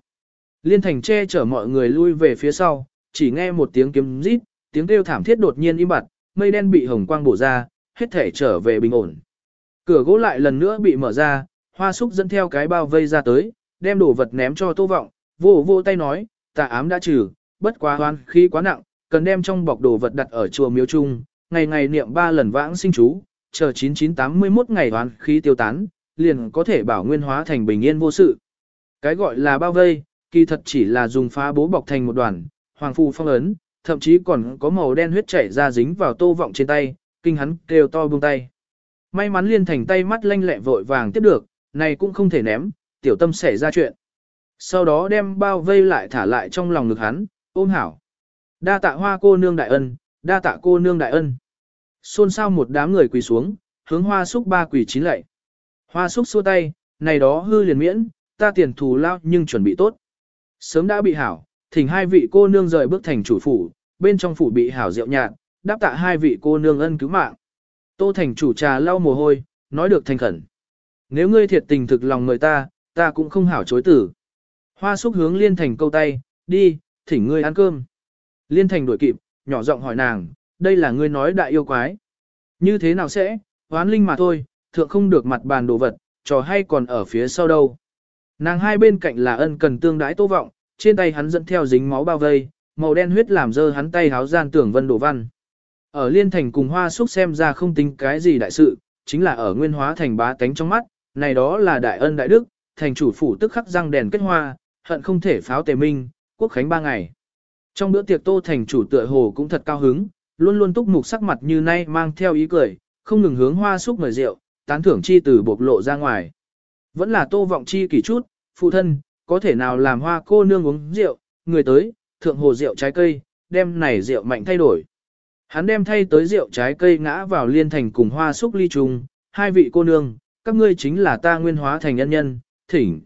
Liên thành che chở mọi người lui về phía sau, chỉ nghe một tiếng kiếm rít, tiếng kêu thảm thiết đột nhiên im bặt, mây đen bị hồng quang bổ ra, hết thể trở về bình ổn. Cửa gỗ lại lần nữa bị mở ra, hoa súc dẫn theo cái bao vây ra tới, đem đồ vật ném cho tô vọng, vô vô tay nói, tà ám đã trừ, bất quá hoan khí quá nặng, cần đem trong bọc đồ vật đặt ở chùa miếu Trung, ngày ngày niệm ba lần vãng sinh chú, chờ 9981 ngày hoan khí tiêu tán, liền có thể bảo nguyên hóa thành bình yên vô sự. Cái gọi là bao vây, kỳ thật chỉ là dùng phá bố bọc thành một đoàn, hoàng phù phong ấn, thậm chí còn có màu đen huyết chảy ra dính vào tô vọng trên tay, kinh hắn kêu to buông tay. May mắn liên thành tay mắt lanh lẹ vội vàng tiếp được, này cũng không thể ném, tiểu tâm xảy ra chuyện. Sau đó đem bao vây lại thả lại trong lòng ngực hắn, ôm hảo. Đa tạ hoa cô nương đại ân, đa tạ cô nương đại ân. Xôn xao một đám người quỳ xuống, hướng hoa súc ba quỳ chín lạy. Hoa súc xua tay, này đó hư liền miễn, ta tiền thù lao nhưng chuẩn bị tốt. Sớm đã bị hảo, thỉnh hai vị cô nương rời bước thành chủ phủ, bên trong phủ bị hảo rượu nhạt, đáp tạ hai vị cô nương ân cứu mạng. Tô thành chủ trà lau mồ hôi, nói được thành khẩn. Nếu ngươi thiệt tình thực lòng người ta, ta cũng không hảo chối tử. Hoa xúc hướng liên thành câu tay, đi, thỉnh ngươi ăn cơm. Liên thành đuổi kịp, nhỏ giọng hỏi nàng, đây là ngươi nói đại yêu quái. Như thế nào sẽ, hoán linh mà thôi, thượng không được mặt bàn đồ vật, trò hay còn ở phía sau đâu. Nàng hai bên cạnh là ân cần tương đái tô vọng, trên tay hắn dẫn theo dính máu bao vây, màu đen huyết làm dơ hắn tay háo gian tưởng vân đổ văn. Ở liên thành cùng hoa xúc xem ra không tính cái gì đại sự, chính là ở nguyên hóa thành bá tánh trong mắt, này đó là đại ân đại đức, thành chủ phủ tức khắc răng đèn kết hoa, hận không thể pháo tề minh, quốc khánh ba ngày. Trong bữa tiệc tô thành chủ tựa hồ cũng thật cao hứng, luôn luôn túc mục sắc mặt như nay mang theo ý cười, không ngừng hướng hoa xúc mời rượu, tán thưởng chi từ bộc lộ ra ngoài. Vẫn là tô vọng chi kỳ chút, phụ thân, có thể nào làm hoa cô nương uống rượu, người tới, thượng hồ rượu trái cây, đem này rượu mạnh thay đổi. Hắn đem thay tới rượu trái cây ngã vào liên thành cùng hoa xúc ly trùng, hai vị cô nương, các ngươi chính là ta nguyên hóa thành nhân nhân, thỉnh.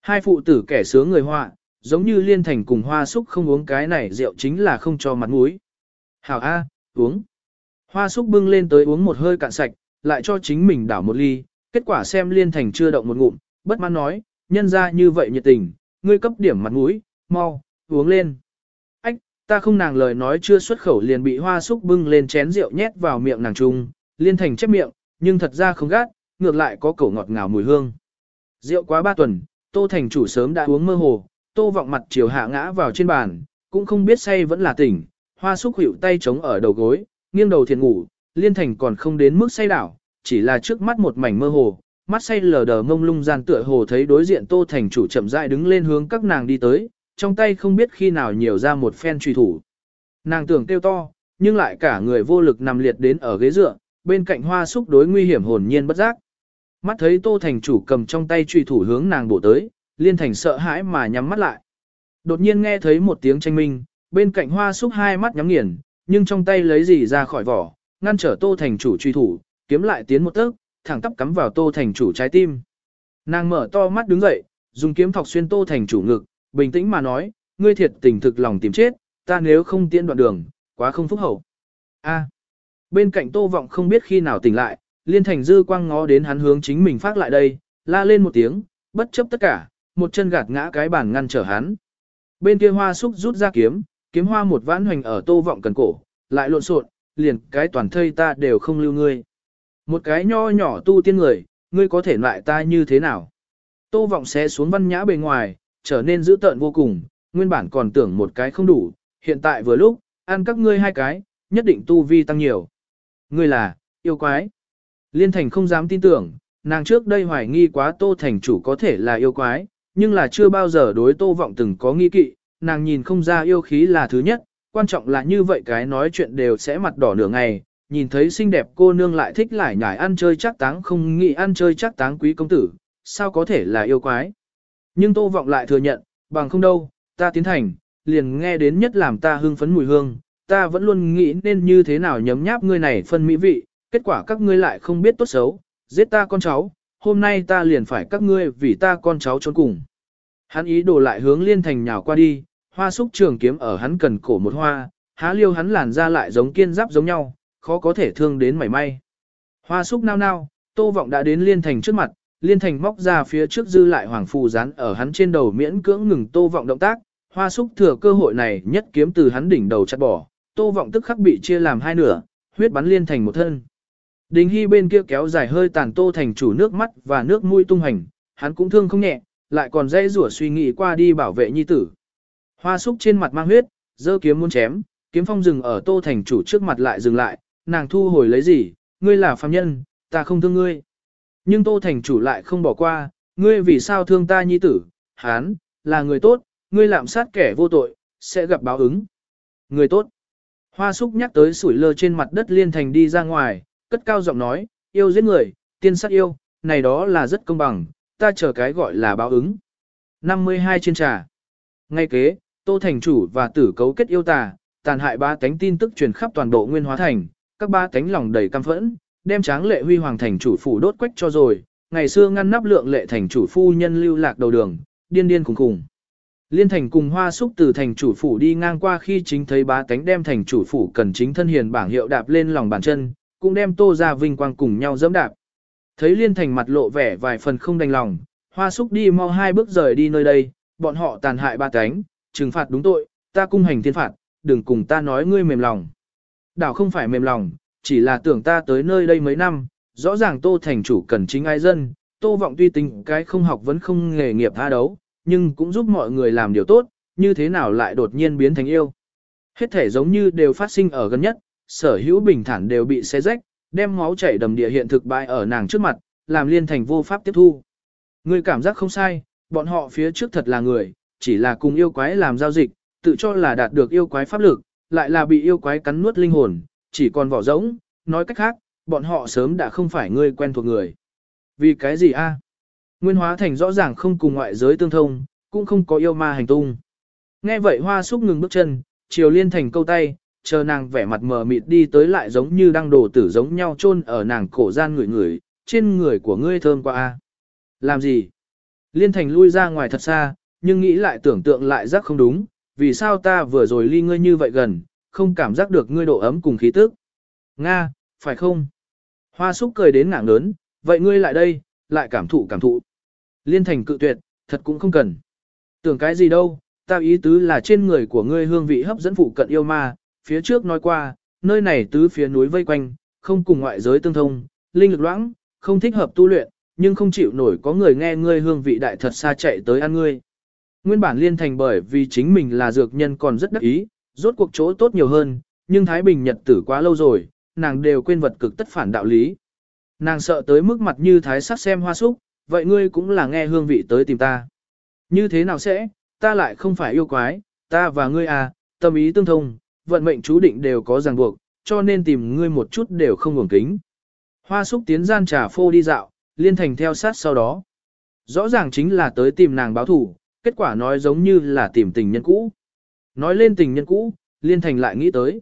Hai phụ tử kẻ sướng người họa, giống như liên thành cùng hoa xúc không uống cái này rượu chính là không cho mặt mũi. Hảo A, uống. Hoa xúc bưng lên tới uống một hơi cạn sạch, lại cho chính mình đảo một ly, kết quả xem liên thành chưa động một ngụm, bất mãn nói, nhân ra như vậy nhiệt tình, ngươi cấp điểm mặt mũi, mau, uống lên. Ách, ta không nàng lời nói chưa xuất khẩu liền bị hoa Súc bưng lên chén rượu nhét vào miệng nàng trung, liên thành chép miệng, nhưng thật ra không gắt, ngược lại có cổ ngọt ngào mùi hương. Rượu quá ba tuần, tô thành chủ sớm đã uống mơ hồ, tô vọng mặt chiều hạ ngã vào trên bàn, cũng không biết say vẫn là tỉnh, hoa Súc hữu tay chống ở đầu gối, nghiêng đầu thiền ngủ, liên thành còn không đến mức say đảo, chỉ là trước mắt một mảnh mơ hồ, mắt say lờ đờ ngông lung gian tựa hồ thấy đối diện tô thành chủ chậm rãi đứng lên hướng các nàng đi tới, trong tay không biết khi nào nhiều ra một phen truy thủ. Nàng tưởng kêu to, nhưng lại cả người vô lực nằm liệt đến ở ghế dựa, bên cạnh hoa xúc đối nguy hiểm hồn nhiên bất giác. Mắt thấy tô thành chủ cầm trong tay truy thủ hướng nàng bổ tới, liên thành sợ hãi mà nhắm mắt lại. Đột nhiên nghe thấy một tiếng tranh minh, bên cạnh hoa xúc hai mắt nhắm nghiền, nhưng trong tay lấy gì ra khỏi vỏ, ngăn trở tô thành chủ truy thủ, kiếm lại tiến một tấc, thẳng tắp cắm vào tô thành chủ trái tim. Nàng mở to mắt đứng dậy, dùng kiếm thọc xuyên tô thành chủ ngực, bình tĩnh mà nói, ngươi thiệt tình thực lòng tìm chết, ta nếu không tiễn đoạn đường, quá không phúc hậu. A. Bên cạnh tô vọng không biết khi nào tỉnh lại, liên thành dư quang ngó đến hắn hướng chính mình phát lại đây, la lên một tiếng, bất chấp tất cả, một chân gạt ngã cái bàn ngăn trở hắn. Bên kia hoa xúc rút ra kiếm, kiếm hoa một vãn hoành ở tô vọng cần cổ, lại lộn xộn, liền cái toàn thây ta đều không lưu ngươi. Một cái nho nhỏ tu tiên người, ngươi có thể lại ta như thế nào? Tô vọng xé xuống văn nhã bề ngoài, trở nên dữ tợn vô cùng, nguyên bản còn tưởng một cái không đủ, hiện tại vừa lúc, ăn các ngươi hai cái, nhất định tu vi tăng nhiều. Ngươi là, yêu quái. Liên Thành không dám tin tưởng, nàng trước đây hoài nghi quá Tô Thành chủ có thể là yêu quái, nhưng là chưa bao giờ đối Tô Vọng từng có nghi kỵ, nàng nhìn không ra yêu khí là thứ nhất, quan trọng là như vậy cái nói chuyện đều sẽ mặt đỏ nửa ngày, nhìn thấy xinh đẹp cô nương lại thích lại nhải ăn chơi chắc táng không nghĩ ăn chơi chắc táng quý công tử, sao có thể là yêu quái. Nhưng Tô Vọng lại thừa nhận, bằng không đâu, ta tiến thành, liền nghe đến nhất làm ta hưng phấn mùi hương, ta vẫn luôn nghĩ nên như thế nào nhấm nháp ngươi này phân mỹ vị, kết quả các ngươi lại không biết tốt xấu, giết ta con cháu, hôm nay ta liền phải các ngươi vì ta con cháu trốn cùng. Hắn ý đồ lại hướng liên thành nhào qua đi, hoa súc trường kiếm ở hắn cần cổ một hoa, há liêu hắn làn ra lại giống kiên giáp giống nhau, khó có thể thương đến mảy may. Hoa súc nao nao, tô vọng đã đến liên thành trước mặt, liên thành móc ra phía trước dư lại hoàng phù dán ở hắn trên đầu miễn cưỡng ngừng tô vọng động tác, hoa súc thừa cơ hội này nhất kiếm từ hắn đỉnh đầu chặt bỏ, tô vọng tức khắc bị chia làm hai nửa, huyết bắn liên thành một thân. Đình Hy bên kia kéo dài hơi tàn tô thành chủ nước mắt và nước mũi tung hành, hắn cũng thương không nhẹ, lại còn dây rủa suy nghĩ qua đi bảo vệ nhi tử. Hoa súc trên mặt mang huyết, giơ kiếm muốn chém, kiếm phong dừng ở tô thành chủ trước mặt lại dừng lại, nàng thu hồi lấy gì, ngươi là phàm nhân, ta không thương ngươi. Nhưng tô thành chủ lại không bỏ qua, ngươi vì sao thương ta nhi tử, hán, là người tốt, ngươi lạm sát kẻ vô tội, sẽ gặp báo ứng. Người tốt. Hoa súc nhắc tới sủi lơ trên mặt đất liên thành đi ra ngoài, cất cao giọng nói, yêu giết người, tiên sát yêu, này đó là rất công bằng, ta chờ cái gọi là báo ứng. 52 trên trà. Ngay kế, Tô Thành Chủ và tử cấu kết yêu tà, tàn hại ba tánh tin tức truyền khắp toàn bộ Nguyên Hóa Thành, các ba cánh lòng đầy căm phẫn, đem tráng lệ huy hoàng thành chủ phủ đốt quách cho rồi, ngày xưa ngăn nắp lượng lệ thành chủ phu nhân lưu lạc đầu đường, điên điên cùng cùng. Liên thành cùng hoa xúc từ thành chủ phủ đi ngang qua khi chính thấy ba tánh đem thành chủ phủ cần chính thân hiền bảng hiệu đạp lên lòng bàn chân, cũng đem tô ra vinh quang cùng nhau dẫm đạp. Thấy liên thành mặt lộ vẻ vài phần không đành lòng, hoa xúc đi mau hai bước rời đi nơi đây, bọn họ tàn hại ba cánh, trừng phạt đúng tội, ta cung hành thiên phạt, đừng cùng ta nói ngươi mềm lòng. Đảo không phải mềm lòng, chỉ là tưởng ta tới nơi đây mấy năm, rõ ràng tô thành chủ cần chính ai dân, tô vọng tuy tính cái không học vẫn không nghề nghiệp tha đấu, nhưng cũng giúp mọi người làm điều tốt, như thế nào lại đột nhiên biến thành yêu. Hết thể giống như đều phát sinh ở gần nhất, sở hữu bình thản đều bị xé rách, đem máu chảy đầm địa hiện thực bại ở nàng trước mặt, làm liên thành vô pháp tiếp thu. Người cảm giác không sai, bọn họ phía trước thật là người, chỉ là cùng yêu quái làm giao dịch, tự cho là đạt được yêu quái pháp lực, lại là bị yêu quái cắn nuốt linh hồn, chỉ còn vỏ rỗng, nói cách khác, bọn họ sớm đã không phải người quen thuộc người. Vì cái gì a? Nguyên hóa thành rõ ràng không cùng ngoại giới tương thông, cũng không có yêu ma hành tung. Nghe vậy hoa súc ngừng bước chân, chiều liên thành câu tay, chờ nàng vẻ mặt mờ mịt đi tới lại giống như đang đổ tử giống nhau chôn ở nàng cổ gian người người, trên người của ngươi thơm qua a. Làm gì? Liên thành lui ra ngoài thật xa, nhưng nghĩ lại tưởng tượng lại giác không đúng, vì sao ta vừa rồi ly ngươi như vậy gần, không cảm giác được ngươi độ ấm cùng khí tức. Nga, phải không? Hoa súc cười đến ngạng lớn, vậy ngươi lại đây, lại cảm thụ cảm thụ. Liên thành cự tuyệt, thật cũng không cần. Tưởng cái gì đâu, ta ý tứ là trên người của ngươi hương vị hấp dẫn phụ cận yêu ma, phía trước nói qua, nơi này tứ phía núi vây quanh, không cùng ngoại giới tương thông, linh lực loãng, không thích hợp tu luyện, nhưng không chịu nổi có người nghe ngươi hương vị đại thật xa chạy tới ăn ngươi. Nguyên bản liên thành bởi vì chính mình là dược nhân còn rất đắc ý, rốt cuộc chỗ tốt nhiều hơn, nhưng Thái Bình Nhật tử quá lâu rồi, nàng đều quên vật cực tất phản đạo lý. Nàng sợ tới mức mặt như thái sắc xem hoa súc, vậy ngươi cũng là nghe hương vị tới tìm ta. Như thế nào sẽ, ta lại không phải yêu quái, ta và ngươi à, tâm ý tương thông, vận mệnh chú định đều có ràng buộc, cho nên tìm ngươi một chút đều không ngủng kính. Hoa súc tiến gian trà phô đi dạo, liên thành theo sát sau đó. Rõ ràng chính là tới tìm nàng báo thủ, kết quả nói giống như là tìm tình nhân cũ. Nói lên tình nhân cũ, liên thành lại nghĩ tới.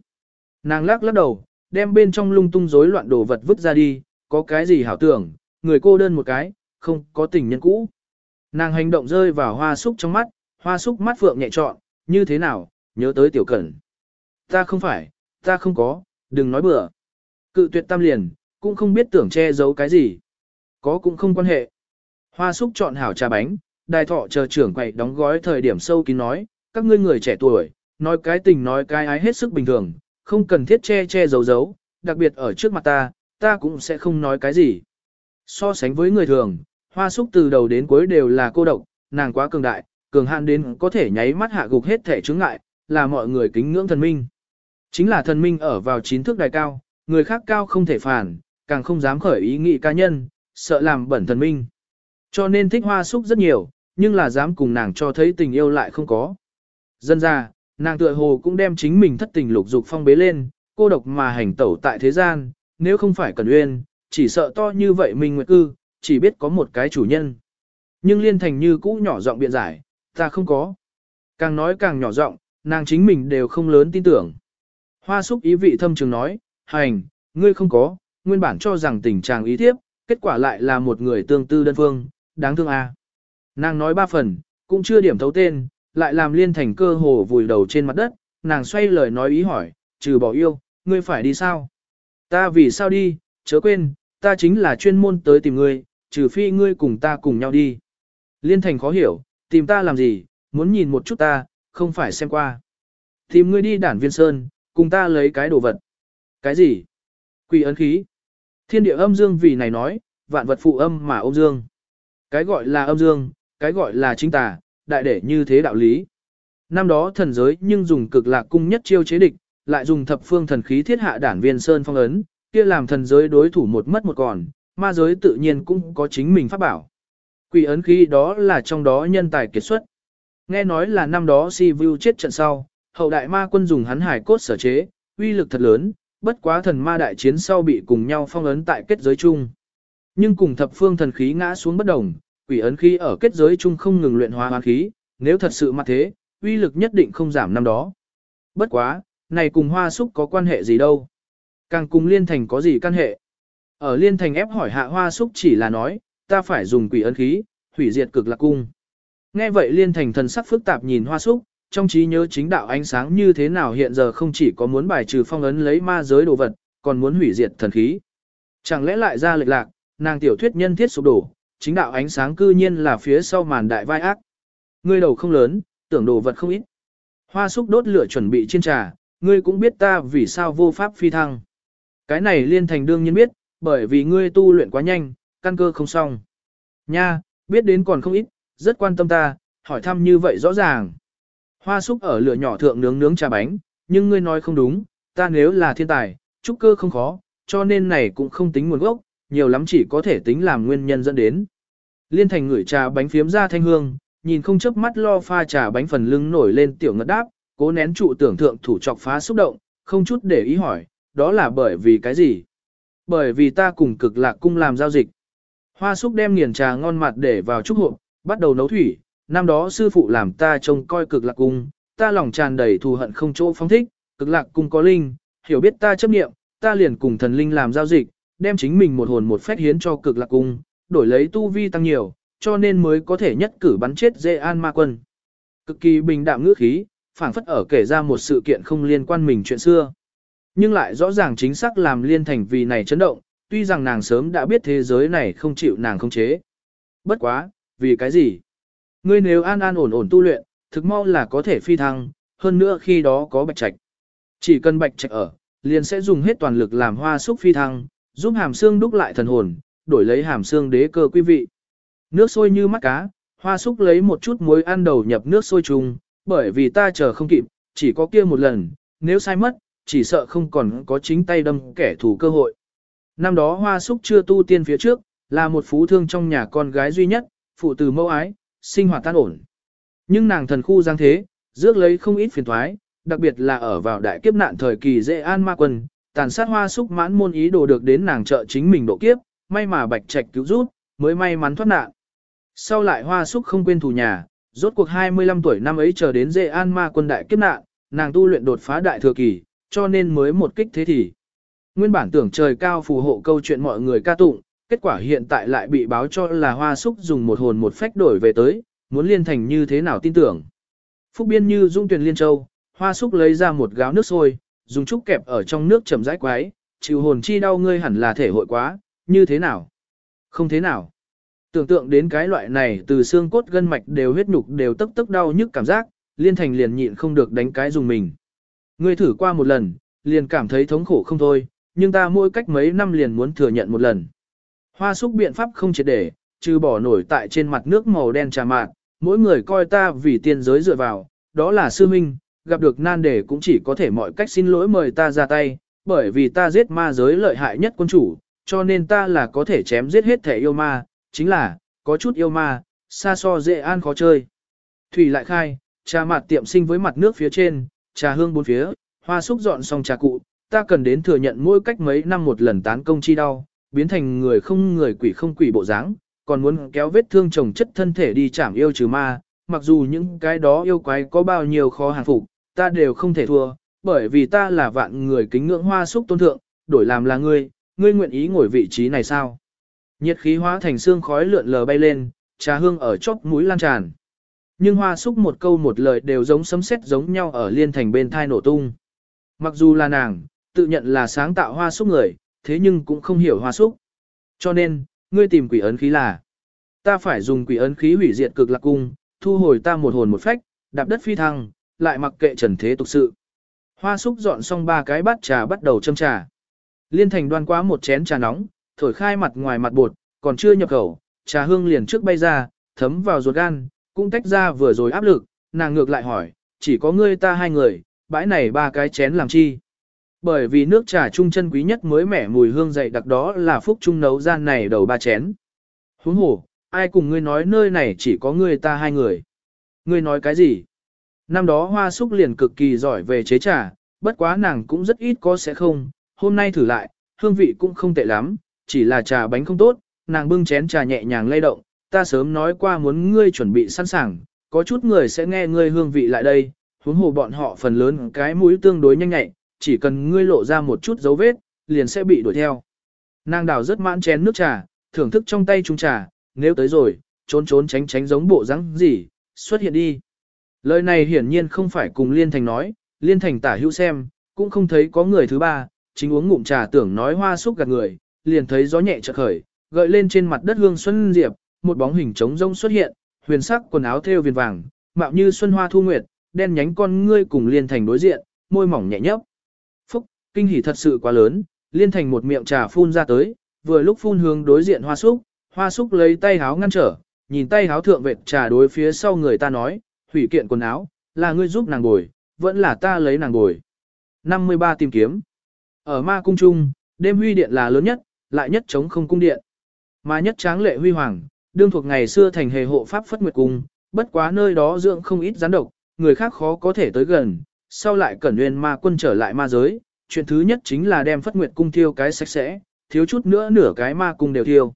Nàng lắc lắc đầu, đem bên trong lung tung rối loạn đồ vật vứt ra đi, có cái gì hảo tưởng, người cô đơn một cái, không có tình nhân cũ. Nàng hành động rơi vào hoa súc trong mắt, hoa súc mắt phượng nhẹ trọn, như thế nào, nhớ tới tiểu cẩn. Ta không phải, ta không có, đừng nói bừa. Cự tuyệt tam liền, cũng không biết tưởng che giấu cái gì. Có cũng không quan hệ. Hoa súc chọn hảo trà bánh, đài thọ chờ trưởng quậy đóng gói thời điểm sâu kín nói, các ngươi người trẻ tuổi, nói cái tình nói cái ái hết sức bình thường, không cần thiết che che giấu giấu, đặc biệt ở trước mặt ta, ta cũng sẽ không nói cái gì. So sánh với người thường, hoa súc từ đầu đến cuối đều là cô độc, nàng quá cường đại, cường hạn đến có thể nháy mắt hạ gục hết thể chứng ngại, là mọi người kính ngưỡng thần minh. Chính là thần minh ở vào chín thước đài cao, người khác cao không thể phản, càng không dám khởi ý nghĩ cá nhân, sợ làm bẩn thần minh. Cho nên thích hoa súc rất nhiều, nhưng là dám cùng nàng cho thấy tình yêu lại không có. Dân ra, nàng tựa hồ cũng đem chính mình thất tình lục dục phong bế lên, cô độc mà hành tẩu tại thế gian, nếu không phải cần uyên, chỉ sợ to như vậy mình nguyệt cư, chỉ biết có một cái chủ nhân. Nhưng liên thành như cũ nhỏ giọng biện giải, ta không có. Càng nói càng nhỏ giọng, nàng chính mình đều không lớn tin tưởng. Hoa súc ý vị thâm trường nói, hành, ngươi không có, nguyên bản cho rằng tình trạng ý tiếp, kết quả lại là một người tương tư đơn phương, đáng thương à. Nàng nói ba phần, cũng chưa điểm thấu tên, lại làm liên thành cơ hồ vùi đầu trên mặt đất, nàng xoay lời nói ý hỏi, trừ bỏ yêu, ngươi phải đi sao? Ta vì sao đi, chớ quên, ta chính là chuyên môn tới tìm ngươi, trừ phi ngươi cùng ta cùng nhau đi. Liên thành khó hiểu, tìm ta làm gì, muốn nhìn một chút ta, không phải xem qua. Tìm ngươi đi đản viên sơn, cùng ta lấy cái đồ vật. Cái gì? Quỷ ấn khí. Thiên địa âm dương vì này nói, vạn vật phụ âm mà âm dương. Cái gọi là âm dương, cái gọi là chính tà, đại để như thế đạo lý. Năm đó thần giới nhưng dùng cực lạc cung nhất chiêu chế địch, lại dùng thập phương thần khí thiết hạ đản viên sơn phong ấn, kia làm thần giới đối thủ một mất một còn, ma giới tự nhiên cũng có chính mình pháp bảo. Quỷ ấn khí đó là trong đó nhân tài kiệt xuất. Nghe nói là năm đó si vu chết trận sau, hậu đại ma quân dùng hắn hải cốt sở chế, uy lực thật lớn, bất quá thần ma đại chiến sau bị cùng nhau phong ấn tại kết giới chung. Nhưng cùng thập phương thần khí ngã xuống bất đồng, quỷ ấn khí ở kết giới chung không ngừng luyện hóa hoán khí, nếu thật sự mà thế, uy lực nhất định không giảm năm đó. Bất quá, này cùng hoa súc có quan hệ gì đâu. Càng cùng liên thành có gì căn hệ. Ở liên thành ép hỏi hạ hoa súc chỉ là nói, ta phải dùng quỷ ấn khí, hủy diệt cực lạc cung. Nghe vậy liên thành thần sắc phức tạp nhìn hoa súc, trong trí nhớ chính đạo ánh sáng như thế nào hiện giờ không chỉ có muốn bài trừ phong ấn lấy ma giới đồ vật, còn muốn hủy diệt thần khí. Chẳng lẽ lại ra lệch lạc, nàng tiểu thuyết nhân thiết sụp đổ, chính đạo ánh sáng cư nhiên là phía sau màn đại vai ác. Ngươi đầu không lớn, tưởng đồ vật không ít. Hoa súc đốt lửa chuẩn bị chiên trà, ngươi cũng biết ta vì sao vô pháp phi thăng. Cái này liên thành đương nhiên biết, bởi vì ngươi tu luyện quá nhanh, căn cơ không xong. Nha, biết đến còn không ít, rất quan tâm ta, hỏi thăm như vậy rõ ràng. Hoa súc ở lửa nhỏ thượng nướng nướng trà bánh, nhưng ngươi nói không đúng, ta nếu là thiên tài, trúc cơ không khó, cho nên này cũng không tính nguồn gốc, nhiều lắm chỉ có thể tính làm nguyên nhân dẫn đến. Liên thành ngửi trà bánh phiếm ra thanh hương, nhìn không chớp mắt lo pha trà bánh phần lưng nổi lên tiểu ngất đáp, cố nén trụ tưởng thượng thủ chọc phá xúc động, không chút để ý hỏi, đó là bởi vì cái gì? Bởi vì ta cùng cực lạc cung làm giao dịch. Hoa súc đem nghiền trà ngon mặt để vào trúc hộp, bắt đầu nấu thủy, năm đó sư phụ làm ta trông coi cực lạc cung, ta lòng tràn đầy thù hận không chỗ phóng thích, cực lạc cung có linh, hiểu biết ta chấp niệm, ta liền cùng thần linh làm giao dịch, đem chính mình một hồn một phách hiến cho cực lạc cung, đổi lấy tu vi tăng nhiều, cho nên mới có thể nhất cử bắn chết dê an ma quân. Cực kỳ bình đạm ngữ khí, phảng phất ở kể ra một sự kiện không liên quan mình chuyện xưa. Nhưng lại rõ ràng chính xác làm liên thành vì này chấn động, tuy rằng nàng sớm đã biết thế giới này không chịu nàng không chế. Bất quá, vì cái gì? Ngươi nếu an an ổn ổn tu luyện, thực mau là có thể phi thăng, hơn nữa khi đó có bạch trạch. Chỉ cần bạch trạch ở, liền sẽ dùng hết toàn lực làm hoa súc phi thăng, giúp hàm xương đúc lại thần hồn, đổi lấy hàm xương đế cơ quý vị. Nước sôi như mắt cá, hoa súc lấy một chút muối ăn đầu nhập nước sôi chung, bởi vì ta chờ không kịp, chỉ có kia một lần, nếu sai mất, chỉ sợ không còn có chính tay đâm kẻ thù cơ hội. Năm đó hoa súc chưa tu tiên phía trước, là một phú thương trong nhà con gái duy nhất, phụ từ mẫu ái, sinh hoạt tan ổn. Nhưng nàng thần khu giang thế, rước lấy không ít phiền thoái, đặc biệt là ở vào đại kiếp nạn thời kỳ dễ an ma quân, tàn sát hoa Súc mãn môn ý đồ được đến nàng trợ chính mình độ kiếp, may mà bạch trạch cứu rút, mới may mắn thoát nạn. Sau lại hoa Súc không quên thủ nhà, rốt cuộc 25 tuổi năm ấy chờ đến dễ an ma quân đại kiếp nạn, nàng tu luyện đột phá đại thừa kỳ, cho nên mới một kích thế thì. Nguyên bản tưởng trời cao phù hộ câu chuyện mọi người ca tụng, kết quả hiện tại lại bị báo cho là hoa Súc dùng một hồn một phách đổi về tới, muốn liên thành như thế nào tin tưởng. Phúc biên như dung tuyển liên châu, hoa Súc lấy ra một gáo nước sôi, dùng chút kẹp ở trong nước chậm rãi quái, chịu hồn chi đau ngươi hẳn là thể hội quá, như thế nào? Không thế nào. Tưởng tượng đến cái loại này từ xương cốt gân mạch đều huyết nhục đều tức tức đau nhức cảm giác, liên thành liền nhịn không được đánh cái dùng mình. Ngươi thử qua một lần, liền cảm thấy thống khổ không thôi, nhưng ta mỗi cách mấy năm liền muốn thừa nhận một lần. Hoa súc biện pháp không triệt để, trừ bỏ nổi tại trên mặt nước màu đen trà mạn, mỗi người coi ta vì tiên giới dựa vào, đó là sư minh, gặp được nan đề cũng chỉ có thể mọi cách xin lỗi mời ta ra tay, bởi vì ta giết ma giới lợi hại nhất quân chủ, cho nên ta là có thể chém giết hết thể yêu ma, chính là, có chút yêu ma, xa so dễ an khó chơi. Thủy lại khai, trà mặt tiệm sinh với mặt nước phía trên, trà hương bốn phía, hoa xúc dọn xong trà cụ, ta cần đến thừa nhận mỗi cách mấy năm một lần tán công chi đau, biến thành người không người quỷ không quỷ bộ dáng, còn muốn kéo vết thương chồng chất thân thể đi chảm yêu trừ ma, mặc dù những cái đó yêu quái có bao nhiêu khó hàng phục, ta đều không thể thua, bởi vì ta là vạn người kính ngưỡng hoa Súc tôn thượng, đổi làm là ngươi, ngươi nguyện ý ngồi vị trí này sao? Nhiệt khí hóa thành xương khói lượn lờ bay lên, trà hương ở chóp mũi lan tràn. Nhưng hoa Súc một câu một lời đều giống sấm sét giống nhau ở liên thành bên thai nổ tung. Mặc dù là nàng, tự nhận là sáng tạo hoa Súc người, thế nhưng cũng không hiểu hoa Súc, Cho nên, ngươi tìm quỷ ấn khí là, ta phải dùng quỷ ấn khí hủy diệt cực lạc cung, thu hồi ta một hồn một phách, đạp đất phi thăng, lại mặc kệ trần thế tục sự. Hoa súc dọn xong ba cái bát trà bắt đầu châm trà. Liên thành đoan quá một chén trà nóng, thổi khai mặt ngoài mặt bột, còn chưa nhập khẩu, trà hương liền trước bay ra, thấm vào ruột gan, cũng tách ra vừa rồi áp lực, nàng ngược lại hỏi, chỉ có ngươi ta hai người, bãi này ba cái chén làm chi. Bởi vì nước trà trung chân quý nhất mới mẻ mùi hương dậy đặc đó là phúc trung nấu gian này đầu ba chén. Huống hồ, ai cùng ngươi nói nơi này chỉ có ngươi ta hai người. Ngươi nói cái gì? Năm đó hoa súc liền cực kỳ giỏi về chế trà, bất quá nàng cũng rất ít có sẽ không, hôm nay thử lại, hương vị cũng không tệ lắm, chỉ là trà bánh không tốt, nàng bưng chén trà nhẹ nhàng lay động, ta sớm nói qua muốn ngươi chuẩn bị sẵn sàng, có chút người sẽ nghe ngươi hương vị lại đây, huống hồ bọn họ phần lớn cái mũi tương đối nhanh nhạy, chỉ cần ngươi lộ ra một chút dấu vết, liền sẽ bị đuổi theo. Nàng đào rất mãn chén nước trà, thưởng thức trong tay chung trà, nếu tới rồi, trốn trốn tránh tránh giống bộ rắn gì, xuất hiện đi. Lời này hiển nhiên không phải cùng Liên Thành nói, Liên Thành tả hữu xem, cũng không thấy có người thứ ba, chính uống ngụm trà tưởng nói hoa xúc gạt người, liền thấy gió nhẹ chợt khởi, gợi lên trên mặt đất hương xuân diệp, một bóng hình trống rông xuất hiện, huyền sắc quần áo thêu viền vàng, mạo như xuân hoa thu nguyệt, đen nhánh con ngươi cùng Liên Thành đối diện, môi mỏng nhẹ nhấp. Phúc, kinh hỉ thật sự quá lớn, Liên Thành một miệng trà phun ra tới, vừa lúc phun hướng đối diện hoa súc, hoa súc lấy tay háo ngăn trở, nhìn tay háo thượng vệt trà đối phía sau người ta nói, hủy kiện quần áo, là ngươi giúp nàng bồi, vẫn là ta lấy nàng bồi. 53 tìm kiếm. Ở ma cung trung, đêm huy điện là lớn nhất, lại nhất chống không cung điện. Mà nhất tráng lệ huy hoàng, đương thuộc ngày xưa thành hề hộ pháp phất nguyệt cung, bất quá nơi đó dưỡng không ít gián độc, người khác khó có thể tới gần, sau lại cẩn nguyên ma quân trở lại ma giới, chuyện thứ nhất chính là đem phất nguyệt cung thiêu cái sạch sẽ, thiếu chút nữa nửa cái ma cung đều thiêu.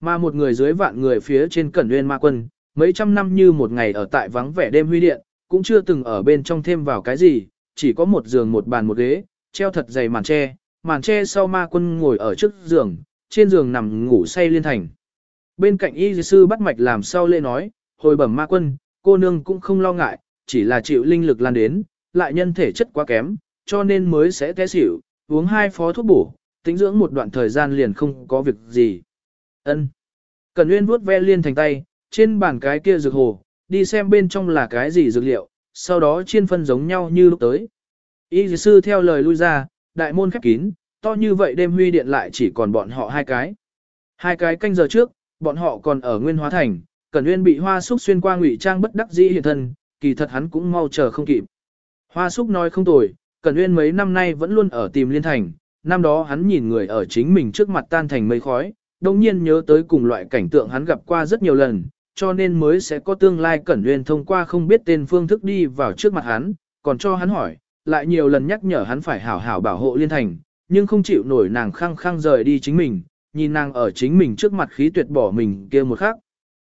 Mà một người dưới vạn người phía trên cẩn nguyên ma quân, mấy trăm năm như một ngày ở tại vắng vẻ đêm huy điện, cũng chưa từng ở bên trong thêm vào cái gì, chỉ có một giường một bàn một ghế, treo thật dày màn tre, màn tre sau ma quân ngồi ở trước giường, trên giường nằm ngủ say liên thành. Bên cạnh y sư bắt mạch làm sau lễ nói, hồi bẩm ma quân, cô nương cũng không lo ngại, chỉ là chịu linh lực lan đến, lại nhân thể chất quá kém, cho nên mới sẽ té xỉu, uống hai phó thuốc bổ, tính dưỡng một đoạn thời gian liền không có việc gì. Ân. Cần Nguyên vuốt ve liên thành tay, trên bàn cái kia dược hồ, đi xem bên trong là cái gì dược liệu, sau đó chiên phân giống nhau như lúc tới. Y sư theo lời lui ra, đại môn khép kín, to như vậy đêm huy điện lại chỉ còn bọn họ hai cái. Hai cái canh giờ trước, bọn họ còn ở Nguyên Hóa Thành, Cẩn Nguyên bị Hoa Súc xuyên qua ngụy trang bất đắc dĩ hiện thân, kỳ thật hắn cũng mau chờ không kịp. Hoa Súc nói không tồi, Cẩn Nguyên mấy năm nay vẫn luôn ở tìm Liên Thành, năm đó hắn nhìn người ở chính mình trước mặt tan thành mây khói, đồng nhiên nhớ tới cùng loại cảnh tượng hắn gặp qua rất nhiều lần, cho nên mới sẽ có tương lai Cẩn Nguyên thông qua không biết tên phương thức đi vào trước mặt hắn, còn cho hắn hỏi, lại nhiều lần nhắc nhở hắn phải hảo hảo bảo hộ Liên Thành, nhưng không chịu nổi nàng khăng khăng rời đi chính mình, nhìn nàng ở chính mình trước mặt khí tuyệt bỏ mình kia một khắc.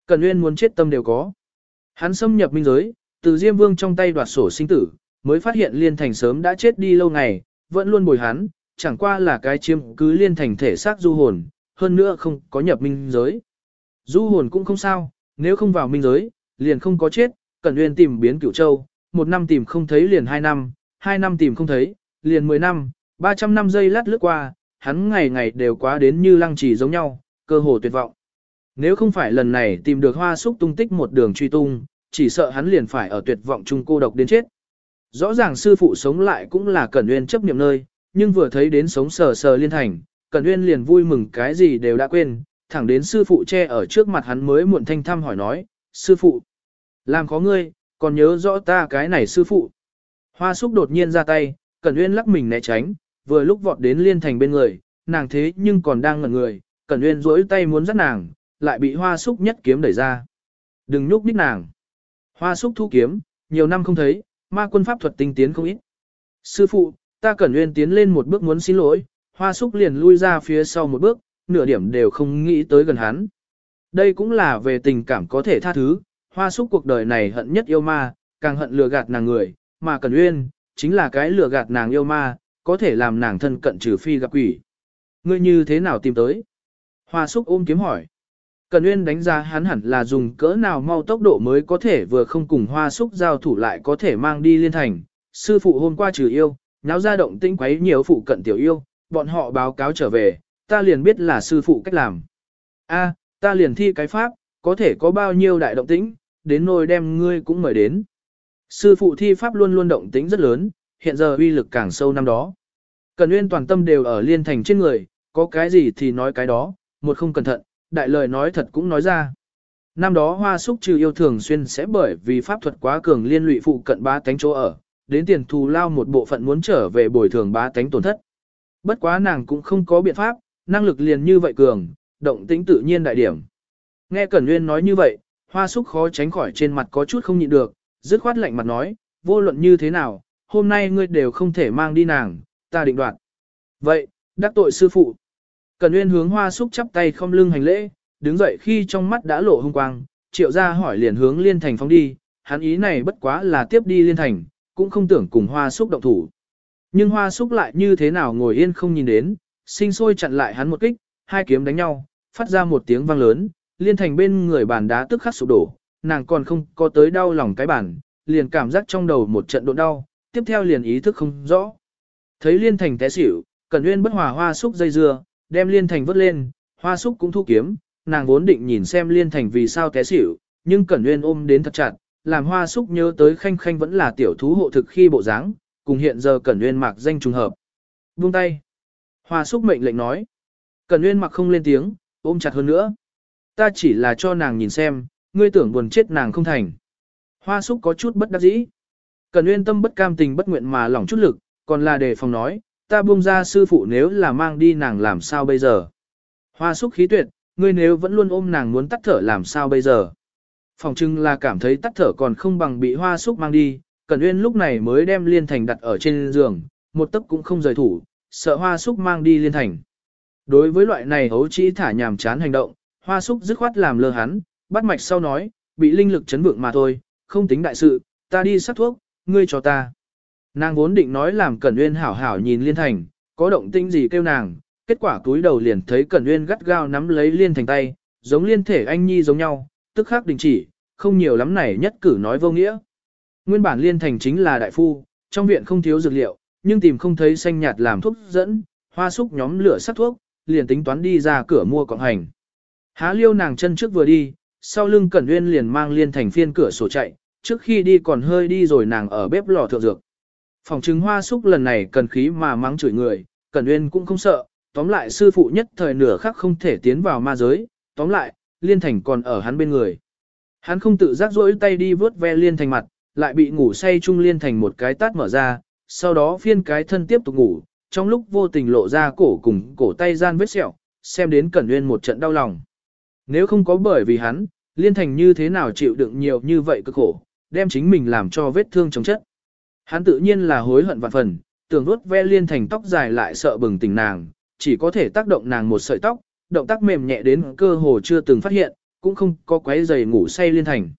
Cẩn Nguyên muốn chết tâm đều có. Hắn xâm nhập minh giới, từ Diêm Vương trong tay đoạt sổ sinh tử, mới phát hiện Liên Thành sớm đã chết đi lâu ngày, vẫn luôn bồi hắn, chẳng qua là cái chiêm cứ Liên Thành thể xác du hồn, hơn nữa không có nhập minh giới. Du hồn cũng không sao, nếu không vào minh giới, liền không có chết, Cẩn Nguyên tìm biến cửu châu, một năm tìm không thấy liền hai năm, hai năm tìm không thấy, liền mười năm, ba trăm năm giây lát lướt qua, hắn ngày ngày đều quá đến như lăng trì giống nhau, cơ hồ tuyệt vọng. Nếu không phải lần này tìm được hoa súc tung tích một đường truy tung, chỉ sợ hắn liền phải ở tuyệt vọng chung cô độc đến chết. Rõ ràng sư phụ sống lại cũng là Cẩn Nguyên chấp niệm nơi, nhưng vừa thấy đến sống sờ sờ liên thành, Cẩn Nguyên liền vui mừng cái gì đều đã quên, thẳng đến sư phụ che ở trước mặt hắn mới muộn thanh thăm hỏi nói, sư phụ, làm khó ngươi, còn nhớ rõ ta cái này sư phụ. Hoa súc đột nhiên ra tay, Cẩn uyên lắc mình né tránh, vừa lúc vọt đến liên thành bên người, nàng thế nhưng còn đang ngẩn người, Cẩn uyên duỗi tay muốn dắt nàng, lại bị hoa súc nhất kiếm đẩy ra. Đừng nhúc nhích nàng. Hoa súc thu kiếm, nhiều năm không thấy, ma quân pháp thuật tinh tiến không ít. Sư phụ, ta Cẩn uyên tiến lên một bước muốn xin lỗi, hoa súc liền lui ra phía sau một bước, nửa điểm đều không nghĩ tới gần hắn. Đây cũng là về tình cảm có thể tha thứ, hoa súc cuộc đời này hận nhất yêu ma, càng hận lừa gạt nàng người, mà Cẩn Nguyên, chính là cái lừa gạt nàng yêu ma, có thể làm nàng thân cận trừ phi gặp quỷ. Ngươi như thế nào tìm tới? Hoa súc ôm kiếm hỏi. Cần Nguyên đánh giá hắn hẳn là dùng cỡ nào mau tốc độ mới có thể vừa không cùng hoa súc giao thủ lại có thể mang đi liên thành. Sư phụ hôm qua trừ yêu, nháo ra động tinh quấy nhiều phụ cận tiểu yêu, bọn họ báo cáo trở về, ta liền biết là sư phụ cách làm. A, ta liền thi cái pháp, có thể có bao nhiêu đại động tĩnh, đến nôi đem ngươi cũng mời đến. Sư phụ thi pháp luôn luôn động tĩnh rất lớn, hiện giờ uy lực càng sâu năm đó. Cần Nguyên toàn tâm đều ở liên thành trên người, Có cái gì thì nói cái đó, một không cẩn thận, đại lời nói thật cũng nói ra. Năm đó hoa súc trừ yêu thường xuyên sẽ bởi vì pháp thuật quá cường liên lụy phụ cận ba tánh chỗ ở, đến tiền thù lao một bộ phận muốn trở về bồi thường ba tánh tổn thất. Bất quá nàng cũng không có biện pháp, năng lực liền như vậy cường, động tĩnh tự nhiên đại điểm. Nghe Cẩn Nguyên nói như vậy, hoa súc khó tránh khỏi trên mặt có chút không nhịn được, dứt khoát lạnh mặt nói, vô luận như thế nào, hôm nay ngươi đều không thể mang đi nàng, ta định đoạt. Vậy, đắc tội sư phụ. Cẩn Nguyên hướng hoa súc chắp tay không lưng hành lễ, đứng dậy khi trong mắt đã lộ hung quang, triệu ra hỏi liền hướng liên thành phóng đi, hắn ý này bất quá là tiếp đi liên thành, cũng không tưởng cùng hoa súc động thủ. Nhưng hoa súc lại như thế nào ngồi yên không nhìn đến, sinh sôi chặn lại hắn một kích, hai kiếm đánh nhau, phát ra một tiếng vang lớn, liên thành bên người bàn đá tức khắc sụp đổ, nàng còn không có tới đau lòng cái bàn, liền cảm giác trong đầu một trận độ đau, tiếp theo liền ý thức không rõ. Thấy liên thành té xỉu, Cẩn Nguyên bất hòa hoa súc dây dưa, đem liên thành vớt lên, hoa súc cũng thu kiếm, nàng vốn định nhìn xem liên thành vì sao té xỉu, nhưng Cẩn Nguyên ôm đến thật chặt, làm hoa súc nhớ tới khanh khanh vẫn là tiểu thú hộ thực khi bộ dáng, cùng hiện giờ Cẩn Nguyên mặc danh trùng hợp. Buông tay. Hoa súc mệnh lệnh nói. Cẩn Nguyên mặc không lên tiếng, ôm chặt hơn nữa. Ta chỉ là cho nàng nhìn xem, ngươi tưởng buồn chết nàng không thành. Hoa súc có chút bất đắc dĩ. Cẩn Nguyên tâm bất cam tình bất nguyện mà lỏng chút lực, còn là để phòng nói, ta buông ra sư phụ nếu là mang đi nàng làm sao bây giờ. Hoa súc khí tuyệt, ngươi nếu vẫn luôn ôm nàng muốn tắt thở làm sao bây giờ. Phòng trưng là cảm thấy tắt thở còn không bằng bị hoa súc mang đi, Cẩn Uyên lúc này mới đem Liên Thành đặt ở trên giường, một tấc cũng không rời thủ, sợ hoa súc mang đi Liên Thành. Đối với loại này hấu chỉ thả nhàm chán hành động, hoa súc dứt khoát làm lơ hắn, bắt mạch sau nói, bị linh lực chấn vượng mà thôi, không tính đại sự, ta đi sắc thuốc, ngươi cho ta. Nàng vốn định nói làm Cẩn Uyên hảo hảo nhìn Liên Thành, có động tĩnh gì kêu nàng, kết quả túi đầu liền thấy Cẩn Uyên gắt gao nắm lấy Liên Thành tay, giống liên thể anh nhi giống nhau, tức khắc đình chỉ, không nhiều lắm này nhất cử nói vô nghĩa. Nguyên bản Liên Thành chính là đại phu, trong viện không thiếu dược liệu, nhưng tìm không thấy xanh nhạt làm thuốc dẫn, hoa súc nhóm lửa sắc thuốc, liền tính toán đi ra cửa mua cọng hành. Há liêu nàng chân trước vừa đi, sau lưng Cẩn Uyên liền mang Liên Thành phiên cửa sổ chạy, trước khi đi còn hơi đi rồi nàng ở bếp lò thượng dược. Phòng trứng hoa súc lần này cần khí mà mắng chửi người, Cẩn Uyên cũng không sợ, tóm lại sư phụ nhất thời nửa khắc không thể tiến vào ma giới, tóm lại, Liên Thành còn ở hắn bên người. Hắn không tự giác rỗi tay đi vớt ve Liên Thành mặt, lại bị ngủ say chung Liên Thành một cái tát mở ra, sau đó phiên cái thân tiếp tục ngủ, trong lúc vô tình lộ ra cổ cùng cổ tay gian vết sẹo, xem đến Cẩn nguyên một trận đau lòng. Nếu không có bởi vì hắn, Liên Thành như thế nào chịu đựng nhiều như vậy cực khổ, đem chính mình làm cho vết thương chống chất. Hắn tự nhiên là hối hận vạn phần, tưởng vuốt ve Liên Thành tóc dài lại sợ bừng tỉnh nàng, chỉ có thể tác động nàng một sợi tóc, động tác mềm nhẹ đến cơ hồ chưa từng phát hiện, cũng không có quấy giày ngủ say Liên Thành.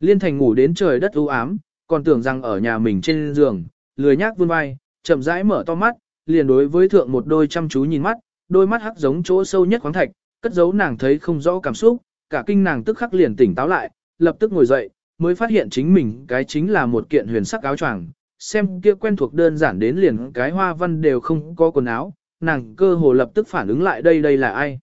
Liên Thành ngủ đến trời đất u ám, còn tưởng rằng ở nhà mình trên giường, lười nhác vươn vai, chậm rãi mở to mắt, liền đối với thượng một đôi chăm chú nhìn mắt, đôi mắt hắc giống chỗ sâu nhất khoáng thạch, cất giấu nàng thấy không rõ cảm xúc, cả kinh nàng tức khắc liền tỉnh táo lại, lập tức ngồi dậy, mới phát hiện chính mình cái chính là một kiện huyền sắc áo choàng, xem kia quen thuộc đơn giản đến liền cái hoa văn đều không có quần áo, nàng cơ hồ lập tức phản ứng lại đây đây là ai.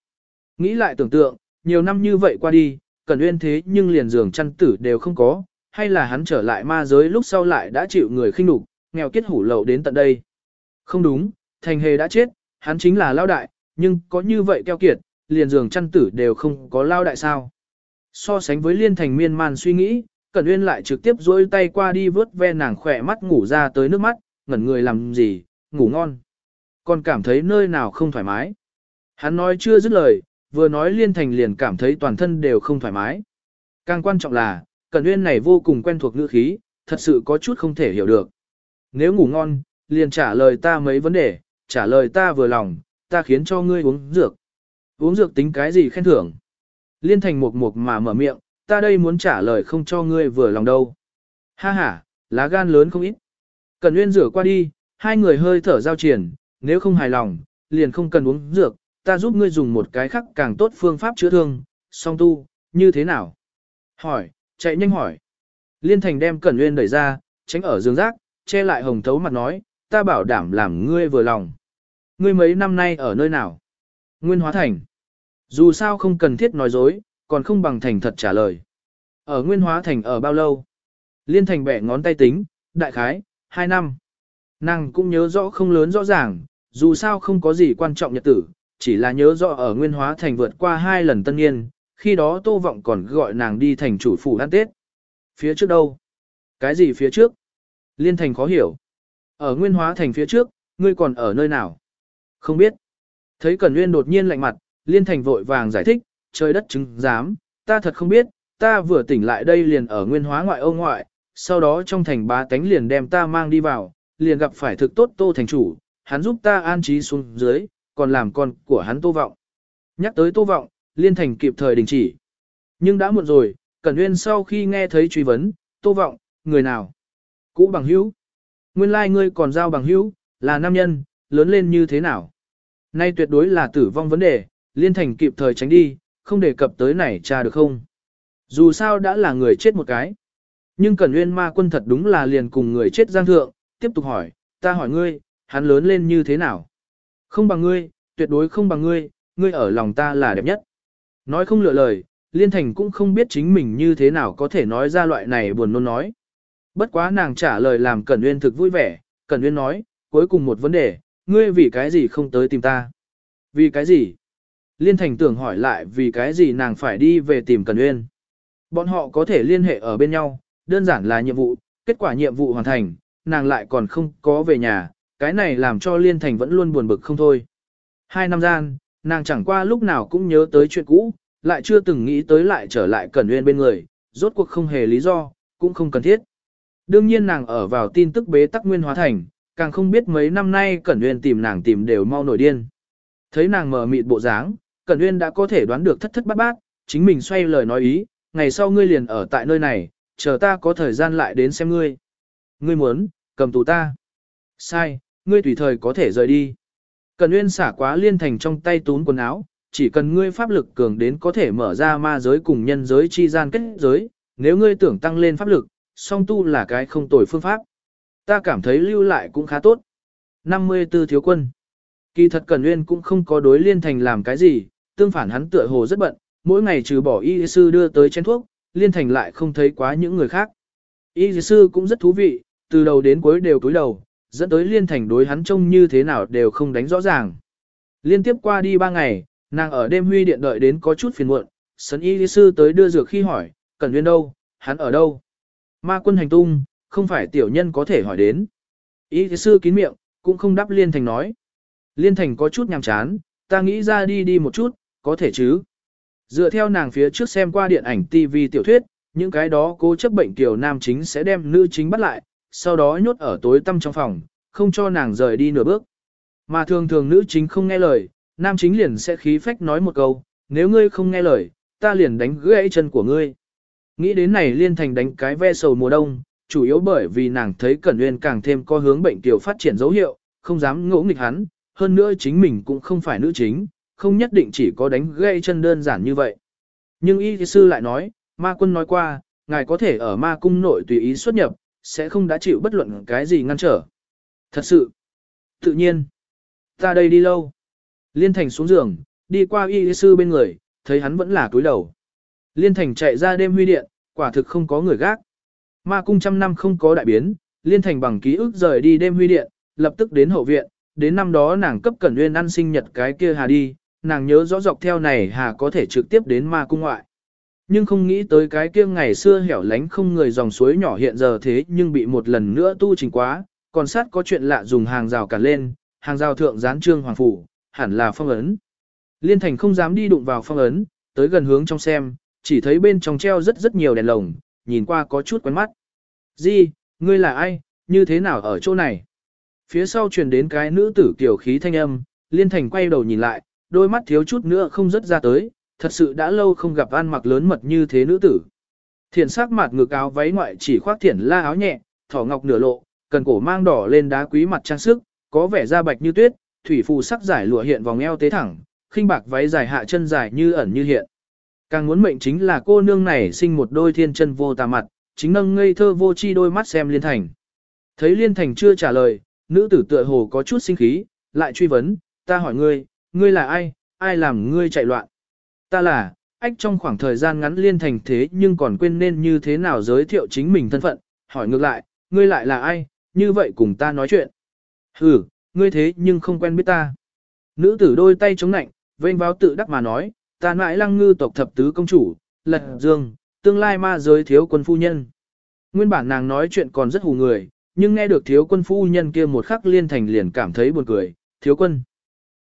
Nghĩ lại tưởng tượng, nhiều năm như vậy qua đi, cần uyên thế nhưng liền giường chăn tử đều không có, hay là hắn trở lại ma giới lúc sau lại đã chịu người khinh nhục, nghèo kiết hủ lậu đến tận đây. Không đúng, thành hề đã chết, hắn chính là lao đại, nhưng có như vậy keo kiệt, liền giường chăn tử đều không có lao đại sao. So sánh với liên thành miên man suy nghĩ, Cẩn Uyên lại trực tiếp duỗi tay qua đi vớt ve nàng khỏe mắt ngủ ra tới nước mắt, ngẩn người làm gì, ngủ ngon còn cảm thấy nơi nào không thoải mái. Hắn nói chưa dứt lời, vừa nói liên thành liền cảm thấy toàn thân đều không thoải mái. Càng quan trọng là, Cẩn uyên này vô cùng quen thuộc ngữ khí, thật sự có chút không thể hiểu được. Nếu ngủ ngon, liền trả lời ta mấy vấn đề, trả lời ta vừa lòng, ta khiến cho ngươi uống dược. Uống dược tính cái gì khen thưởng? Liên thành mục mục mà mở miệng, ta đây muốn trả lời không cho ngươi vừa lòng đâu. Ha ha, lá gan lớn không ít. Cẩn Nguyên rửa qua đi, hai người hơi thở giao triển, nếu không hài lòng, liền không cần uống dược, ta giúp ngươi dùng một cái khác càng tốt phương pháp chữa thương, song tu, như thế nào? Hỏi, chạy nhanh hỏi. Liên Thành đem Cẩn Nguyên đẩy ra, tránh ở giường rác, che lại hồng thấu mặt nói, ta bảo đảm làm ngươi vừa lòng. Ngươi mấy năm nay ở nơi nào? Nguyên Hóa Thành. Dù sao không cần thiết nói dối, còn không bằng thành thật trả lời. Ở Nguyên Hóa Thành ở bao lâu? Liên Thành bẻ ngón tay tính, đại khái, 2 năm. Nàng cũng nhớ rõ không lớn rõ ràng, dù sao không có gì quan trọng nhật tử, chỉ là nhớ rõ ở Nguyên Hóa Thành vượt qua hai lần tân niên, khi đó Tô Vọng còn gọi nàng đi thành chủ phủ ăn Tết. Phía trước đâu? Cái gì phía trước? Liên Thành khó hiểu. Ở Nguyên Hóa Thành phía trước, ngươi còn ở nơi nào? Không biết. Thấy Cẩn Nguyên đột nhiên lạnh mặt, Liên Thành vội vàng giải thích, trời đất chứng giám, ta thật không biết, ta vừa tỉnh lại đây liền ở Nguyên Hóa ngoại ô ngoại, sau đó trong thành bá tánh liền đem ta mang đi vào, liền gặp phải thực tốt Tô thành chủ, hắn giúp ta an trí xuống dưới, còn làm con của hắn Tô Vọng. Nhắc tới Tô Vọng, Liên Thành kịp thời đình chỉ. Nhưng đã muộn rồi, Cẩn Nguyên sau khi nghe thấy truy vấn, Tô Vọng, người nào? Cũ bằng hữu. Nguyên lai like ngươi còn giao bằng hữu, là nam nhân, lớn lên như thế nào? Nay tuyệt đối là tử vong vấn đề, Liên Thành kịp thời tránh đi, không đề cập tới này cha được không? Dù sao đã là người chết một cái. Nhưng Cẩn Nguyên ma quân thật đúng là liền cùng người chết giang thượng, tiếp tục hỏi, ta hỏi ngươi, hắn lớn lên như thế nào? Không bằng ngươi, tuyệt đối không bằng ngươi, ngươi ở lòng ta là đẹp nhất. Nói không lựa lời, Liên Thành cũng không biết chính mình như thế nào có thể nói ra loại này buồn nôn nói. Bất quá nàng trả lời làm Cẩn Nguyên thực vui vẻ, Cẩn Nguyên nói, cuối cùng một vấn đề, ngươi vì cái gì không tới tìm ta? Vì cái gì? Liên Thành tưởng hỏi lại vì cái gì nàng phải đi về tìm Cẩn Nguyên. Bọn họ có thể liên hệ ở bên nhau, đơn giản là nhiệm vụ, kết quả nhiệm vụ hoàn thành, nàng lại còn không có về nhà, cái này làm cho Liên Thành vẫn luôn buồn bực không thôi. Hai năm gian, nàng chẳng qua lúc nào cũng nhớ tới chuyện cũ, lại chưa từng nghĩ tới lại trở lại Cẩn Nguyên bên người, rốt cuộc không hề lý do, cũng không cần thiết. Đương nhiên nàng ở vào tin tức bế tắc nguyên hóa thành, càng không biết mấy năm nay Cẩn Nguyên tìm nàng tìm đều mau nổi điên. Thấy nàng mở mịt bộ dáng, Cẩn Nguyên đã có thể đoán được thất thất bát bát, chính mình xoay lời nói ý, ngày sau ngươi liền ở tại nơi này, chờ ta có thời gian lại đến xem ngươi. Ngươi muốn, cầm tù ta. Sai, ngươi tùy thời có thể rời đi. Cần Nguyên xả quá liên thành trong tay tún quần áo, chỉ cần ngươi pháp lực cường đến có thể mở ra ma giới cùng nhân giới chi gian kết giới, nếu ngươi tưởng tăng lên pháp lực, song tu là cái không tồi phương pháp. Ta cảm thấy lưu lại cũng khá tốt. 54 thiếu quân. Kỳ thật Cẩn Nguyên cũng không có đối liên thành làm cái gì, tương phản hắn tựa hồ rất bận, mỗi ngày trừ bỏ y sư đưa tới chén thuốc, liên thành lại không thấy quá những người khác. Y sư cũng rất thú vị, từ đầu đến cuối đều cúi đầu, dẫn tới liên thành đối hắn trông như thế nào đều không đánh rõ ràng. Liên tiếp qua đi ba ngày, nàng ở đêm huy điện đợi đến có chút phiền muộn, sấn y sư tới đưa dược khi hỏi, Cẩn Nguyên đâu, hắn ở đâu? Ma quân hành tung, không phải tiểu nhân có thể hỏi đến. Y sư kín miệng, cũng không đáp liên thành nói. Liên thành có chút nhàm chán, ta nghĩ ra đi đi một chút, có thể chứ. Dựa theo nàng phía trước xem qua điện ảnh TV tiểu thuyết, những cái đó cố chấp bệnh tiểu nam chính sẽ đem nữ chính bắt lại, sau đó nhốt ở tối tăm trong phòng, không cho nàng rời đi nửa bước. Mà thường thường nữ chính không nghe lời, nam chính liền sẽ khí phách nói một câu, nếu ngươi không nghe lời, ta liền đánh gãy chân của ngươi. Nghĩ đến này liên thành đánh cái ve sầu mùa đông, chủ yếu bởi vì nàng thấy Cẩn Nguyên càng thêm có hướng bệnh tiểu phát triển dấu hiệu, không dám ngỗ nghịch hắn, hơn nữa chính mình cũng không phải nữ chính, không nhất định chỉ có đánh gãy chân đơn giản như vậy. Nhưng y sư lại nói, ma quân nói qua, ngài có thể ở ma cung nội tùy ý xuất nhập, sẽ không đã chịu bất luận cái gì ngăn trở. Thật sự, tự nhiên, ta đây đi lâu. Liên Thành xuống giường, đi qua y sư bên người, thấy hắn vẫn là túi đầu. Liên Thành chạy ra đêm huy điện, quả thực không có người gác. Ma cung trăm năm không có đại biến, Liên Thành bằng ký ức rời đi đêm huy điện, lập tức đến hậu viện, đến năm đó nàng cấp Cẩn Nguyên ăn sinh nhật cái kia hà đi, nàng nhớ rõ dọc theo này hà có thể trực tiếp đến ma cung ngoại. Nhưng không nghĩ tới cái kia ngày xưa hẻo lánh không người dòng suối nhỏ hiện giờ thế nhưng bị một lần nữa tu trình quá, còn sát có chuyện lạ dùng hàng rào cản lên, hàng rào thượng gián trương hoàng phủ, hẳn là phong ấn. Liên thành không dám đi đụng vào phong ấn, tới gần hướng trong xem, chỉ thấy bên trong treo rất rất nhiều đèn lồng, nhìn qua có chút quen mắt. Di, ngươi là ai, như thế nào ở chỗ này? Phía sau truyền đến cái nữ tử kiểu khí thanh âm, liên thành quay đầu nhìn lại, đôi mắt thiếu chút nữa không rớt ra tới, thật sự đã lâu không gặp ăn mặc lớn mật như thế nữ tử. Thiện sắc mặt ngược áo váy ngoại chỉ khoác thiển la áo nhẹ, thỏ ngọc nửa lộ, cần cổ mang đỏ lên đá quý mặt trang sức, có vẻ da bạch như tuyết, thủy phù sắc giải lụa hiện vòng eo tế thẳng, khinh bạc váy dài hạ chân dài như ẩn như hiện. Càng muốn mệnh chính là cô nương này sinh một đôi thiên chân vô tà mặt, chính nâng ngây thơ vô chi đôi mắt xem Liên Thành. Thấy Liên Thành chưa trả lời, nữ tử tựa hồ có chút sinh khí, lại truy vấn, ta hỏi ngươi, ngươi là ai, ai làm ngươi chạy loạn? Ta là, ách trong khoảng thời gian ngắn liên thành thế nhưng còn quên nên như thế nào giới thiệu chính mình thân phận, hỏi ngược lại, ngươi lại là ai, như vậy cùng ta nói chuyện. Ừ, ngươi thế nhưng không quen biết ta. Nữ tử đôi tay chống nạnh, vênh vào tự đắc mà nói, ta mãi lăng ngư tộc thập tứ công chủ, lật dương, tương lai ma giới thiếu quân phu nhân. Nguyên bản nàng nói chuyện còn rất hù người, nhưng nghe được thiếu quân phu nhân kia một khắc liên thành liền cảm thấy buồn cười, thiếu quân.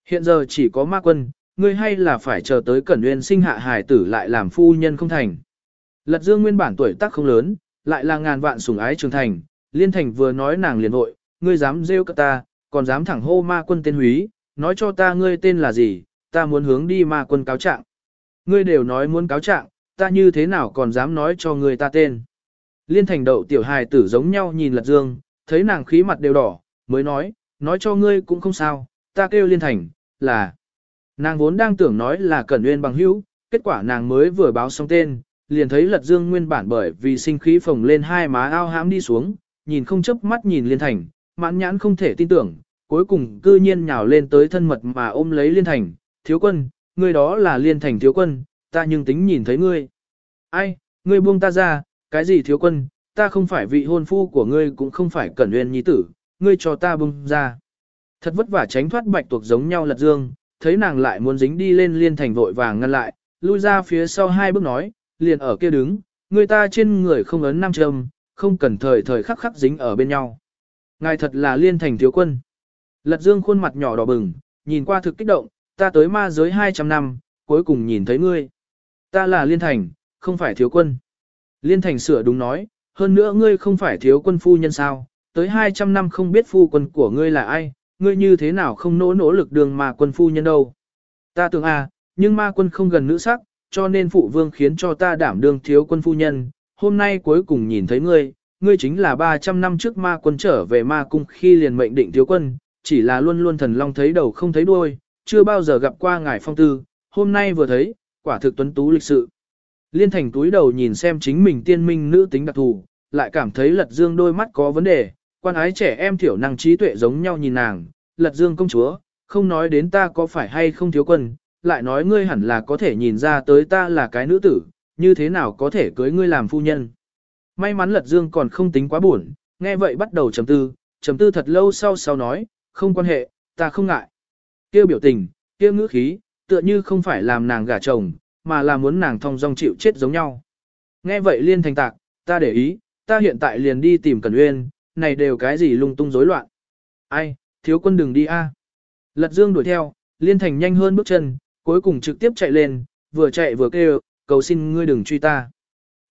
Hiện giờ chỉ có ma quân, ngươi hay là phải chờ tới cẩn nguyên sinh hạ hài tử lại làm phu nhân không thành. Lật dương nguyên bản tuổi tác không lớn, lại là ngàn vạn sủng ái trường thành, liên thành vừa nói nàng liền vội, ngươi dám rêu cả ta, còn dám thẳng hô ma quân tên húy, nói cho ta ngươi tên là gì, ta muốn hướng đi ma quân cáo trạng. Ngươi đều nói muốn cáo trạng, ta như thế nào còn dám nói cho ngươi ta tên. Liên thành đậu tiểu hài tử giống nhau nhìn lật dương, thấy nàng khí mặt đều đỏ, mới nói, nói cho ngươi cũng không sao, ta kêu liên thành, là. Nàng vốn đang tưởng nói là Cẩn Nguyên bằng hữu, kết quả nàng mới vừa báo xong tên, liền thấy Lật Dương nguyên bản bởi vì sinh khí phồng lên hai má ao hãm đi xuống, nhìn không chớp mắt nhìn Liên Thành, mãn nhãn không thể tin tưởng, cuối cùng cư nhiên nhào lên tới thân mật mà ôm lấy Liên Thành, thiếu quân, ngươi đó là Liên Thành thiếu quân, ta nhưng tính nhìn thấy ngươi. Ai, ngươi buông ta ra, cái gì thiếu quân, ta không phải vị hôn phu của ngươi cũng không phải Cẩn Nguyên nhi tử, ngươi cho ta buông ra. Thật vất vả tránh thoát bạch tuộc giống nhau Lật Dương, thấy nàng lại muốn dính đi lên Liên Thành vội vàng ngăn lại, lui ra phía sau hai bước nói, liền ở kia đứng, người ta trên người không ấn nam châm, không cần thời thời khắc khắc dính ở bên nhau. Ngài thật là liên thành thiếu quân. Lật dương khuôn mặt nhỏ đỏ bừng, nhìn qua thực kích động, ta tới ma giới 200 năm, cuối cùng nhìn thấy ngươi. Ta là liên thành, không phải thiếu quân. Liên thành sửa đúng nói, hơn nữa ngươi không phải thiếu quân phu nhân sao, tới 200 năm không biết phu quân của ngươi là ai, ngươi như thế nào không nỗ nỗ lực đường mà quân phu nhân đâu. Ta tưởng à, nhưng ma quân không gần nữ sắc, cho nên phụ vương khiến cho ta đảm đương thiếu quân phu nhân, hôm nay cuối cùng nhìn thấy ngươi, ngươi chính là 300 năm trước ma quân trở về ma cung khi liền mệnh định thiếu quân, chỉ là luôn luôn thần long thấy đầu không thấy đuôi, chưa bao giờ gặp qua ngài phong tư, hôm nay vừa thấy, quả thực tuấn tú lịch sự. Liên thành túi đầu nhìn xem chính mình tiên minh nữ tính đặc thù, lại cảm thấy lật dương đôi mắt có vấn đề, quan ái trẻ em thiểu năng trí tuệ giống nhau nhìn nàng, lật dương công chúa, không nói đến ta có phải hay không thiếu quân, lại nói ngươi hẳn là có thể nhìn ra tới ta là cái nữ tử, như thế nào có thể cưới ngươi làm phu nhân. May mắn lật dương còn không tính quá buồn, nghe vậy bắt đầu trầm tư, trầm tư thật lâu sau sau nói, không quan hệ, ta không ngại. Kêu biểu tình, kêu ngữ khí, tựa như không phải làm nàng gả chồng, mà là muốn nàng thong dong chịu chết giống nhau. Nghe vậy liên thành tạc, ta để ý, ta hiện tại liền đi tìm Cần Uyên, này đều cái gì lung tung rối loạn. Ai, thiếu quân đừng đi a. Lật dương đuổi theo, liên thành nhanh hơn bước chân, cuối cùng trực tiếp chạy lên, vừa chạy vừa kêu, cầu xin ngươi đừng truy ta.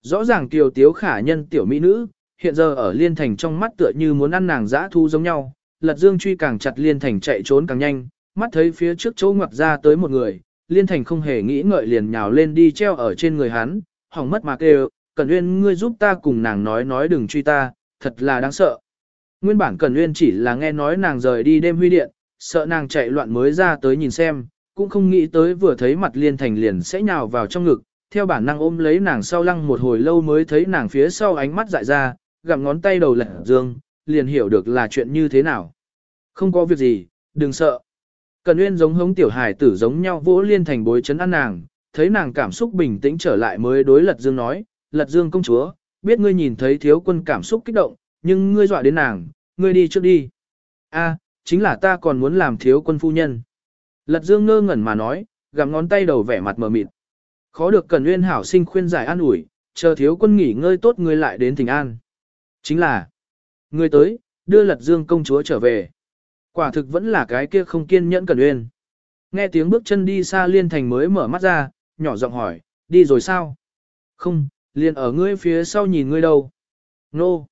Rõ ràng kiều tiếu khả nhân tiểu mỹ nữ, hiện giờ ở liên thành trong mắt tựa như muốn ăn nàng dã thu giống nhau, lật dương truy càng chặt liên thành chạy trốn càng nhanh, mắt thấy phía trước chỗ ngoặt ra tới một người, liên thành không hề nghĩ ngợi liền nhào lên đi treo ở trên người hắn, hỏng mất mà kêu, cẩn Uyên ngươi giúp ta cùng nàng nói nói đừng truy ta, thật là đáng sợ. Nguyên bản cẩn Uyên chỉ là nghe nói nàng rời đi đêm huy điện, sợ nàng chạy loạn mới ra tới nhìn xem, cũng không nghĩ tới vừa thấy mặt liên thành liền sẽ nhào vào trong ngực, theo bản năng ôm lấy nàng sau lăng một hồi lâu mới thấy nàng phía sau ánh mắt dại ra, gặm ngón tay đầu lật dương, liền hiểu được là chuyện như thế nào. Không có việc gì, đừng sợ. Cần Uyên giống hống tiểu hài tử giống nhau vỗ liên thành bối chấn ăn nàng, thấy nàng cảm xúc bình tĩnh trở lại mới đối lật dương nói, lật dương công chúa, biết ngươi nhìn thấy thiếu quân cảm xúc kích động, nhưng ngươi dọa đến nàng, ngươi đi trước đi. A, chính là ta còn muốn làm thiếu quân phu nhân. Lật dương ngơ ngẩn mà nói, gặm ngón tay đầu vẻ mặt mờ mịt. Khó được cần Uyên hảo sinh khuyên giải an ủi, chờ thiếu quân nghỉ ngơi tốt người lại đến Thịnh an. Chính là, ngươi tới, đưa lật dương công chúa trở về. Quả thực vẫn là cái kia không kiên nhẫn cần uyên Nghe tiếng bước chân đi xa liên thành mới mở mắt ra, nhỏ giọng hỏi, đi rồi sao? Không, liền ở ngươi phía sau nhìn ngươi đâu. Nô.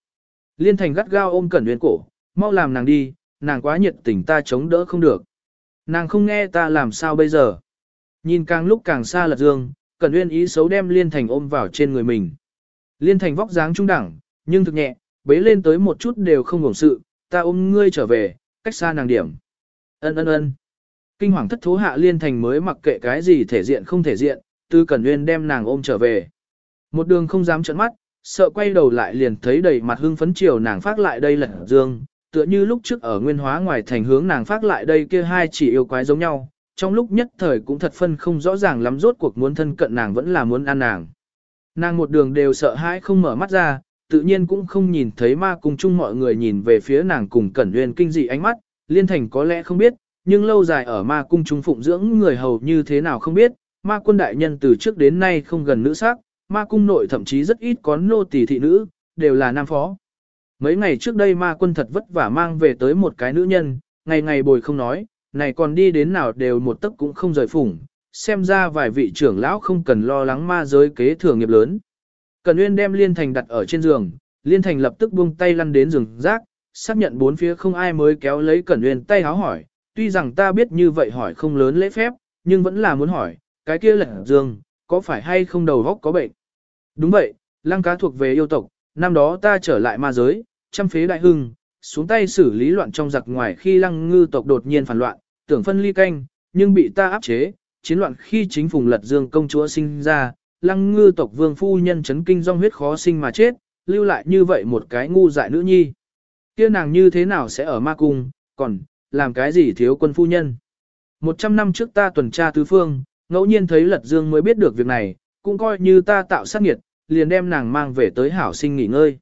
Liên thành gắt gao ôm cẩn uyên cổ, mau làm nàng đi, nàng quá nhiệt tình ta chống đỡ không được. Nàng không nghe ta làm sao bây giờ. Nhìn càng lúc càng xa lật dương, Cẩn Uyên ý xấu đem Liên Thành ôm vào trên người mình. Liên Thành vóc dáng trung đẳng, nhưng thực nhẹ, bế lên tới một chút đều không ngủng sự, ta ôm ngươi trở về, cách xa nàng điểm. Ân ân ân. Kinh hoàng thất thố hạ Liên Thành mới mặc kệ cái gì thể diện không thể diện, Tư Cẩn Uyên đem nàng ôm trở về. Một đường không dám trợn mắt, sợ quay đầu lại liền thấy đầy mặt hưng phấn chiều nàng phát lại đây lật dương, tựa như lúc trước ở nguyên hóa ngoài thành hướng nàng phát lại đây kia hai chỉ yêu quái giống nhau, trong lúc nhất thời cũng thật phân không rõ ràng lắm rốt cuộc muốn thân cận nàng vẫn là muốn ăn nàng. Nàng một đường đều sợ hãi không mở mắt ra, tự nhiên cũng không nhìn thấy ma cùng chung mọi người nhìn về phía nàng cùng Cẩn Nguyên kinh dị ánh mắt, Liên Thành có lẽ không biết, nhưng lâu dài ở ma cung trung phụng dưỡng người hầu như thế nào không biết, ma quân đại nhân từ trước đến nay không gần nữ sắc, ma cung nội thậm chí rất ít có nô tỳ thị nữ, đều là nam phó. Mấy ngày trước đây ma quân thật vất vả mang về tới một cái nữ nhân, ngày ngày bồi không nói, này còn đi đến nào đều một tấc cũng không rời phủng, xem ra vài vị trưởng lão không cần lo lắng ma giới kế thừa nghiệp lớn. Cần Nguyên đem Liên Thành đặt ở trên giường, Liên Thành lập tức buông tay lăn đến giường rác, xác nhận bốn phía không ai mới kéo lấy Cẩn Nguyên tay háo hỏi, tuy rằng ta biết như vậy hỏi không lớn lễ phép, nhưng vẫn là muốn hỏi, cái kia lật dương, có phải hay không đầu góc có bệnh? Đúng vậy, lăng cá thuộc về yêu tộc, năm đó ta trở lại ma giới, chăm phế đại hưng, xuống tay xử lý loạn trong giặc ngoài khi lăng ngư tộc đột nhiên phản loạn, tưởng phân ly canh, nhưng bị ta áp chế, chiến loạn khi chính phùng lật dương công chúa sinh ra, lăng ngư tộc vương phu nhân chấn kinh rong huyết khó sinh mà chết, lưu lại như vậy một cái ngu dại nữ nhi. kia nàng như thế nào sẽ ở ma cung, còn, làm cái gì thiếu quân phu nhân. Một trăm năm trước ta tuần tra tứ phương, ngẫu nhiên thấy lật dương mới biết được việc này, cũng coi như ta tạo sát nghiệt, liền đem nàng mang về tới hảo sinh nghỉ ngơi.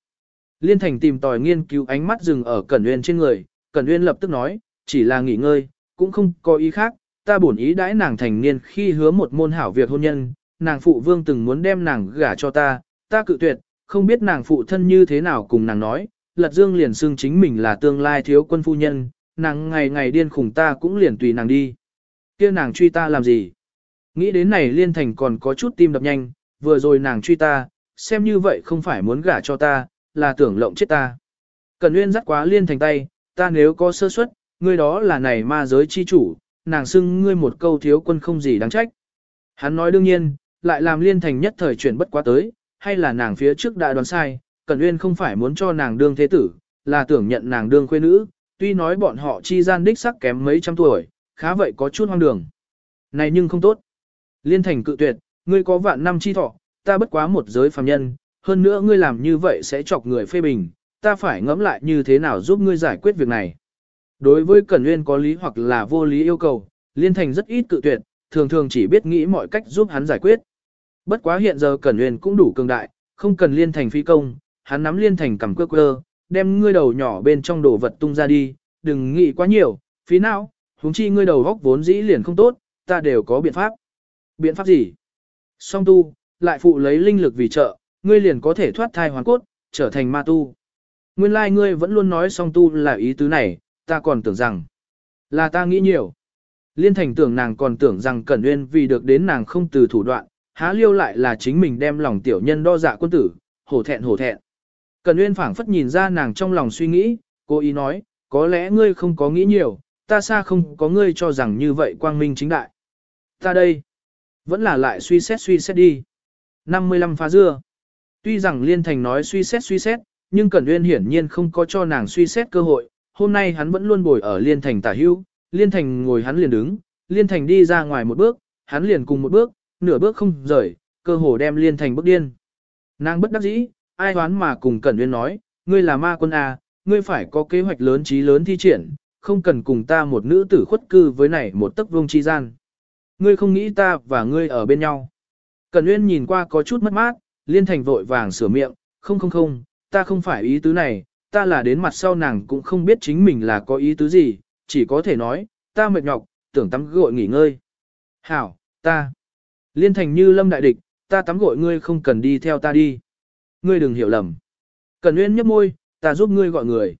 Liên Thành tìm tòi nghiên cứu ánh mắt dừng ở Cẩn Uyên trên người, Cẩn Uyên lập tức nói, chỉ là nghỉ ngơi, cũng không có ý khác, ta bổn ý đãi nàng thành niên khi hứa một môn hảo việc hôn nhân, nàng phụ vương từng muốn đem nàng gả cho ta, ta cự tuyệt, không biết nàng phụ thân như thế nào cùng nàng nói, Lật Dương liền xưng chính mình là tương lai thiếu quân phu nhân, nàng ngày ngày điên khủng ta cũng liền tùy nàng đi. kia nàng truy ta làm gì? Nghĩ đến này Liên Thành còn có chút tim đập nhanh, vừa rồi nàng truy ta, xem như vậy không phải muốn gả cho ta, là tưởng lộng chết ta. Cần Nguyên dắt quá Liên Thành tay, ta nếu có sơ suất, ngươi đó là này ma giới chi chủ, nàng xưng ngươi một câu thiếu quân không gì đáng trách. Hắn nói đương nhiên, lại làm Liên Thành nhất thời chuyển bất quá tới, hay là nàng phía trước đã đoán sai, Cẩn Uyên không phải muốn cho nàng đương thế tử, là tưởng nhận nàng đương khuê nữ, tuy nói bọn họ chi gian đích sắc kém mấy trăm tuổi, khá vậy có chút hoang đường. Này nhưng không tốt. Liên Thành cự tuyệt, ngươi có vạn năm chi thọ, ta bất quá một giới phàm nhân, hơn nữa ngươi làm như vậy sẽ chọc người phê bình, ta phải ngẫm lại như thế nào giúp ngươi giải quyết việc này. Đối với Cẩn uyên có lý hoặc là vô lý yêu cầu, Liên Thành rất ít cự tuyệt, thường thường chỉ biết nghĩ mọi cách giúp hắn giải quyết. Bất quá hiện giờ Cẩn Nguyên cũng đủ cường đại, không cần Liên Thành phi công, hắn nắm Liên Thành cầm quơ quơ, đem ngươi đầu nhỏ bên trong đồ vật tung ra đi, đừng nghĩ quá nhiều, phí nào, huống chi ngươi đầu góc vốn dĩ liền không tốt, ta đều có biện pháp. Biện pháp gì? Song tu, lại phụ lấy linh lực vì trợ, ngươi liền có thể thoát thai hoàn cốt, trở thành ma tu. Nguyên lai like ngươi vẫn luôn nói song tu là ý tứ này, ta còn tưởng rằng là ta nghĩ nhiều. Liên thành tưởng nàng còn tưởng rằng Cẩn Uyên vì được đến nàng không từ thủ đoạn, há liêu lại là chính mình đem lòng tiểu nhân đo dạ quân tử, hổ thẹn hổ thẹn. Cẩn Uyên phảng phất nhìn ra nàng trong lòng suy nghĩ, cô ý nói, có lẽ ngươi không có nghĩ nhiều, ta xa không có ngươi cho rằng như vậy quang minh chính đại. Ta đây, vẫn là lại suy xét suy xét đi. 55 phá dưa. Tuy rằng Liên Thành nói suy xét suy xét, nhưng Cẩn Uyên hiển nhiên không có cho nàng suy xét cơ hội. Hôm nay hắn vẫn luôn bồi ở Liên Thành tả hữu, Liên Thành ngồi hắn liền đứng, Liên Thành đi ra ngoài một bước, hắn liền cùng một bước, nửa bước không rời, cơ hồ đem Liên Thành bước điên. Nàng bất đắc dĩ, ai hoán mà cùng Cẩn Uyên nói, ngươi là ma quân à, ngươi phải có kế hoạch lớn trí lớn thi triển, không cần cùng ta một nữ tử khuất cư với này một tấc vương chi gian. Ngươi không nghĩ ta và ngươi ở bên nhau. Cẩn Uyên nhìn qua có chút mất mát, Liên Thành vội vàng sửa miệng, không không không, ta không phải ý tứ này, ta là đến mặt sau nàng cũng không biết chính mình là có ý tứ gì, chỉ có thể nói, ta mệt nhọc, tưởng tắm gội nghỉ ngơi. Hảo, ta. Liên Thành như lâm đại địch, ta tắm gội ngươi không cần đi theo ta đi. Ngươi đừng hiểu lầm. Cẩn Uyên nhếch môi, ta giúp ngươi gọi người.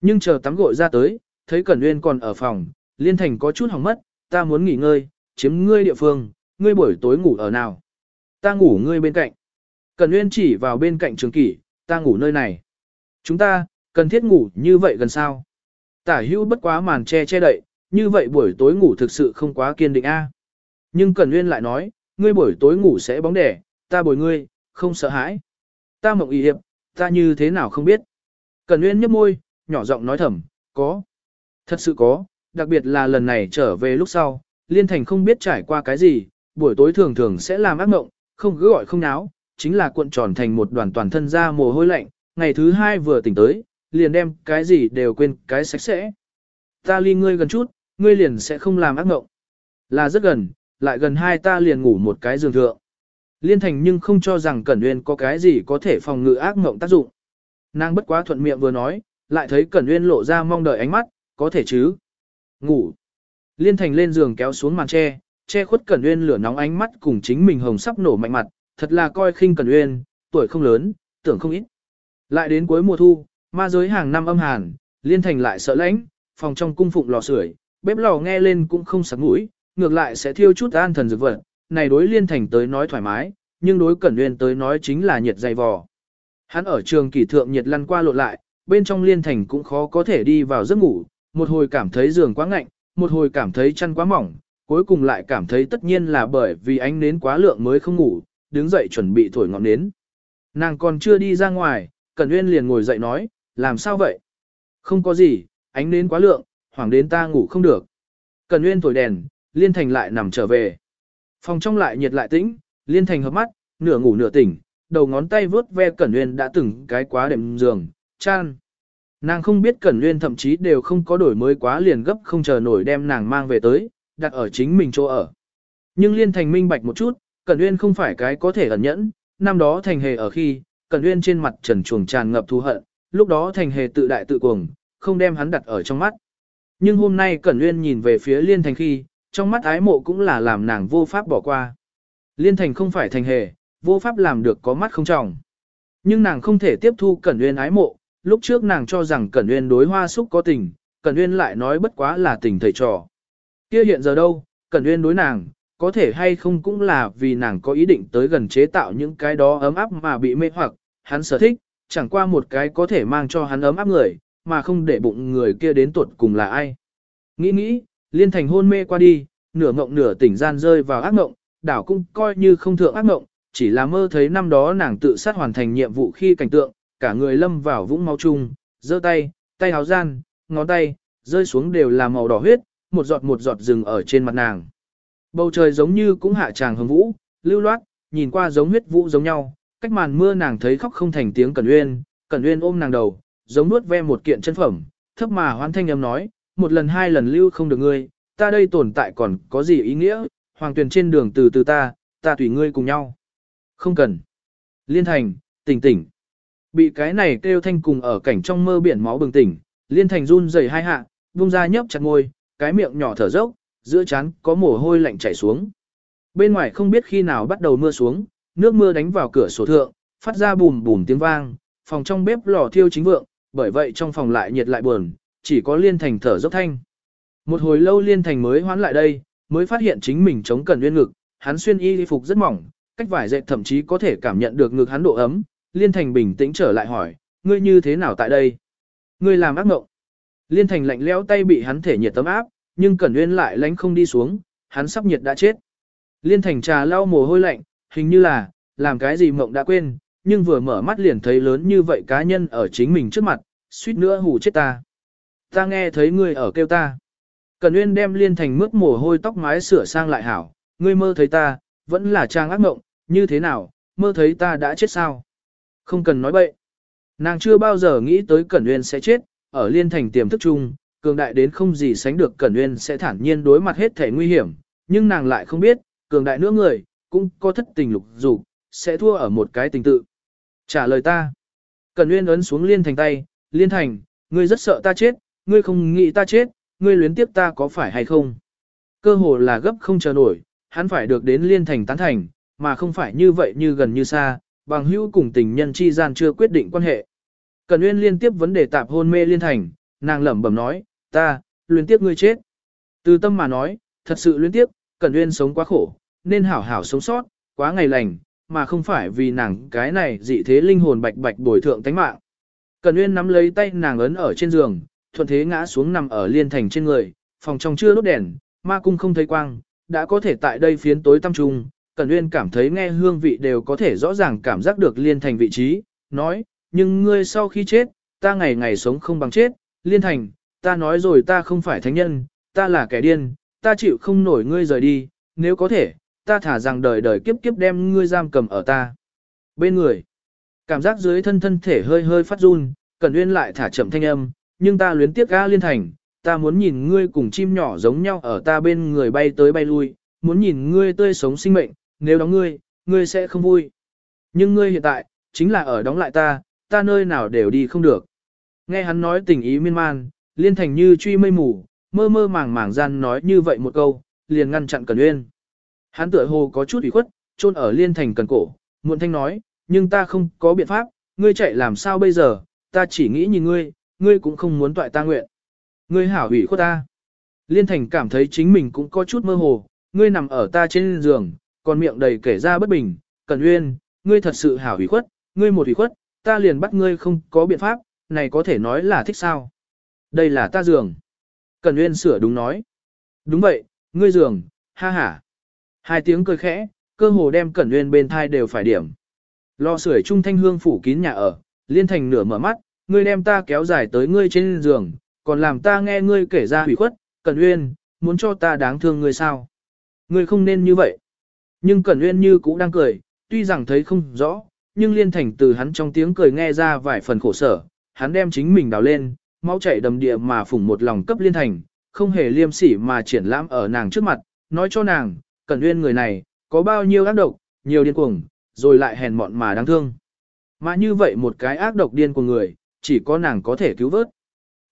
Nhưng chờ tắm gội ra tới, thấy Cẩn Uyên còn ở phòng, Liên Thành có chút hỏng mất, ta muốn nghỉ ngơi, chiếm ngươi địa phương, ngươi buổi tối ngủ ở nào? Ta ngủ ngươi bên cạnh. Cẩn Nguyên chỉ vào bên cạnh trường kỷ, ta ngủ nơi này. Chúng ta, cần thiết ngủ như vậy gần sao? Tả hữu bất quá màn che che đậy, như vậy buổi tối ngủ thực sự không quá kiên định a. Nhưng Cẩn Nguyên lại nói, ngươi buổi tối ngủ sẽ bóng đẻ, ta bồi ngươi, không sợ hãi. Ta mộng ý hiệp, ta như thế nào không biết. Cần Nguyên nhấp môi, nhỏ giọng nói thầm, có. Thật sự có, đặc biệt là lần này trở về lúc sau, Liên Thành không biết trải qua cái gì, buổi tối thường thường sẽ làm ác mộng, không cứ gọi không náo, chính là cuộn tròn thành một đoàn toàn thân ra mồ hôi lạnh, ngày thứ hai vừa tỉnh tới, liền đem cái gì đều quên cái sạch sẽ. Ta ly ngươi gần chút, ngươi liền sẽ không làm ác mộng. Là rất gần, lại gần hai ta liền ngủ một cái giường thượng. Liên thành nhưng không cho rằng Cẩn Uyên có cái gì có thể phòng ngự ác mộng tác dụng. Nàng bất quá thuận miệng vừa nói, lại thấy Cẩn Uyên lộ ra mong đợi ánh mắt, có thể chứ. Ngủ. Liên Thành lên giường kéo xuống màn che, che khuất Cẩn Uyên lửa nóng ánh mắt cùng chính mình hồng sắp nổ mạnh mặt, thật là coi khinh Cẩn Uyên, tuổi không lớn, tưởng không ít. Lại đến cuối mùa thu, ma giới hàng năm âm hàn, Liên Thành lại sợ lãnh, phòng trong cung phụng lò sưởi, bếp lò nghe lên cũng không sặc mũi, ngược lại sẽ thiêu chút an thần dược vật, này đối Liên Thành tới nói thoải mái, nhưng đối Cẩn Uyên tới nói chính là nhiệt dày vò. Hắn ở trường kỷ thượng nhiệt lăn qua lộn lại, bên trong Liên Thành cũng khó có thể đi vào giấc ngủ, một hồi cảm thấy giường quá ngạnh, một hồi cảm thấy chăn quá mỏng, cuối cùng lại cảm thấy tất nhiên là bởi vì ánh nến quá lượng mới không ngủ, đứng dậy chuẩn bị thổi ngọn nến. Nàng còn chưa đi ra ngoài, Cẩn Uyên liền ngồi dậy nói, làm sao vậy? Không có gì, ánh nến quá lượng, hoàng đến ta ngủ không được. Cẩn Uyên thổi đèn, Liên Thành lại nằm trở về. Phòng trong lại nhiệt lại tĩnh, Liên Thành hợp mắt, nửa ngủ nửa tỉnh, đầu ngón tay vướt ve Cẩn Nguyên đã từng cái quá đệm giường, chan. Nàng không biết Cẩn Nguyên thậm chí đều không có đổi mới quá liền gấp không chờ nổi đem nàng mang về tới, đặt ở chính mình chỗ ở. Nhưng Liên Thành minh bạch một chút, Cẩn Nguyên không phải cái có thể ẩn nhẫn, năm đó Thành Hề ở khi, Cẩn Nguyên trên mặt trần chuồng tràn ngập thù hận, lúc đó Thành Hề tự đại tự cuồng, không đem hắn đặt ở trong mắt. Nhưng hôm nay Cẩn Nguyên nhìn về phía Liên Thành khi, trong mắt ái mộ cũng là làm nàng vô pháp bỏ qua. Liên Thành không phải Thành Hề, vô pháp làm được có mắt không trọng. Nhưng nàng không thể tiếp thu Cẩn Nguyên ái mộ, lúc trước nàng cho rằng Cẩn Uyên đối hoa súc có tình, Cẩn Uyên lại nói bất quá là tình thầy trò. Kia hiện giờ đâu, Cẩn Uyên đối nàng, có thể hay không cũng là vì nàng có ý định tới gần chế tạo những cái đó ấm áp mà bị mê hoặc, hắn sở thích, chẳng qua một cái có thể mang cho hắn ấm áp người, mà không để bụng người kia đến tuột cùng là ai. Nghĩ nghĩ, liên thành hôn mê qua đi, nửa ngộng nửa tỉnh gian rơi vào ác ngộng, đảo cũng coi như không thượng ác ngộng, chỉ là mơ thấy năm đó nàng tự sát hoàn thành nhiệm vụ khi cảnh tượng, cả người lâm vào vũng máu chung, giơ tay, tay háo gian, ngón tay, rơi xuống đều là màu đỏ huyết, một giọt một giọt rừng ở trên mặt nàng. Bầu trời giống như cũng hạ tràng hồng vũ, lưu loát, nhìn qua giống huyết vũ giống nhau, cách màn mưa nàng thấy khóc không thành tiếng Cẩn Uyên, Cẩn Uyên ôm nàng đầu, giống nuốt ve một kiện chân phẩm, thấp mà hoan thanh âm nói, một lần hai lần lưu không được ngươi, ta đây tồn tại còn có gì ý nghĩa, hoàng tuyển trên đường từ từ ta, ta tùy ngươi cùng nhau. Không cần. Liên thành, tỉnh tỉnh. Bị cái này kêu thanh cùng ở cảnh trong mơ biển máu bừng tỉnh, liên thành run rẩy hai hạ, buông ra nhấp chặt môi, cái miệng nhỏ thở dốc, giữa chán có mồ hôi lạnh chảy xuống. Bên ngoài không biết khi nào bắt đầu mưa xuống, nước mưa đánh vào cửa sổ thượng, phát ra bùm bùm tiếng vang, phòng trong bếp lò thiêu chính vượng, bởi vậy trong phòng lại nhiệt lại buồn, chỉ có liên thành thở dốc thanh. Một hồi lâu liên thành mới hoán lại đây, mới phát hiện chính mình chống cần nguyên ngực, hắn xuyên y phục rất mỏng, cách vải dệt thậm chí có thể cảm nhận được ngực hắn độ ấm, Liên Thành bình tĩnh trở lại hỏi, ngươi như thế nào tại đây? Ngươi làm ác mộng. Liên Thành lạnh lẽo tay bị hắn thể nhiệt tấm áp, nhưng Cẩn Uyên lại lánh không đi xuống, hắn sắp nhiệt đã chết. Liên Thành trà lau mồ hôi lạnh, hình như là, làm cái gì mộng đã quên, nhưng vừa mở mắt liền thấy lớn như vậy cá nhân ở chính mình trước mặt, suýt nữa hù chết ta. Ta nghe thấy ngươi ở kêu ta. Cẩn Uyên đem Liên Thành mướt mồ hôi tóc mái sửa sang lại hảo, ngươi mơ thấy ta, vẫn là trang ác mộng, như thế nào, mơ thấy ta đã chết sao? Không cần nói bậy. Nàng chưa bao giờ nghĩ tới Cẩn Uyên sẽ chết, ở liên thành tiềm thức chung, cường đại đến không gì sánh được Cẩn Uyên sẽ thản nhiên đối mặt hết thể nguy hiểm, nhưng nàng lại không biết, cường đại nữa người, cũng có thất tình lục dục, sẽ thua ở một cái tình tự. Trả lời ta. Cẩn Uyên ấn xuống liên thành tay, liên thành, ngươi rất sợ ta chết, ngươi không nghĩ ta chết, ngươi luyến tiếp ta có phải hay không? Cơ hồ là gấp không chờ nổi, hắn phải được đến liên thành tán thành, mà không phải như vậy như gần như xa, bằng hữu cùng tình nhân chi gian chưa quyết định quan hệ. Cần Uyên liên tiếp vấn đề tạp hôn mê liên thành, nàng lẩm bẩm nói, ta, luyến tiếp ngươi chết. Từ tâm mà nói, thật sự luyến tiếp, Cần Uyên sống quá khổ, nên hảo hảo sống sót, quá ngày lành, mà không phải vì nàng cái này dị thế linh hồn bạch bạch bồi thượng tánh mạng. Cần Uyên nắm lấy tay nàng ấn ở trên giường, thuận thế ngã xuống nằm ở liên thành trên người, phòng trong chưa đốt đèn, ma cung không thấy quang, đã có thể tại đây phiến tối tăm trung, Cẩn Uyên cảm thấy nghe hương vị đều có thể rõ ràng cảm giác được liên thành vị trí, nói, nhưng ngươi sau khi chết, ta ngày ngày sống không bằng chết, liên thành, ta nói rồi ta không phải thánh nhân, ta là kẻ điên, ta chịu không nổi ngươi rời đi, nếu có thể, ta thả rằng đời đời kiếp kiếp đem ngươi giam cầm ở ta. Bên người, cảm giác dưới thân thân thể hơi hơi phát run, Cẩn Uyên lại thả chậm thanh âm, nhưng ta luyến tiếc ga liên thành, ta muốn nhìn ngươi cùng chim nhỏ giống nhau ở ta bên người bay tới bay lui, muốn nhìn ngươi tươi sống sinh mệnh, nếu đóng ngươi, ngươi sẽ không vui. Nhưng ngươi hiện tại, chính là ở đóng lại ta, ta nơi nào đều đi không được. Nghe hắn nói tình ý miên man, liên thành như truy mây mù, mơ mơ màng màng gian nói như vậy một câu, liền ngăn chặn Cẩn Uyên. Hắn tựa hồ có chút ủy khuất, chôn ở liên thành cần cổ, muộn thanh nói, nhưng ta không có biện pháp, ngươi chạy làm sao bây giờ, ta chỉ nghĩ nhìn ngươi, ngươi cũng không muốn toại ta nguyện. Ngươi hảo hủy khuất ta. Liên thành cảm thấy chính mình cũng có chút mơ hồ, ngươi nằm ở ta trên giường, còn miệng đầy kể ra bất bình, Cẩn Uyên, ngươi thật sự hảo hủy khuất, ngươi một hủy khuất, ta liền bắt ngươi không có biện pháp, này có thể nói là thích sao. Đây là ta giường. Cẩn Uyên sửa đúng nói. Đúng vậy, ngươi giường, ha ha. Hai tiếng cười khẽ, cơ hồ đem Cẩn Uyên bên thai đều phải điểm. Lò sưởi trung thanh hương phủ kín nhà ở, liên thành nửa mở mắt, ngươi đem ta kéo dài tới ngươi trên giường, còn làm ta nghe ngươi kể ra hủy khuất, Cẩn Uyên, muốn cho ta đáng thương ngươi sao? Ngươi không nên như vậy. Nhưng Cẩn Uyên như cũ đang cười, tuy rằng thấy không rõ, nhưng liên thành từ hắn trong tiếng cười nghe ra vài phần khổ sở, hắn đem chính mình đào lên, máu chảy đầm địa mà phủng một lòng cấp liên thành, không hề liêm sỉ mà triển lãm ở nàng trước mặt, nói cho nàng, Cẩn Uyên người này, có bao nhiêu ác độc, nhiều điên cuồng, rồi lại hèn mọn mà đáng thương. Mà như vậy một cái ác độc điên của người, chỉ có nàng có thể cứu vớt.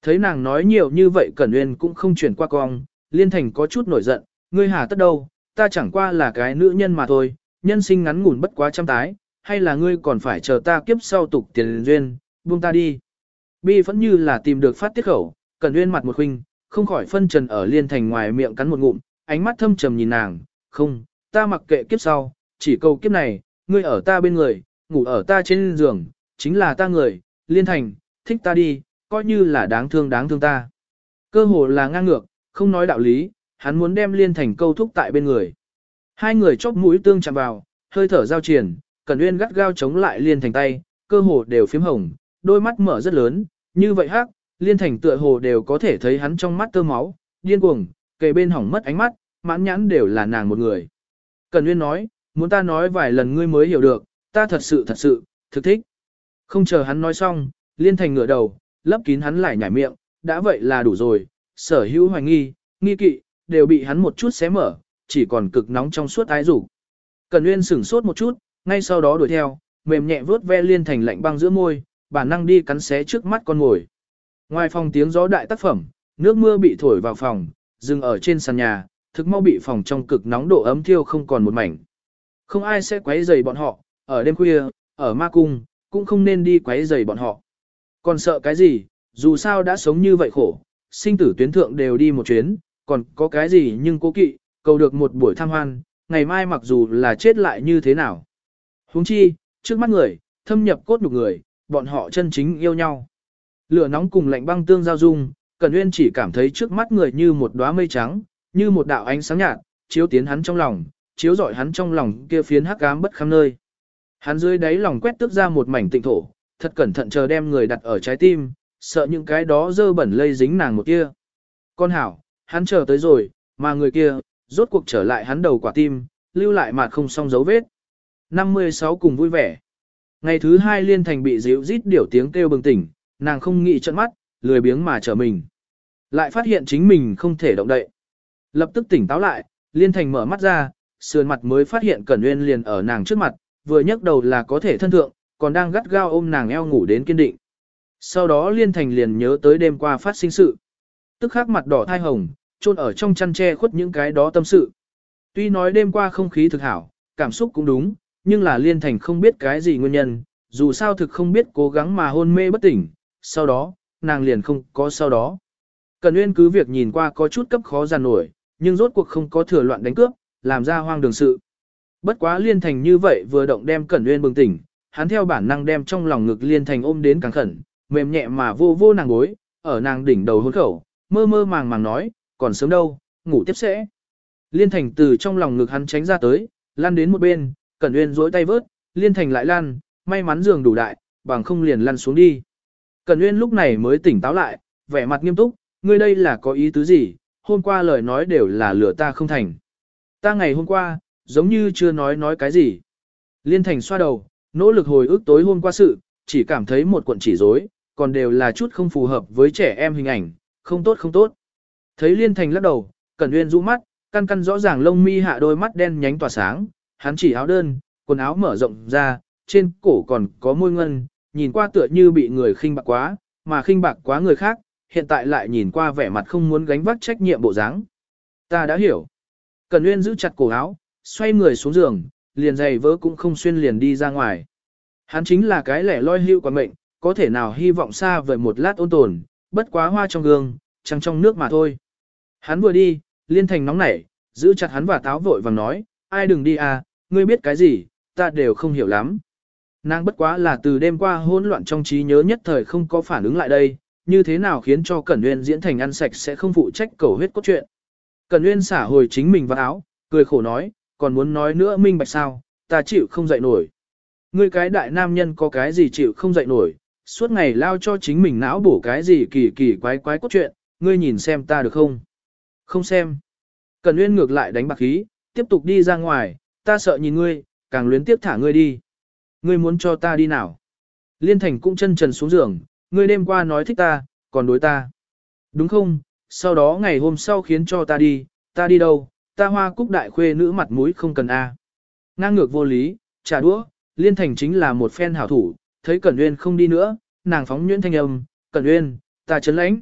Thấy nàng nói nhiều như vậy Cẩn Uyên cũng không chuyển qua cong, Liên Thành có chút nổi giận, ngươi hà tất đâu, ta chẳng qua là cái nữ nhân mà thôi, nhân sinh ngắn ngủn bất quá trăm tái, hay là ngươi còn phải chờ ta kiếp sau tục tiền duyên, buông ta đi. Bi vẫn như là tìm được phát tiết khẩu, Cẩn Uyên mặt một huynh, không khỏi phân trần ở Liên Thành ngoài miệng cắn một ngụm, ánh mắt thâm trầm nhìn nàng, không, ta mặc kệ kiếp sau, chỉ cầu kiếp này, ngươi ở ta bên người, ngủ ở ta trên giường, chính là ta người, liên thành, thích ta đi, coi như là đáng thương đáng thương ta. Cơ hồ là ngang ngược, không nói đạo lý, hắn muốn đem liên thành câu thúc tại bên người. Hai người chóp mũi tương chạm vào, hơi thở giao triển, Cẩn Uyên gắt gao chống lại liên thành tay, cơ hồ đều phím hồng, đôi mắt mở rất lớn, như vậy hắc, liên thành tựa hồ đều có thể thấy hắn trong mắt tơ máu, điên cuồng, kề bên hỏng mất ánh mắt, mãn nhãn đều là nàng một người. Cẩn Uyên nói, muốn ta nói vài lần ngươi mới hiểu được, ta thật sự thật sự, thực thích. Không chờ hắn nói xong, liên thành ngửa đầu, lấp kín hắn lại nhảy miệng, đã vậy là đủ rồi, sở hữu hoài nghi, nghi kỵ, đều bị hắn một chút xé mở, chỉ còn cực nóng trong suốt ái rủ. Cần Nguyên sửng sốt một chút, ngay sau đó đuổi theo, mềm nhẹ vớt ve liên thành lạnh băng giữa môi, bản năng đi cắn xé trước mắt con ngồi. Ngoài phòng tiếng gió đại tác phẩm, nước mưa bị thổi vào phòng, dừng ở trên sàn nhà, thực mau bị phòng trong cực nóng độ ấm thiêu không còn một mảnh. Không ai sẽ quấy rầy bọn họ, ở đêm khuya, ở ma cung, cũng không nên đi quấy rầy bọn họ. Còn sợ cái gì, dù sao đã sống như vậy khổ, sinh tử tuyến thượng đều đi một chuyến, còn có cái gì nhưng cố kỵ, cầu được một buổi tham hoan, ngày mai mặc dù là chết lại như thế nào. huống chi, trước mắt người, thâm nhập cốt nhục người, bọn họ chân chính yêu nhau. Lửa nóng cùng lạnh băng tương giao dung, Cẩn Uyên chỉ cảm thấy trước mắt người như một đóa mây trắng, như một đạo ánh sáng nhạt, chiếu tiến hắn trong lòng, chiếu rọi hắn trong lòng kia phiến hắc ám bất kham nơi. Hắn dưới đáy lòng quét tức ra một mảnh tịnh thổ, thật cẩn thận chờ đem người đặt ở trái tim, sợ những cái đó dơ bẩn lây dính nàng một kia. Con hảo, hắn chờ tới rồi, mà người kia, rốt cuộc trở lại hắn đầu quả tim, lưu lại mà không xong dấu vết. 56 cùng vui vẻ. Ngày thứ hai liên thành bị dịu rít điểu tiếng kêu bừng tỉnh, nàng không nghĩ trận mắt, lười biếng mà trở mình. Lại phát hiện chính mình không thể động đậy. Lập tức tỉnh táo lại, liên thành mở mắt ra, sườn mặt mới phát hiện Cẩn nguyên liền ở nàng trước mặt, vừa nhấc đầu là có thể thân thượng, còn đang gắt gao ôm nàng eo ngủ đến kiên định. Sau đó Liên Thành liền nhớ tới đêm qua phát sinh sự. Tức khắc mặt đỏ thai hồng, chôn ở trong chăn che khuất những cái đó tâm sự. Tuy nói đêm qua không khí thực hảo, cảm xúc cũng đúng, nhưng là Liên Thành không biết cái gì nguyên nhân, dù sao thực không biết cố gắng mà hôn mê bất tỉnh, sau đó, nàng liền không có sau đó. Cần nguyên cứ việc nhìn qua có chút cấp khó giàn nổi, nhưng rốt cuộc không có thừa loạn đánh cướp, làm ra hoang đường sự. Bất quá liên thành như vậy vừa động đem Cẩn Uyên bừng tỉnh, hắn theo bản năng đem trong lòng ngực liên thành ôm đến càng khẩn, mềm nhẹ mà vô vô nàng gối, ở nàng đỉnh đầu hôn khẩu, mơ mơ màng màng nói, còn sớm đâu, ngủ tiếp sẽ. Liên thành từ trong lòng ngực hắn tránh ra tới, lăn đến một bên, Cẩn Uyên duỗi tay vớt, liên thành lại lăn, may mắn giường đủ đại, bằng không liền lăn xuống đi. Cẩn Uyên lúc này mới tỉnh táo lại, vẻ mặt nghiêm túc, ngươi đây là có ý tứ gì, hôm qua lời nói đều là lửa ta không thành. Ta ngày hôm qua, giống như chưa nói nói cái gì. Liên Thành xoa đầu, nỗ lực hồi ức tối hôm qua sự, chỉ cảm thấy một cuộn chỉ rối, còn đều là chút không phù hợp với trẻ em hình ảnh, không tốt không tốt. Thấy Liên Thành lắc đầu, Cẩn Uyên rũ mắt, căn căn rõ ràng lông mi hạ đôi mắt đen nhánh tỏa sáng, hắn chỉ áo đơn, quần áo mở rộng ra, trên cổ còn có môi ngân, nhìn qua tựa như bị người khinh bạc quá, mà khinh bạc quá người khác, hiện tại lại nhìn qua vẻ mặt không muốn gánh vác trách nhiệm bộ dáng. Ta đã hiểu. Cẩn Nguyên giữ chặt cổ áo, xoay người xuống giường, liền giày vỡ cũng không xuyên liền đi ra ngoài. Hắn chính là cái lẻ loi hưu quả mệnh, có thể nào hy vọng xa vời một lát ôn tồn, bất quá hoa trong gương, trăng trong nước mà thôi. Hắn vừa đi, liên thành nóng nảy, giữ chặt hắn và táo vội vàng nói, ai đừng đi à, ngươi biết cái gì, ta đều không hiểu lắm. Nàng bất quá là từ đêm qua hỗn loạn trong trí nhớ nhất thời không có phản ứng lại đây, như thế nào khiến cho Cẩn Nguyên diễn thành ăn sạch sẽ không phụ trách cầu huyết cốt truyện. Cẩn Nguyên xả hồi chính mình vào áo, cười khổ nói, còn muốn nói nữa minh bạch sao, ta chịu không dậy nổi. Ngươi cái đại nam nhân có cái gì chịu không dậy nổi, suốt ngày lao cho chính mình não bổ cái gì kỳ kỳ quái quái cốt truyện, ngươi nhìn xem ta được không? Không xem. cần Nguyên ngược lại đánh bạc khí, tiếp tục đi ra ngoài, ta sợ nhìn ngươi, càng luyến tiếp thả ngươi đi. Ngươi muốn cho ta đi nào? Liên Thành cũng chân trần xuống giường, ngươi đêm qua nói thích ta, còn đối ta. Đúng không? Sau đó ngày hôm sau khiến cho ta đi, ta đi đâu? Ta hoa cúc đại khuê nữ mặt mũi không cần a. Ngang ngược vô lý, trả đũa, Liên Thành chính là một phen hảo thủ, thấy Cẩn Uyên không đi nữa, nàng phóng nhuyễn thanh âm, Cẩn Uyên, ta chấn lãnh.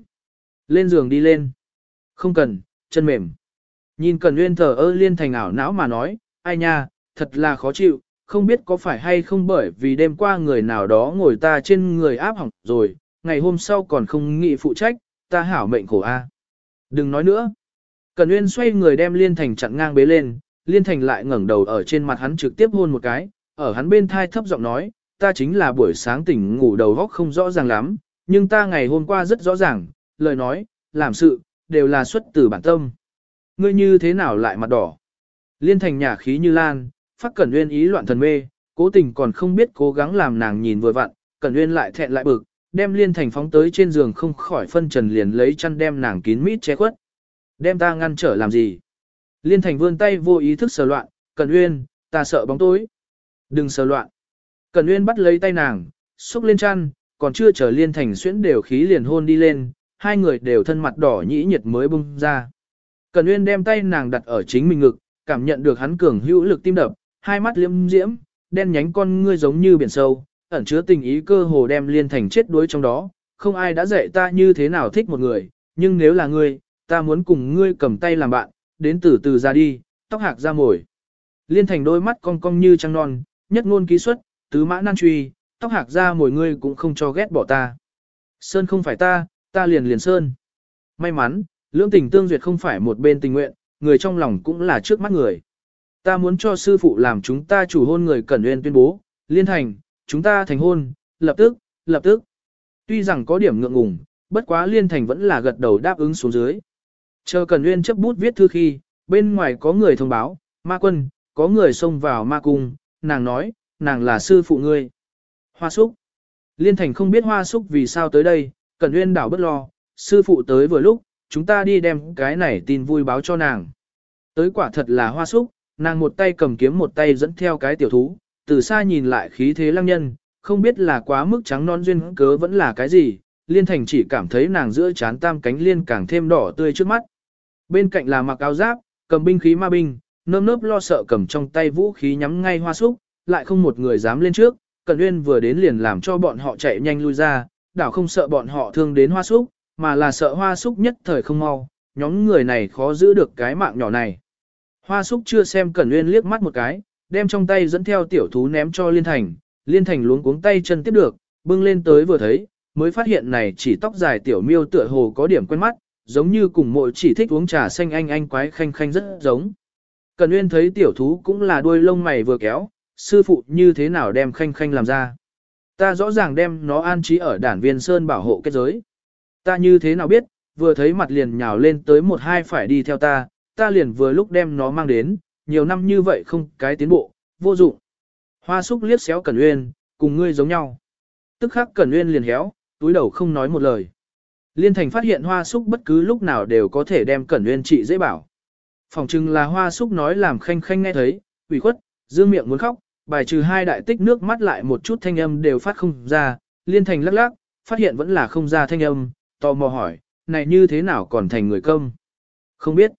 Lên giường đi lên. Không cần, chân mềm. Nhìn Cẩn Uyên thở ơ Liên Thành ảo não mà nói, ai nha, thật là khó chịu, không biết có phải hay không bởi vì đêm qua người nào đó ngồi ta trên người áp hỏng rồi, ngày hôm sau còn không nghĩ phụ trách, ta hảo mệnh khổ a. Đừng nói nữa. Cẩn Uyên xoay người đem Liên Thành chặn ngang bế lên, Liên Thành lại ngẩng đầu ở trên mặt hắn trực tiếp hôn một cái, ở hắn bên thai thấp giọng nói, ta chính là buổi sáng tỉnh ngủ đầu góc không rõ ràng lắm, nhưng ta ngày hôm qua rất rõ ràng, lời nói, làm sự, đều là xuất từ bản tâm. Ngươi như thế nào lại mặt đỏ? Liên Thành nhả khí như lan, phát cẩn Uyên ý loạn thần mê, cố tình còn không biết cố gắng làm nàng nhìn vừa vặn, cẩn Uyên lại thẹn lại bực, đem liên thành phóng tới trên giường không khỏi phân trần liền lấy chăn đem nàng kín mít che khuất. Đem ta ngăn trở làm gì? Liên thành vươn tay vô ý thức sờ loạn, cẩn Uyên, ta sợ bóng tối. Đừng sờ loạn. Cẩn Uyên bắt lấy tay nàng, xúc lên chăn, còn chưa chờ liên thành xuyễn đều khí liền hôn đi lên, hai người đều thân mặt đỏ nhĩ nhiệt mới bung ra. Cẩn Uyên đem tay nàng đặt ở chính mình ngực, cảm nhận được hắn cường hữu lực tim đập, hai mắt liễm diễm, đen nhánh con ngươi giống như biển sâu, ẩn chứa tình ý cơ hồ đem liên thành chết đuối trong đó. Không ai đã dạy ta như thế nào thích một người, nhưng nếu là ngươi, ta muốn cùng ngươi cầm tay làm bạn, đến từ từ ra đi, tóc hạc ra mồi. Liên thành đôi mắt cong cong như trăng non, nhất ngôn ký xuất, tứ mã nan truy, tóc hạc ra mồi ngươi cũng không cho ghét bỏ ta. Sơn không phải ta, ta liền liền Sơn. May mắn, lưỡng tình tương duyệt không phải một bên tình nguyện, người trong lòng cũng là trước mắt người. Ta muốn cho sư phụ làm chúng ta chủ hôn người Cẩn Uyên tuyên bố, liên thành, chúng ta thành hôn, lập tức, lập tức. Tuy rằng có điểm ngượng ngùng, bất quá liên thành vẫn là gật đầu đáp ứng xuống dưới. Chờ Cẩn Uyên chấp bút viết thư khi, bên ngoài có người thông báo, ma quân, có người xông vào ma cung, nàng nói, nàng là sư phụ ngươi. Hoa súc. Liên thành không biết hoa súc vì sao tới đây, Cẩn Uyên đảo bất lo, sư phụ tới vừa lúc, chúng ta đi đem cái này tin vui báo cho nàng. Tới quả thật là hoa súc, nàng một tay cầm kiếm một tay dẫn theo cái tiểu thú, từ xa nhìn lại khí thế lăng nhân, không biết là quá mức trắng non duyên cớ vẫn là cái gì, liên thành chỉ cảm thấy nàng giữa chán tam cánh liên càng thêm đỏ tươi trước mắt. Bên cạnh là mặc áo giáp, cầm binh khí ma binh, nơm nớp lo sợ cầm trong tay vũ khí nhắm ngay hoa súc, lại không một người dám lên trước, Cẩn Uyên vừa đến liền làm cho bọn họ chạy nhanh lui ra, đảo không sợ bọn họ thương đến hoa súc, mà là sợ hoa súc nhất thời không mau, nhóm người này khó giữ được cái mạng nhỏ này. Hoa súc chưa xem Cẩn uyên liếc mắt một cái, đem trong tay dẫn theo tiểu thú ném cho Liên Thành, Liên Thành luống cuống tay chân tiếp được, bưng lên tới vừa thấy, mới phát hiện này chỉ tóc dài tiểu miêu tựa hồ có điểm quen mắt, giống như cùng mỗi chỉ thích uống trà xanh anh anh quái khanh khanh rất giống. Cẩn Nguyên thấy tiểu thú cũng là đuôi lông mày vừa kéo, sư phụ như thế nào đem khanh khanh làm ra. Ta rõ ràng đem nó an trí ở đản viên sơn bảo hộ kết giới. Ta như thế nào biết, vừa thấy mặt liền nhào lên tới một hai phải đi theo ta, ta liền vừa lúc đem nó mang đến, nhiều năm như vậy không cái tiến bộ, vô dụng. Hoa súc liếc xéo Cẩn Uyên, cùng ngươi giống nhau. Tức khắc Cẩn Uyên liền héo, túi đầu không nói một lời. Liên thành phát hiện hoa súc bất cứ lúc nào đều có thể đem Cẩn Nguyên trị dễ bảo. Phòng trưng là hoa súc nói làm khanh khanh nghe thấy, ủy khuất, dương miệng muốn khóc, bài trừ hai đại tích nước mắt lại một chút thanh âm đều phát không ra, liên thành lắc lắc, phát hiện vẫn là không ra thanh âm, tò mò hỏi, này như thế nào còn thành người công? Không biết.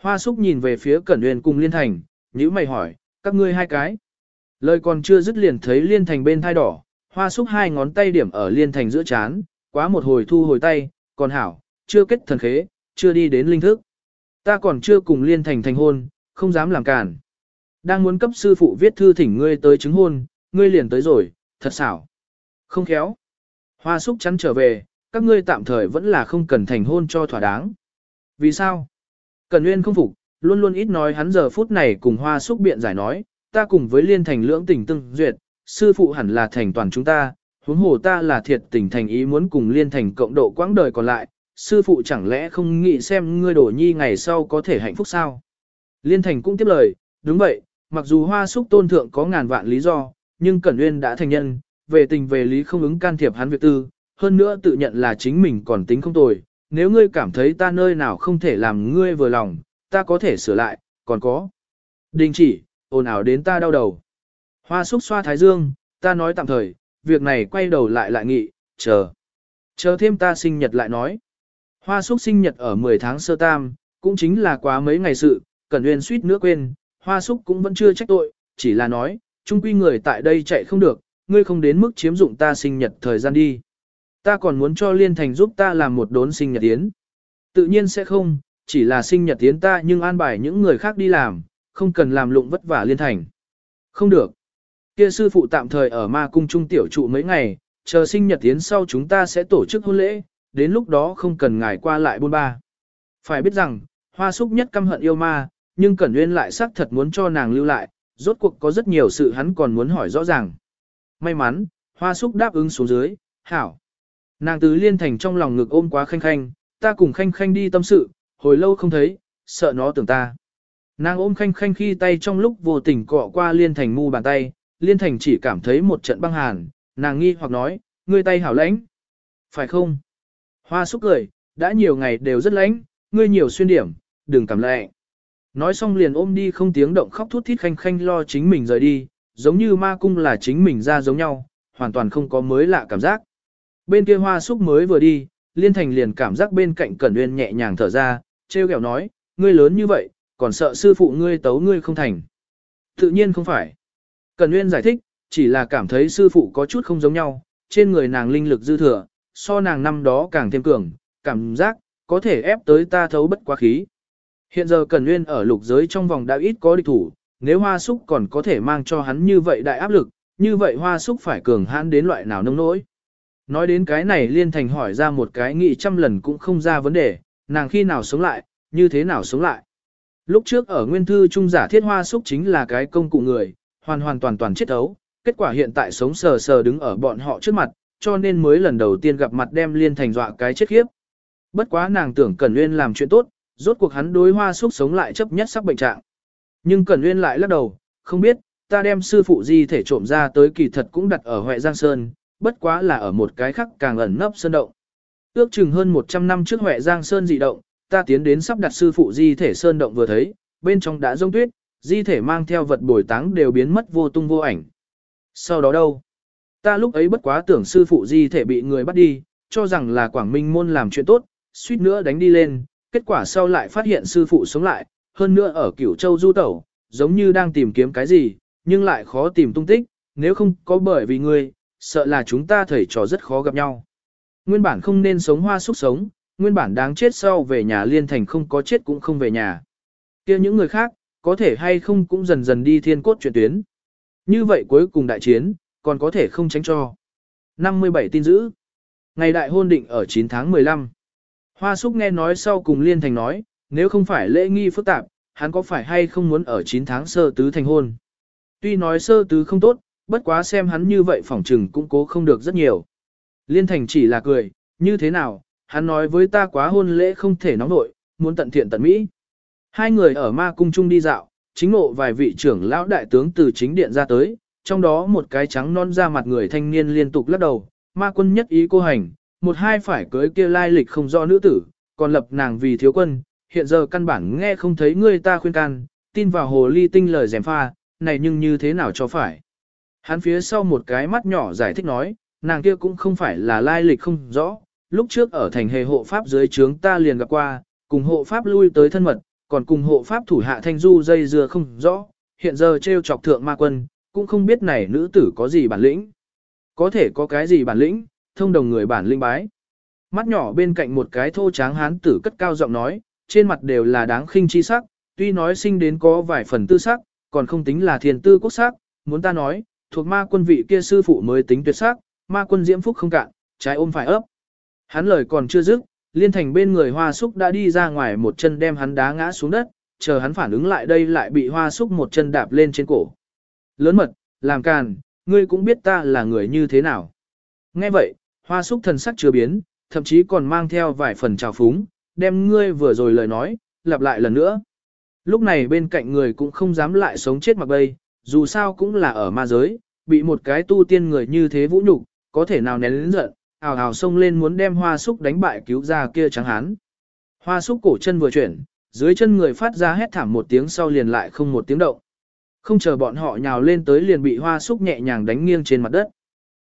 Hoa súc nhìn về phía Cẩn Uyên cùng Liên Thành, nhữ mày hỏi, các ngươi hai cái. Lời còn chưa dứt liền thấy Liên Thành bên thai đỏ, hoa súc hai ngón tay điểm ở Liên Thành giữa chán, quá một hồi thu hồi tay, còn hảo, chưa kết thần khế, chưa đi đến linh thức. Ta còn chưa cùng liên thành thành hôn, không dám làm cản. Đang muốn cấp sư phụ viết thư thỉnh ngươi tới chứng hôn, ngươi liền tới rồi, thật xảo. Không khéo. Hoa súc chắn trở về, các ngươi tạm thời vẫn là không cần thành hôn cho thỏa đáng. Vì sao? Cần Nguyên không phục, luôn luôn ít nói hắn giờ phút này cùng hoa súc biện giải nói, ta cùng với liên thành lưỡng tình tương duyệt, sư phụ hẳn là thành toàn chúng ta, huống hồ ta là thiệt tình thành ý muốn cùng liên thành cộng độ quãng đời còn lại, sư phụ chẳng lẽ không nghĩ xem ngươi đổ nhi ngày sau có thể hạnh phúc sao? Liên thành cũng tiếp lời, đúng vậy, mặc dù hoa súc tôn thượng có ngàn vạn lý do, nhưng Cẩn Nguyên đã thành nhân, về tình về lý không ứng can thiệp hắn việc tư, hơn nữa tự nhận là chính mình còn tính không tồi, nếu ngươi cảm thấy ta nơi nào không thể làm ngươi vừa lòng, ta có thể sửa lại, còn có. Đình chỉ, ồn ào đến ta đau đầu. Hoa súc xoa thái dương, ta nói tạm thời, việc này quay đầu lại lại nghị, chờ. Chờ thêm ta sinh nhật lại nói. Hoa súc sinh nhật ở 10 tháng sơ tam, cũng chính là quá mấy ngày sự, Cẩn Nguyên suýt nữa quên, hoa súc cũng vẫn chưa trách tội, chỉ là nói, chung quy người tại đây chạy không được, ngươi không đến mức chiếm dụng ta sinh nhật thời gian đi. Ta còn muốn cho Liên Thành giúp ta làm một đốn sinh nhật tiến. Tự nhiên sẽ không, chỉ là sinh nhật tiến ta nhưng an bài những người khác đi làm, không cần làm lụng vất vả Liên Thành. Không được. Kia sư phụ tạm thời ở ma cung trung tiểu trụ mấy ngày, chờ sinh nhật tiến sau chúng ta sẽ tổ chức hôn lễ, đến lúc đó không cần ngài qua lại buôn ba. Phải biết rằng, hoa súc nhất căm hận yêu ma, nhưng Cẩn Nguyên lại xác thật muốn cho nàng lưu lại, rốt cuộc có rất nhiều sự hắn còn muốn hỏi rõ ràng. May mắn, hoa súc đáp ứng xuống dưới, hảo. Nàng tứ liên thành trong lòng ngực ôm quá khanh khanh, ta cùng khanh khanh đi tâm sự, hồi lâu không thấy, sợ nó tưởng ta. Nàng ôm khanh khanh khi tay trong lúc vô tình cọ qua liên thành mu bàn tay, liên thành chỉ cảm thấy một trận băng hàn, nàng nghi hoặc nói, ngươi tay hảo lãnh. Phải không? Hoa xúc cười, đã nhiều ngày đều rất lãnh, ngươi nhiều xuyên điểm, đừng cảm lệ. Nói xong liền ôm đi không tiếng động khóc thút thít khanh khanh lo chính mình rời đi, giống như ma cung là chính mình ra giống nhau, hoàn toàn không có mới lạ cảm giác. Bên kia hoa xúc mới vừa đi, liên thành liền cảm giác bên cạnh cẩn uyên nhẹ nhàng thở ra, treo kẹo nói, ngươi lớn như vậy, còn sợ sư phụ ngươi tấu ngươi không thành. Tự nhiên không phải. Cần uyên giải thích, chỉ là cảm thấy sư phụ có chút không giống nhau, trên người nàng linh lực dư thừa, so nàng năm đó càng thêm cường, cảm giác, có thể ép tới ta thấu bất quá khí. Hiện giờ Cần Nguyên ở lục giới trong vòng đã ít có địch thủ, nếu hoa súc còn có thể mang cho hắn như vậy đại áp lực, như vậy hoa súc phải cường hãn đến loại nào nông nỗi. Nói đến cái này liên thành hỏi ra một cái nghị trăm lần cũng không ra vấn đề, nàng khi nào sống lại, như thế nào sống lại. Lúc trước ở nguyên thư trung giả thiết hoa súc chính là cái công cụ người, hoàn hoàn toàn toàn chết ấu, kết quả hiện tại sống sờ sờ đứng ở bọn họ trước mặt, cho nên mới lần đầu tiên gặp mặt đem liên thành dọa cái chết khiếp. Bất quá nàng tưởng Cẩn Nguyên làm chuyện tốt, rốt cuộc hắn đối hoa xúc sống lại chấp nhất sắc bệnh trạng. Nhưng Cẩn Nguyên lại lắc đầu, không biết, ta đem sư phụ di thể trộm ra tới kỳ thật cũng đặt ở Huệ Giang Sơn, bất quá là ở một cái khác càng ẩn nấp sơn động. Ước chừng hơn 100 năm trước Huệ Giang Sơn dị động, ta tiến đến sắp đặt sư phụ di thể sơn động vừa thấy, bên trong đã rông tuyết, di thể mang theo vật bồi táng đều biến mất vô tung vô ảnh. Sau đó đâu? Ta lúc ấy bất quá tưởng sư phụ di thể bị người bắt đi, cho rằng là Quảng Minh môn làm chuyện tốt, suýt nữa đánh đi lên, kết quả sau lại phát hiện sư phụ sống lại, hơn nữa ở cửu châu du tẩu, giống như đang tìm kiếm cái gì, nhưng lại khó tìm tung tích, nếu không có bởi vì ngươi, sợ là chúng ta thầy trò rất khó gặp nhau. Nguyên bản không nên sống hoa súc sống, nguyên bản đáng chết sau về nhà liên thành không có chết cũng không về nhà. kia những người khác, có thể hay không cũng dần dần đi thiên cốt chuyển tuyến. Như vậy cuối cùng đại chiến, còn có thể không tránh cho. 57 tin giữ. Ngày đại hôn định ở 9 tháng 15. Hoa Súc nghe nói sau cùng Liên Thành nói, nếu không phải lễ nghi phức tạp, hắn có phải hay không muốn ở 9 tháng sơ tứ thành hôn. Tuy nói sơ tứ không tốt, bất quá xem hắn như vậy phỏng trừng cũng cố không được rất nhiều. Liên Thành chỉ là cười, như thế nào, hắn nói với ta quá hôn lễ không thể nóng nội, muốn tận thiện tận mỹ. Hai người ở ma cung chung đi dạo, chính ngộ vài vị trưởng lão đại tướng từ chính điện ra tới, trong đó một cái trắng non ra mặt người thanh niên liên tục lắc đầu, ma quân nhất ý cô hành, một hai phải cưới kia lai lịch không do nữ tử, còn lập nàng vì thiếu quân, hiện giờ căn bản nghe không thấy người ta khuyên can, tin vào hồ ly tinh lời dèm pha, này nhưng như thế nào cho phải. Hắn phía sau một cái mắt nhỏ giải thích nói, nàng kia cũng không phải là lai lịch không rõ, lúc trước ở thành hề hộ pháp dưới trướng ta liền gặp qua, cùng hộ pháp lui tới thân mật, còn cùng hộ pháp thủ hạ thanh du dây dưa không rõ, hiện giờ treo chọc thượng ma quân, cũng không biết này nữ tử có gì bản lĩnh. Có thể có cái gì bản lĩnh, thông đồng người bản linh bái. Mắt nhỏ bên cạnh một cái thô tráng hán tử cất cao giọng nói, trên mặt đều là đáng khinh chi sắc, tuy nói sinh đến có vài phần tư sắc, còn không tính là thiền tư quốc sắc, muốn ta nói, thuộc ma quân vị kia sư phụ mới tính tuyệt sắc, ma quân diễm phúc không cạn, trái ôm phải ấp. Hắn lời còn chưa dứt, liên thành bên người hoa súc đã đi ra ngoài một chân đem hắn đá ngã xuống đất, chờ hắn phản ứng lại đây lại bị hoa súc một chân đạp lên trên cổ. Lớn mật, làm càn, ngươi cũng biết ta là người như thế nào. Nghe vậy, hoa súc thần sắc chưa biến, thậm chí còn mang theo vài phần trào phúng, đem ngươi vừa rồi lời nói, lặp lại lần nữa. Lúc này bên cạnh người cũng không dám lại sống chết mặc bay, dù sao cũng là ở ma giới, bị một cái tu tiên người như thế vũ nhục, có thể nào nén lĩnh giận, ào ào xông lên muốn đem hoa súc đánh bại cứu ra kia trắng hán. Hoa súc cổ chân vừa chuyển, dưới chân người phát ra hét thảm một tiếng sau liền lại không một tiếng động. Không chờ bọn họ nhào lên tới liền bị hoa súc nhẹ nhàng đánh nghiêng trên mặt đất.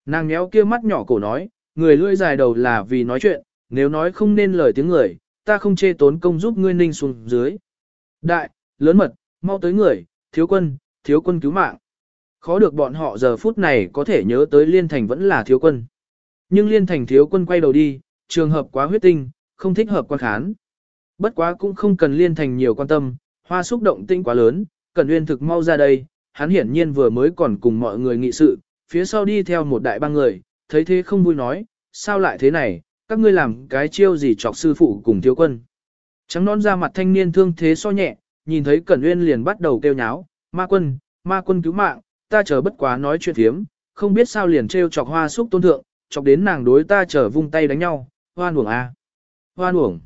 Nàng nhéo kia mắt nhỏ cổ nói, người lưỡi dài đầu là vì nói chuyện, nếu nói không nên lời tiếng người, ta không chê tốn công giúp ngươi ninh xuống dưới. Đại, lớn mật, mau tới người, thiếu quân, thiếu quân cứu mạng. Khó được bọn họ giờ phút này có thể nhớ tới Liên Thành vẫn là thiếu quân. Nhưng Liên Thành thiếu quân quay đầu đi, trường hợp quá huyết tinh, không thích hợp quan khán. Bất quá cũng không cần Liên Thành nhiều quan tâm, hoa xúc động tinh quá lớn, cần uyên thực mau ra đây, hắn hiển nhiên vừa mới còn cùng mọi người nghị sự, phía sau đi theo một đại bang người, thấy thế không vui nói, sao lại thế này, các ngươi làm cái chiêu gì chọc sư phụ cùng thiếu quân. Trắng nón ra mặt thanh niên thương thế so nhẹ, nhìn thấy Cẩn Uyên liền bắt đầu kêu nháo, ma quân, ma quân cứu mạng, ta chờ bất quá nói chuyện thiếm, không biết sao liền trêu chọc hoa xúc tôn thượng, chọc đến nàng đối ta trở vung tay đánh nhau, hoan uổng a, hoan uổng.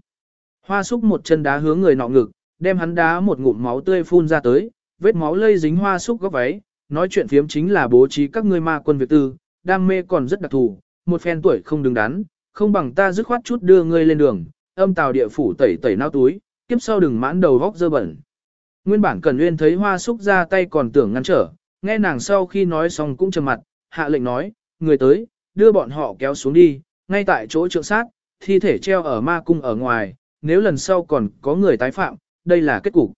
Hoa súc một chân đá hướng người nọ ngực, đem hắn đá một ngụm máu tươi phun ra tới, vết máu lây dính hoa súc góc váy, nói chuyện phiếm chính là bố trí các ngươi ma quân việt tư, đam mê còn rất đặc thù, một phen tuổi không đứng đắn, không bằng ta dứt khoát chút đưa ngươi lên đường, âm tào địa phủ tẩy tẩy nao túi, kiếp sau đừng mãn đầu góc dơ bẩn. Nguyên bản Cần uyên thấy Hoa Súc ra tay còn tưởng ngăn trở, nghe nàng sau khi nói xong cũng trầm mặt, hạ lệnh nói, người tới, đưa bọn họ kéo xuống đi, ngay tại chỗ trượng sát, thi thể treo ở ma cung ở ngoài, nếu lần sau còn có người tái phạm, đây là kết cục.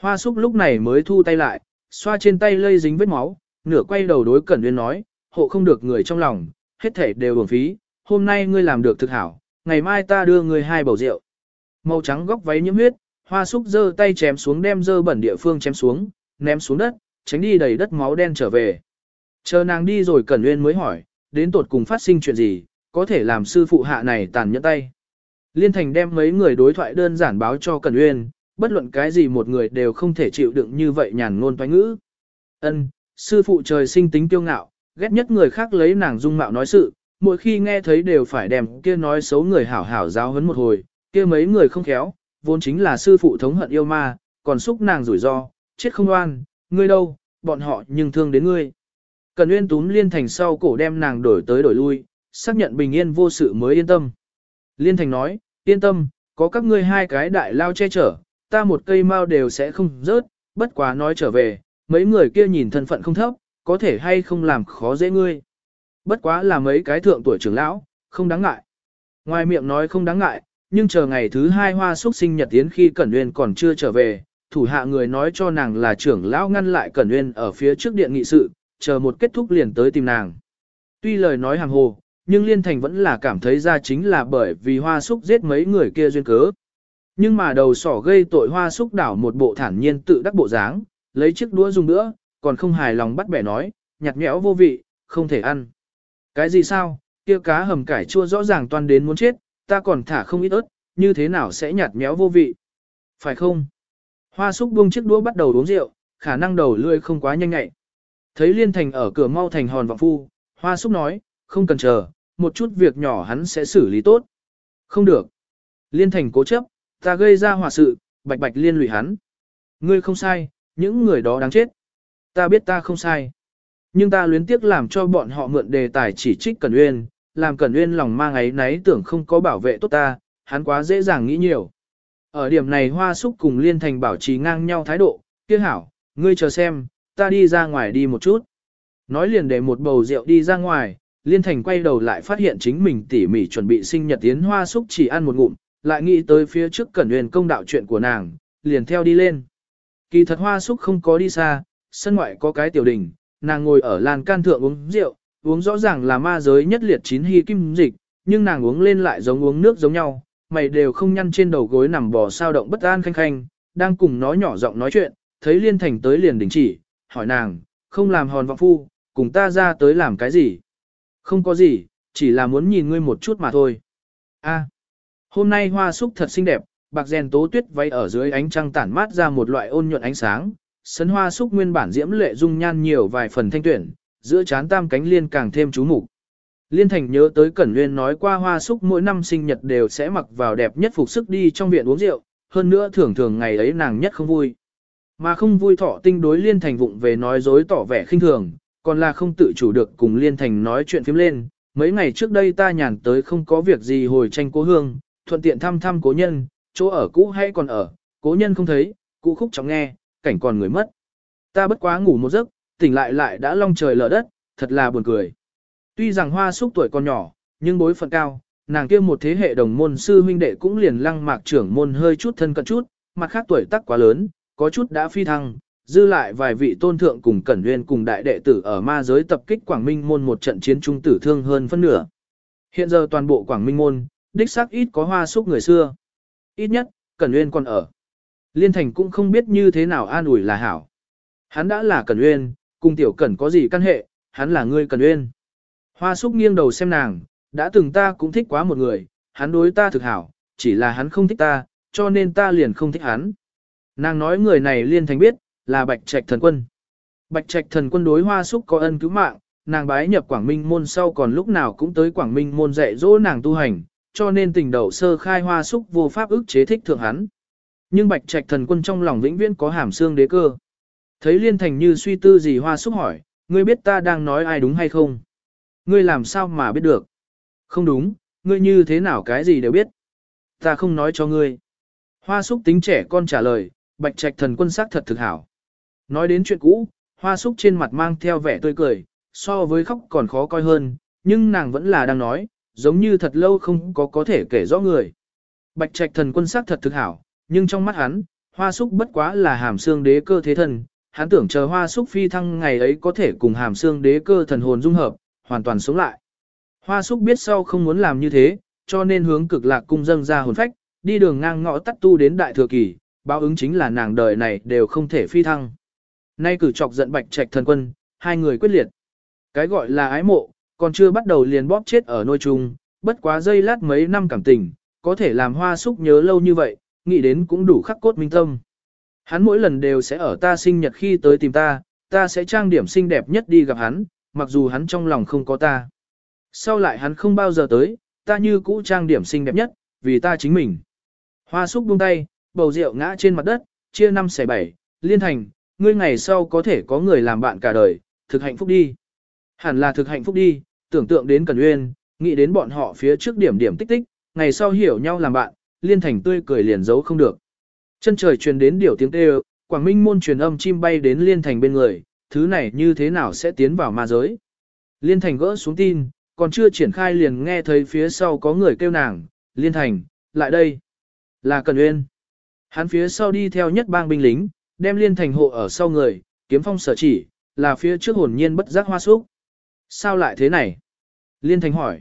Hoa Súc lúc này mới thu tay lại, xoa trên tay lây dính vết máu, nửa quay đầu đối Cẩn Nguyên nói, hộ không được người trong lòng, hết thể đều uổng phí, hôm nay ngươi làm được thực hảo, ngày mai ta đưa ngươi hai bầu rượu. Màu trắng góc váy nhiễm huyết, hoa súc giơ tay chém xuống đem dơ bẩn địa phương chém xuống, ném xuống đất, tránh đi đầy đất máu đen trở về. Chờ nàng đi rồi Cẩn Nguyên mới hỏi, đến tột cùng phát sinh chuyện gì, có thể làm sư phụ hạ này tàn nhẫn tay. Liên Thành đem mấy người đối thoại đơn giản báo cho Cẩn Uyên, bất luận cái gì một người đều không thể chịu đựng như vậy nhàn ngôn toái ngữ. Ân, sư phụ trời sinh tính kiêu ngạo, ghét nhất người khác lấy nàng dung mạo nói sự, mỗi khi nghe thấy đều phải đem kia nói xấu người hảo hảo giáo huấn một hồi, kia mấy người không khéo, vốn chính là sư phụ thống hận yêu ma, còn xúc nàng rủi ro, chết không oan, ngươi đâu, bọn họ nhưng thương đến ngươi. Cần Nguyên túm Liên Thành sau cổ đem nàng đổi tới đổi lui, xác nhận bình yên vô sự mới yên tâm. Liên Thành nói, yên tâm, có các ngươi hai cái đại lao che chở, ta một cây mao đều sẽ không rớt, bất quá nói trở về, mấy người kia nhìn thân phận không thấp, có thể hay không làm khó dễ ngươi. Bất quá là mấy cái thượng tuổi trưởng lão, không đáng ngại. Ngoài miệng nói không đáng ngại, nhưng chờ ngày thứ hai hoa xuất sinh nhật tiến khi Cẩn Nguyên còn chưa trở về, thủ hạ người nói cho nàng là trưởng lão ngăn lại Cẩn Nguyên ở phía trước điện nghị sự, chờ một kết thúc liền tới tìm nàng. Tuy lời nói hàng hồ, nhưng Liên Thành vẫn là cảm thấy ra chính là bởi vì hoa súc giết mấy người kia duyên cớ. Nhưng mà đầu sỏ gây tội hoa súc đảo một bộ thản nhiên tự đắc bộ dáng, lấy chiếc đũa dùng nữa, còn không hài lòng bắt bẻ nói, nhạt nhẽo vô vị, không thể ăn. Cái gì sao, kia cá hầm cải chua rõ ràng toan đến muốn chết, ta còn thả không ít ớt, như thế nào sẽ nhạt nhẽo vô vị. Phải không? Hoa súc buông chiếc đũa bắt đầu uống rượu, khả năng đầu lươi không quá nhanh nhạy. Thấy Liên Thành ở cửa mau thành hòn vọng phu, Hoa súc nói, không cần chờ, một chút việc nhỏ hắn sẽ xử lý tốt. Không được. Liên Thành cố chấp, ta gây ra hòa sự, bạch bạch liên lụy hắn. Ngươi không sai, những người đó đáng chết. Ta biết ta không sai. Nhưng ta luyến tiếc làm cho bọn họ mượn đề tài chỉ trích Cẩn Uyên, làm Cẩn Uyên lòng mang ấy náy tưởng không có bảo vệ tốt ta, hắn quá dễ dàng nghĩ nhiều. Ở điểm này Hoa Súc cùng Liên Thành bảo trì ngang nhau thái độ, kia hảo, ngươi chờ xem, ta đi ra ngoài đi một chút. Nói liền để một bầu rượu đi ra ngoài, Liên Thành quay đầu lại phát hiện chính mình tỉ mỉ chuẩn bị sinh nhật tiến Hoa xúc chỉ ăn một ngụm, lại nghĩ tới phía trước Cẩn huyền công đạo chuyện của nàng, liền theo đi lên. Kỳ thật Hoa xúc không có đi xa, sân ngoại có cái tiểu đình, nàng ngồi ở làn can thượng uống rượu, uống rõ ràng là ma giới nhất liệt chín hy kim dịch, nhưng nàng uống lên lại giống uống nước giống nhau, mày đều không nhăn trên đầu gối nằm bò sao động bất an khanh khanh, đang cùng nó nhỏ giọng nói chuyện, thấy Liên Thành tới liền đình chỉ, hỏi nàng, không làm hòn vọng phu, cùng ta ra tới làm cái gì? Không có gì, chỉ là muốn nhìn ngươi một chút mà thôi. A, hôm nay hoa súc thật xinh đẹp, bạc rèn tố tuyết váy ở dưới ánh trăng tản mát ra một loại ôn nhuận ánh sáng, sấn hoa súc nguyên bản diễm lệ dung nhan nhiều vài phần thanh tuyển, giữa chán tam cánh liên càng thêm chú mục. Liên Thành nhớ tới Cẩn Nguyên nói qua hoa súc mỗi năm sinh nhật đều sẽ mặc vào đẹp nhất phục sức đi trong viện uống rượu, hơn nữa thường thường ngày ấy nàng nhất không vui. Mà không vui thọ tinh đối Liên Thành vụng về nói dối tỏ vẻ khinh thường, còn là không tự chủ được cùng Liên Thành nói chuyện phím lên. Mấy ngày trước đây ta nhàn tới không có việc gì hồi tranh cố hương, thuận tiện thăm thăm cố nhân, chỗ ở cũ hay còn ở, cố nhân không thấy, cũ khúc chóng nghe, cảnh còn người mất. Ta bất quá ngủ một giấc, tỉnh lại lại đã long trời lở đất, thật là buồn cười. Tuy rằng hoa súc tuổi còn nhỏ, nhưng bối phận cao, nàng kia một thế hệ đồng môn sư huynh đệ cũng liền lăng mạc trưởng môn hơi chút thân cận chút, mặt khác tuổi tác quá lớn, có chút đã phi thăng, dư lại vài vị tôn thượng cùng cẩn nguyên cùng đại đệ tử ở ma giới tập kích Quảng Minh môn một trận chiến trung tử thương hơn phân nửa. Hiện giờ toàn bộ Quảng Minh môn, đích xác ít có hoa súc người xưa. Ít nhất, cẩn nguyên còn ở. Liên thành cũng không biết như thế nào an ủi là hảo. Hắn đã là cẩn nguyên, cùng tiểu cẩn có gì căn hệ, hắn là người cẩn nguyên. Hoa súc nghiêng đầu xem nàng, đã từng ta cũng thích quá một người, hắn đối ta thực hảo, chỉ là hắn không thích ta, cho nên ta liền không thích hắn. Nàng nói người này liên thành biết, là bạch trạch thần quân. Bạch trạch thần quân đối hoa súc có ân cứu mạng, nàng bái nhập Quảng Minh môn sau còn lúc nào cũng tới Quảng Minh môn dạy dỗ nàng tu hành, cho nên tình đầu sơ khai hoa súc vô pháp ức chế thích thượng hắn. Nhưng bạch trạch thần quân trong lòng vĩnh viễn có hàm xương đế cơ. Thấy liên thành như suy tư gì hoa súc hỏi, ngươi biết ta đang nói ai đúng hay không? Ngươi làm sao mà biết được? Không đúng, ngươi như thế nào cái gì đều biết. Ta không nói cho ngươi. Hoa súc tính trẻ con trả lời, bạch trạch thần quân sắc thật thực hảo. Nói đến chuyện cũ, hoa súc trên mặt mang theo vẻ tươi cười, so với khóc còn khó coi hơn, nhưng nàng vẫn là đang nói, giống như thật lâu không có có thể kể rõ người. Bạch trạch thần quân sắc thật thực hảo, nhưng trong mắt hắn, hoa súc bất quá là hàm xương đế cơ thế thần, hắn tưởng chờ hoa súc phi thăng ngày ấy có thể cùng hàm xương đế cơ thần hồn dung hợp, hoàn toàn sống lại. Hoa súc biết sau không muốn làm như thế, cho nên hướng cực lạc cung dâng ra hồn phách, đi đường ngang ngõ tắt tu đến đại thừa kỳ, báo ứng chính là nàng đời này đều không thể phi thăng. Nay cử chọc giận bạch trạch thần quân, hai người quyết liệt. Cái gọi là ái mộ, còn chưa bắt đầu liền bóp chết ở nôi chung, bất quá dây lát mấy năm cảm tình, có thể làm hoa súc nhớ lâu như vậy, nghĩ đến cũng đủ khắc cốt minh tâm. Hắn mỗi lần đều sẽ ở ta sinh nhật khi tới tìm ta, ta sẽ trang điểm xinh đẹp nhất đi gặp hắn, mặc dù hắn trong lòng không có ta. Sau lại hắn không bao giờ tới, ta như cũ trang điểm xinh đẹp nhất, vì ta chính mình. Hoa súc buông tay, bầu rượu ngã trên mặt đất, chia năm xẻ bảy, liên thành, ngươi ngày sau có thể có người làm bạn cả đời, thực hạnh phúc đi. Hẳn là thực hạnh phúc đi, tưởng tượng đến Cần Uyên, nghĩ đến bọn họ phía trước điểm điểm tích tích, ngày sau hiểu nhau làm bạn, liên thành tươi cười liền giấu không được. Chân trời truyền đến điểu tiếng kêu, Quảng Minh môn truyền âm chim bay đến liên thành bên người, thứ này như thế nào sẽ tiến vào ma giới. Liên thành gỡ xuống tin, còn chưa triển khai liền nghe thấy phía sau có người kêu nàng, Liên thành, lại đây. Là Cần Uyên. Hắn phía sau đi theo nhất bang binh lính, đem Liên thành hộ ở sau người, kiếm phong sở chỉ, là phía trước hồn nhiên bất giác hoa súc. Sao lại thế này? Liên thành hỏi.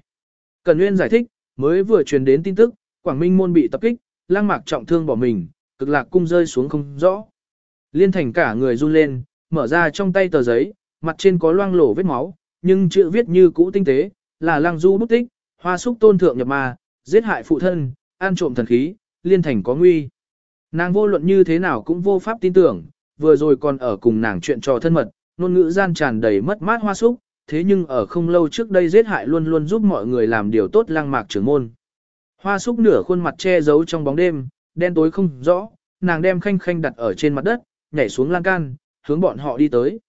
Cần nguyên giải thích, mới vừa truyền đến tin tức, Quảng Minh môn bị tập kích, lang mạc trọng thương bỏ mình, cực lạc cung rơi xuống không rõ. Liên thành cả người run lên, mở ra trong tay tờ giấy, mặt trên có loang lổ vết máu, nhưng chữ viết như cũ tinh tế, là lang du bút tích, hoa súc tôn thượng nhập ma, giết hại phụ thân, an trộm thần khí, liên thành có nguy. Nàng vô luận như thế nào cũng vô pháp tin tưởng, vừa rồi còn ở cùng nàng chuyện trò thân mật, ngôn ngữ gian tràn đầy mất mát hoa súc, thế nhưng ở không lâu trước đây giết hại luôn luôn giúp mọi người làm điều tốt lăng mạc trưởng môn. Hoa súc nửa khuôn mặt che giấu trong bóng đêm, đen tối không rõ, nàng đem khanh khanh đặt ở trên mặt đất, nhảy xuống lan can, hướng bọn họ đi tới.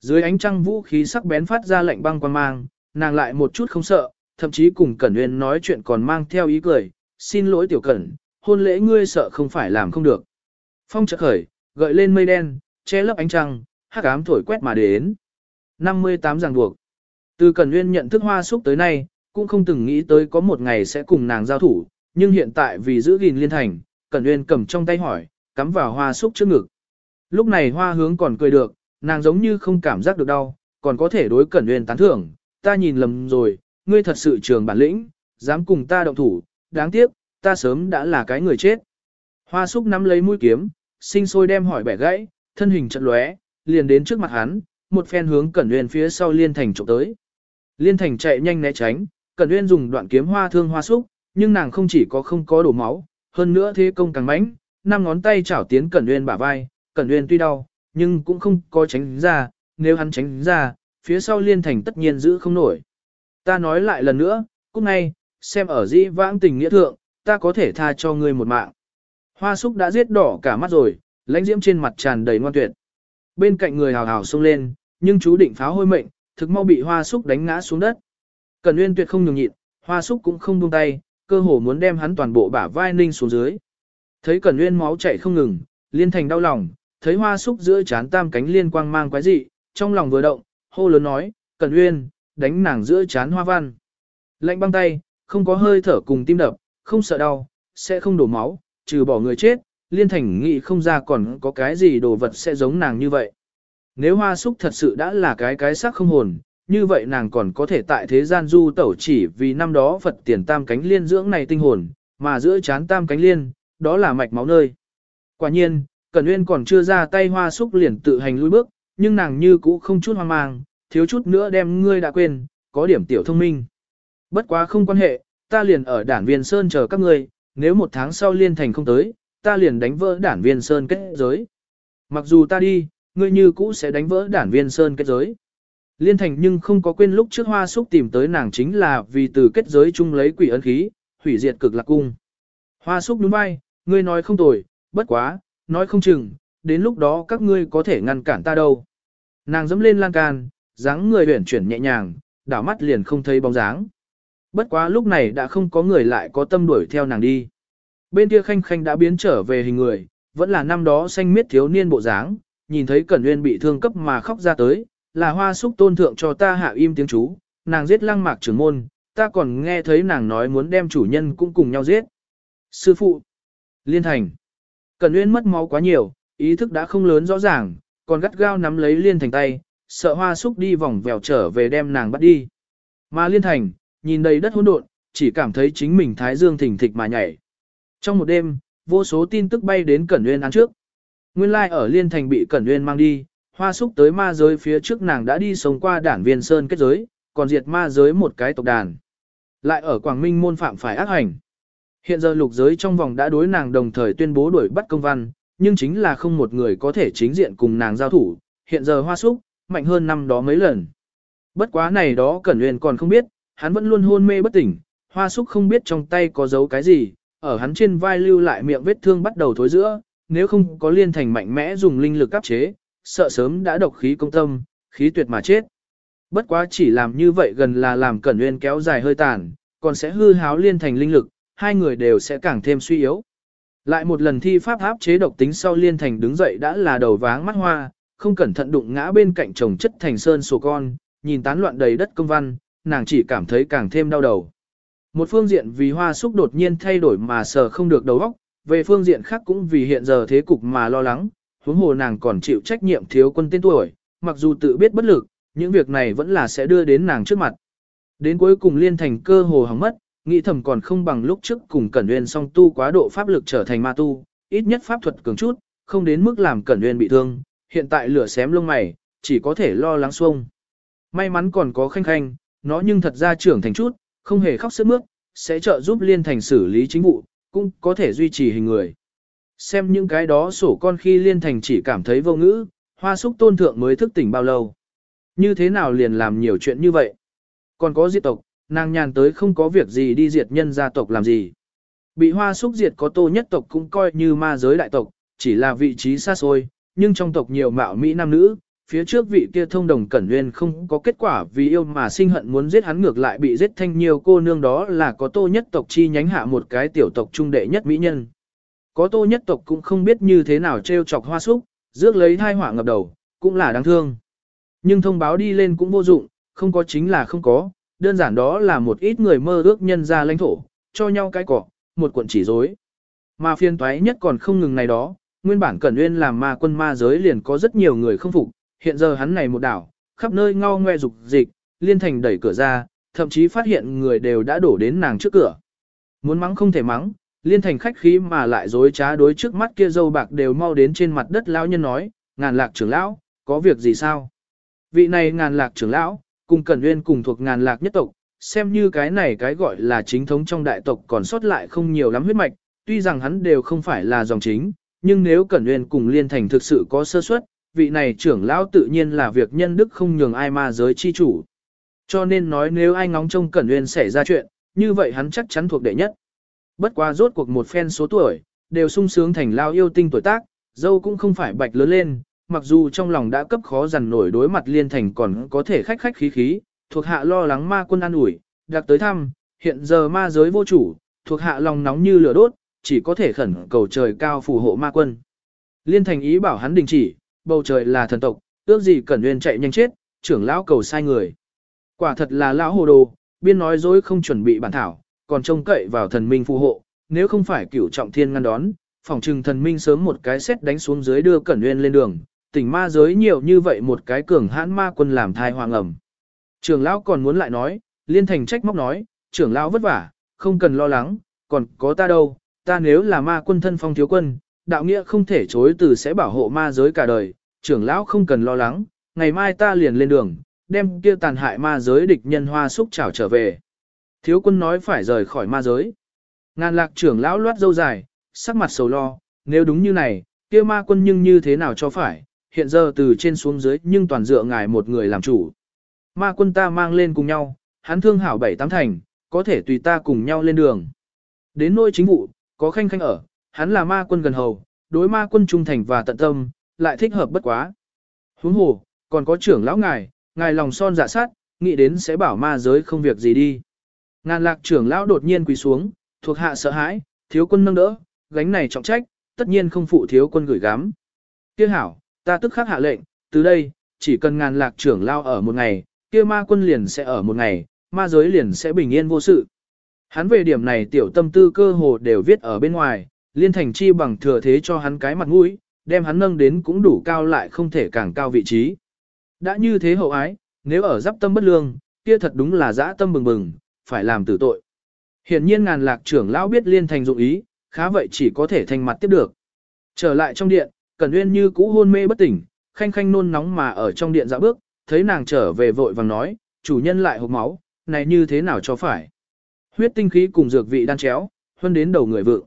Dưới ánh trăng vũ khí sắc bén phát ra lệnh băng quan mang, nàng lại một chút không sợ, thậm chí cùng Cẩn uyên nói chuyện còn mang theo ý cười, xin lỗi tiểu Cẩn, hôn lễ ngươi sợ không phải làm không được. Phong chợt khởi, gợi lên mây đen, che lấp ánh trăng, hắc ám thổi quét mà đến. 58 ràng buộc. Từ Cẩn Nguyên nhận thức hoa súc tới nay, cũng không từng nghĩ tới có một ngày sẽ cùng nàng giao thủ, nhưng hiện tại vì giữ gìn liên thành, Cẩn Nguyên cầm trong tay hỏi, cắm vào hoa súc trước ngực. Lúc này hoa hướng còn cười được, nàng giống như không cảm giác được đau, còn có thể đối Cẩn Nguyên tán thưởng, ta nhìn lầm rồi, ngươi thật sự trường bản lĩnh, dám cùng ta động thủ, đáng tiếc, ta sớm đã là cái người chết. Hoa súc nắm lấy mũi kiếm, sinh sôi đem hỏi bẻ gãy, thân hình chật lóe, liền đến trước mặt hắn, một phen hướng Cẩn Uyên phía sau Liên Thành trộm tới. Liên Thành chạy nhanh né tránh, Cẩn Uyên dùng đoạn kiếm hoa thương hoa súc, nhưng nàng không chỉ có không có đổ máu, hơn nữa thế công càng mãnh, năm ngón tay chảo tiến Cẩn Uyên bả vai, Cẩn Uyên tuy đau, nhưng cũng không có tránh ra, nếu hắn tránh ra, phía sau Liên Thành tất nhiên giữ không nổi. Ta nói lại lần nữa, cúc ngay, xem ở dĩ vãng tình nghĩa thượng, ta có thể tha cho ngươi một mạng. Hoa súc đã giết đỏ cả mắt rồi, lãnh diễm trên mặt tràn đầy ngoan tuyệt. Bên cạnh người hào hào xông lên, nhưng chú định pháo hôi mệnh, thực mau bị hoa súc đánh ngã xuống đất. Cần Nguyên tuyệt không nhường nhịn, hoa súc cũng không buông tay, cơ hồ muốn đem hắn toàn bộ bả vai ninh xuống dưới. Thấy Cẩn Nguyên máu chảy không ngừng, liên thành đau lòng, thấy hoa súc giữa chán tam cánh liên quang mang quái dị, trong lòng vừa động, hô lớn nói, Cẩn Nguyên, đánh nàng giữa chán hoa văn. Lạnh băng tay, không có hơi thở cùng tim đập, không sợ đau, sẽ không đổ máu, trừ bỏ người chết, liên thành nghĩ không ra còn có cái gì đồ vật sẽ giống nàng như vậy. Nếu hoa súc thật sự đã là cái cái sắc không hồn, như vậy nàng còn có thể tại thế gian du tẩu chỉ vì năm đó Phật tiền tam cánh liên dưỡng này tinh hồn, mà giữa chán tam cánh liên, đó là mạch máu nơi. Quả nhiên, Cẩn Nguyên còn chưa ra tay hoa súc liền tự hành lui bước, nhưng nàng như cũ không chút hoang mang, thiếu chút nữa đem ngươi đã quên, có điểm tiểu thông minh. Bất quá không quan hệ, ta liền ở đản viên Sơn chờ các ngươi, nếu một tháng sau liên thành không tới, ta liền đánh vỡ đản viên Sơn kết giới. Mặc dù ta đi, ngươi như cũ sẽ đánh vỡ đản viên Sơn kết giới. Liên thành nhưng không có quên lúc trước hoa súc tìm tới nàng chính là vì từ kết giới chung lấy quỷ ấn khí, hủy diệt cực lạc cung. Hoa súc đúng bay, ngươi nói không tồi, bất quá, nói không chừng, đến lúc đó các ngươi có thể ngăn cản ta đâu. Nàng dẫm lên lan can, dáng người huyển chuyển nhẹ nhàng, đảo mắt liền không thấy bóng dáng. Bất quá lúc này đã không có người lại có tâm đuổi theo nàng đi. Bên kia khanh khanh đã biến trở về hình người, vẫn là năm đó xanh miết thiếu niên bộ dáng, nhìn thấy Cẩn Nguyên bị thương cấp mà khóc ra tới, là hoa súc tôn thượng cho ta hạ im tiếng chú, nàng giết lăng mạc trưởng môn, ta còn nghe thấy nàng nói muốn đem chủ nhân cũng cùng nhau giết. Sư phụ, liên thành, Cẩn Nguyên mất máu quá nhiều, ý thức đã không lớn rõ ràng, còn gắt gao nắm lấy liên thành tay, sợ hoa súc đi vòng vèo trở về đem nàng bắt đi. Mà liên thành, nhìn đầy đất hỗn độn, chỉ cảm thấy chính mình thái dương thỉnh thịch mà nhảy. Trong một đêm, vô số tin tức bay đến Cẩn Nguyên án trước. Nguyên lai like ở Liên Thành bị Cẩn Nguyên mang đi, hoa súc tới ma giới phía trước nàng đã đi sống qua đảng viên Sơn kết giới, còn diệt ma giới một cái tộc đàn. Lại ở Quảng Minh môn phạm phải ác hành. Hiện giờ lục giới trong vòng đã đối nàng đồng thời tuyên bố đuổi bắt công văn, nhưng chính là không một người có thể chính diện cùng nàng giao thủ. Hiện giờ hoa súc, mạnh hơn năm đó mấy lần. Bất quá này đó Cẩn Nguyên còn không biết, hắn vẫn luôn hôn mê bất tỉnh, hoa súc không biết trong tay có giấu cái gì, ở hắn trên vai lưu lại miệng vết thương bắt đầu thối giữa, nếu không có liên thành mạnh mẽ dùng linh lực áp chế, sợ sớm đã độc khí công tâm, khí tuyệt mà chết. Bất quá chỉ làm như vậy gần là làm Cẩn Nguyên kéo dài hơi tàn, còn sẽ hư háo liên thành linh lực, hai người đều sẽ càng thêm suy yếu. Lại một lần thi pháp áp chế độc tính sau liên thành đứng dậy đã là đầu váng mắt hoa, không cẩn thận đụng ngã bên cạnh chồng chất thành sơn sổ con, nhìn tán loạn đầy đất công văn, nàng chỉ cảm thấy càng thêm đau đầu. Một phương diện vì hoa súc đột nhiên thay đổi mà sờ không được đầu óc, về phương diện khác cũng vì hiện giờ thế cục mà lo lắng, huống hồ nàng còn chịu trách nhiệm thiếu quân tên tuổi, mặc dù tự biết bất lực, những việc này vẫn là sẽ đưa đến nàng trước mặt. Đến cuối cùng liên thành cơ hồ hỏng mất, nghĩ thầm còn không bằng lúc trước cùng Cẩn uyên song tu quá độ pháp lực trở thành ma tu, ít nhất pháp thuật cường chút, không đến mức làm Cẩn uyên bị thương, hiện tại lửa xém lông mày, chỉ có thể lo lắng xuông. May mắn còn có khanh khanh, nó nhưng thật ra trưởng thành chút, không hề khóc sướt mướt, sẽ trợ giúp liên thành xử lý chính vụ, cũng có thể duy trì hình người. Xem những cái đó sổ con khi liên thành chỉ cảm thấy vô ngữ, hoa súc tôn thượng mới thức tỉnh bao lâu. Như thế nào liền làm nhiều chuyện như vậy? Còn có diệt tộc, nàng nhàn tới không có việc gì đi diệt nhân gia tộc làm gì. Bị hoa súc diệt có tô nhất tộc cũng coi như ma giới đại tộc, chỉ là vị trí xa xôi, nhưng trong tộc nhiều mạo Mỹ nam nữ, phía trước vị kia thông đồng cẩn nguyên không có kết quả vì yêu mà sinh hận muốn giết hắn ngược lại bị giết thanh nhiều cô nương đó là có tô nhất tộc chi nhánh hạ một cái tiểu tộc trung đệ nhất mỹ nhân. Có tô nhất tộc cũng không biết như thế nào trêu chọc hoa súc, rước lấy thai họa ngập đầu, cũng là đáng thương. Nhưng thông báo đi lên cũng vô dụng, không có chính là không có, đơn giản đó là một ít người mơ ước nhân ra lãnh thổ, cho nhau cái cỏ, một cuộn chỉ rối Mà phiên toái nhất còn không ngừng này đó, nguyên bản Cẩn Nguyên làm ma quân ma giới liền có rất nhiều người không phục, hiện giờ hắn này một đảo, khắp nơi ngao ngoe dục dịch, liên thành đẩy cửa ra, thậm chí phát hiện người đều đã đổ đến nàng trước cửa. Muốn mắng không thể mắng, liên thành khách khí mà lại dối trá đối trước mắt kia dâu bạc đều mau đến trên mặt đất lão nhân nói, ngàn lạc trưởng lão, có việc gì sao? Vị này ngàn lạc trưởng lão, cùng Cẩn Nguyên cùng thuộc ngàn lạc nhất tộc, xem như cái này cái gọi là chính thống trong đại tộc còn sót lại không nhiều lắm huyết mạch, tuy rằng hắn đều không phải là dòng chính, nhưng nếu Cẩn Nguyên cùng Liên Thành thực sự có sơ suất, vị này trưởng lão tự nhiên là việc nhân đức không nhường ai ma giới chi chủ. Cho nên nói nếu ai ngóng trông Cẩn Nguyên xảy ra chuyện, như vậy hắn chắc chắn thuộc đệ nhất. Bất quá rốt cuộc một phen số tuổi, đều sung sướng thành lao yêu tinh tuổi tác, dâu cũng không phải bạch lớn lên, mặc dù trong lòng đã cấp khó dằn nổi đối mặt liên thành còn có thể khách khách khí khí, thuộc hạ lo lắng ma quân an ủi, đặc tới thăm, hiện giờ ma giới vô chủ, thuộc hạ lòng nóng như lửa đốt, chỉ có thể khẩn cầu trời cao phù hộ ma quân. Liên thành ý bảo hắn đình chỉ, bầu trời là thần tộc, ước gì cẩn nguyên chạy nhanh chết, trưởng lão cầu sai người. Quả thật là lão hồ đồ, biên nói dối không chuẩn bị bản thảo, còn trông cậy vào thần minh phù hộ, nếu không phải cửu trọng thiên ngăn đón, phòng trừng thần minh sớm một cái xét đánh xuống dưới đưa cẩn nguyên lên đường, tỉnh ma giới nhiều như vậy một cái cường hãn ma quân làm thai hoàng ẩm. Trưởng lão còn muốn lại nói, liên thành trách móc nói, trưởng lão vất vả, không cần lo lắng, còn có ta đâu, ta nếu là ma quân thân phong thiếu quân, đạo nghĩa không thể chối từ sẽ bảo hộ ma giới cả đời, trưởng lão không cần lo lắng, ngày mai ta liền lên đường, đem kia tàn hại ma giới địch nhân hoa xúc trảo trở về. Thiếu quân nói phải rời khỏi ma giới. Ngàn lạc trưởng lão loát dâu dài, sắc mặt sầu lo, nếu đúng như này, kia ma quân nhưng như thế nào cho phải, hiện giờ từ trên xuống dưới nhưng toàn dựa ngài một người làm chủ. Ma quân ta mang lên cùng nhau, hắn thương hảo bảy tám thành, có thể tùy ta cùng nhau lên đường. Đến nôi chính vụ, có khanh khanh ở, hắn là ma quân gần hầu, đối ma quân trung thành và tận tâm, lại thích hợp bất quá. Huống hồ, còn có trưởng lão ngài, ngài lòng son dạ sát, nghĩ đến sẽ bảo ma giới không việc gì đi. Ngàn lạc trưởng lão đột nhiên quỳ xuống, thuộc hạ sợ hãi, thiếu quân nâng đỡ, gánh này trọng trách, tất nhiên không phụ thiếu quân gửi gắm. Kia hảo, ta tức khắc hạ lệnh, từ đây, chỉ cần ngàn lạc trưởng lao ở một ngày, kia ma quân liền sẽ ở một ngày, ma giới liền sẽ bình yên vô sự. Hắn về điểm này tiểu tâm tư cơ hồ đều viết ở bên ngoài, liên thành chi bằng thừa thế cho hắn cái mặt mũi, đem hắn nâng đến cũng đủ cao lại không thể càng cao vị trí. Đã như thế hậu ái, nếu ở giáp tâm bất lương, kia thật đúng là dã tâm bừng bừng, phải làm tử tội. Hiện nhiên ngàn lạc trưởng lão biết liên thành dụng ý, khá vậy chỉ có thể thành mặt tiếp được. Trở lại trong điện, Cẩn Uyên như cũ hôn mê bất tỉnh, khanh khanh nôn nóng mà ở trong điện dạo bước, thấy nàng trở về vội vàng nói, chủ nhân lại hộp máu, này như thế nào cho phải. Huyết tinh khí cùng dược vị đan chéo, hơn đến đầu người vượng.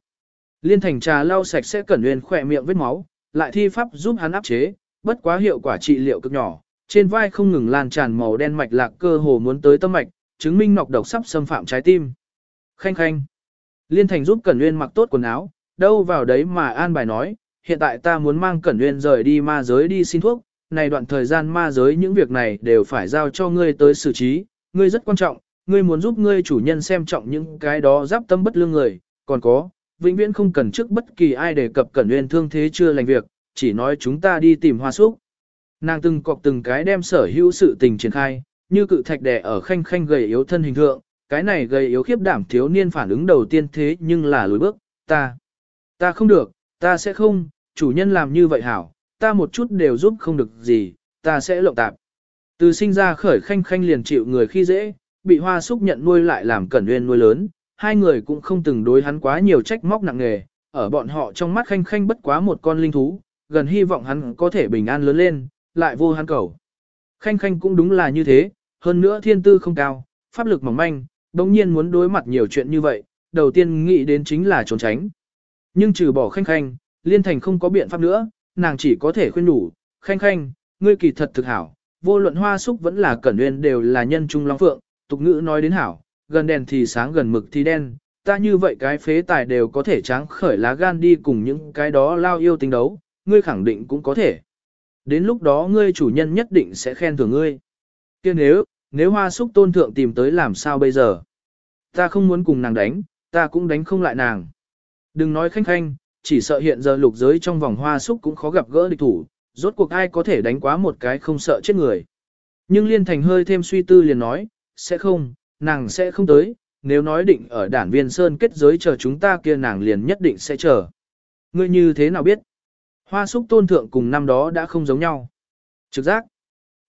Liên thành trà lau sạch sẽ Cẩn nguyên khỏe miệng vết máu, lại thi pháp giúp hắn áp chế, bất quá hiệu quả trị liệu cực nhỏ, trên vai không ngừng lan tràn màu đen mạch lạc cơ hồ muốn tới tâm mạch, chứng minh nọc độc sắp xâm phạm trái tim. Khanh khanh. Liên thành giúp Cẩn nguyên mặc tốt quần áo, đâu vào đấy mà an bài nói, hiện tại ta muốn mang Cẩn Nguyên rời đi ma giới đi xin thuốc, này đoạn thời gian ma giới những việc này đều phải giao cho ngươi tới xử trí, ngươi rất quan trọng, ngươi muốn giúp ngươi chủ nhân xem trọng những cái đó giáp tâm bất lương người, còn có, vĩnh viễn không cần trước bất kỳ ai đề cập Cẩn Nguyên thương thế chưa lành việc, chỉ nói chúng ta đi tìm hoa súc. Nàng từng cọc từng cái đem sở hữu sự tình triển khai, như cự thạch đè ở khanh khanh gầy yếu thân hình thượng, cái này gầy yếu khiếp đảm thiếu niên phản ứng đầu tiên thế nhưng là lùi bước, ta, ta không được, Ta sẽ không, chủ nhân làm như vậy hảo, ta một chút đều giúp không được gì, ta sẽ lộng tạp. Từ sinh ra khởi khanh khanh liền chịu người khi dễ, bị hoa súc nhận nuôi lại làm cẩn nguyên nuôi lớn, hai người cũng không từng đối hắn quá nhiều trách móc nặng nề, ở bọn họ trong mắt khanh khanh bất quá một con linh thú, gần hy vọng hắn có thể bình an lớn lên, lại vô hắn cầu. Khanh khanh cũng đúng là như thế, hơn nữa thiên tư không cao, pháp lực mỏng manh, đồng nhiên muốn đối mặt nhiều chuyện như vậy, đầu tiên nghĩ đến chính là trốn tránh. Nhưng trừ bỏ khanh khanh, liên thành không có biện pháp nữa, nàng chỉ có thể khuyên đủ, khanh khanh, ngươi kỳ thật thực hảo, vô luận hoa súc vẫn là cẩn nguyên đều là nhân trung long phượng, tục ngữ nói đến hảo, gần đèn thì sáng gần mực thì đen, ta như vậy cái phế tài đều có thể tráng khởi lá gan đi cùng những cái đó lao yêu tính đấu, ngươi khẳng định cũng có thể. Đến lúc đó ngươi chủ nhân nhất định sẽ khen thưởng ngươi. kia nếu, nếu hoa súc tôn thượng tìm tới làm sao bây giờ? Ta không muốn cùng nàng đánh, ta cũng đánh không lại nàng. Đừng nói khanh khanh, chỉ sợ hiện giờ lục giới trong vòng hoa súc cũng khó gặp gỡ địch thủ, rốt cuộc ai có thể đánh quá một cái không sợ chết người. Nhưng Liên Thành hơi thêm suy tư liền nói, sẽ không, nàng sẽ không tới, nếu nói định ở đản viên sơn kết giới chờ chúng ta kia nàng liền nhất định sẽ chờ. Ngươi như thế nào biết? Hoa súc tôn thượng cùng năm đó đã không giống nhau. Trực giác.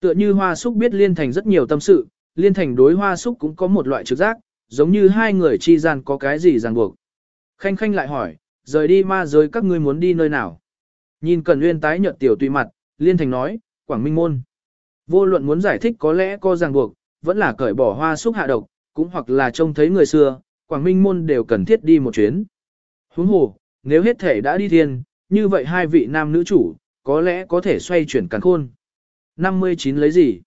Tựa như hoa súc biết Liên Thành rất nhiều tâm sự, Liên Thành đối hoa súc cũng có một loại trực giác, giống như hai người chi gian có cái gì ràng buộc. Khanh Khanh lại hỏi, rời đi ma giới các ngươi muốn đi nơi nào? Nhìn Cần Nguyên tái nhợt tiểu tùy mặt, Liên Thành nói, Quảng Minh Môn. Vô luận muốn giải thích có lẽ có ràng buộc, vẫn là cởi bỏ hoa xúc hạ độc, cũng hoặc là trông thấy người xưa, Quảng Minh Môn đều cần thiết đi một chuyến. Huống hồ, nếu hết thể đã đi thiên, như vậy hai vị nam nữ chủ, có lẽ có thể xoay chuyển càn khôn. 59 lấy gì?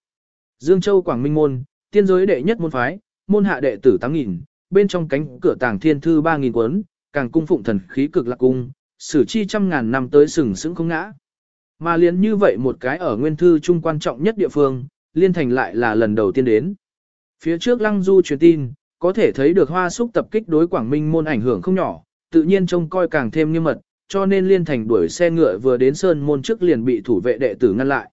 Dương Châu Quảng Minh Môn, tiên giới đệ nhất môn phái, môn hạ đệ tử 8.000, bên trong cánh cửa tàng thiên thư 3.000 cuốn, càng cung phụng thần khí cực lạc cung, sử chi trăm ngàn năm tới sừng sững không ngã. Mà liền như vậy một cái ở nguyên thư trung quan trọng nhất địa phương, liên thành lại là lần đầu tiên đến. Phía trước lăng du truyền tin, có thể thấy được hoa súc tập kích đối Quảng Minh môn ảnh hưởng không nhỏ, tự nhiên trông coi càng thêm nghiêm mật, cho nên liên thành đuổi xe ngựa vừa đến sơn môn trước liền bị thủ vệ đệ tử ngăn lại.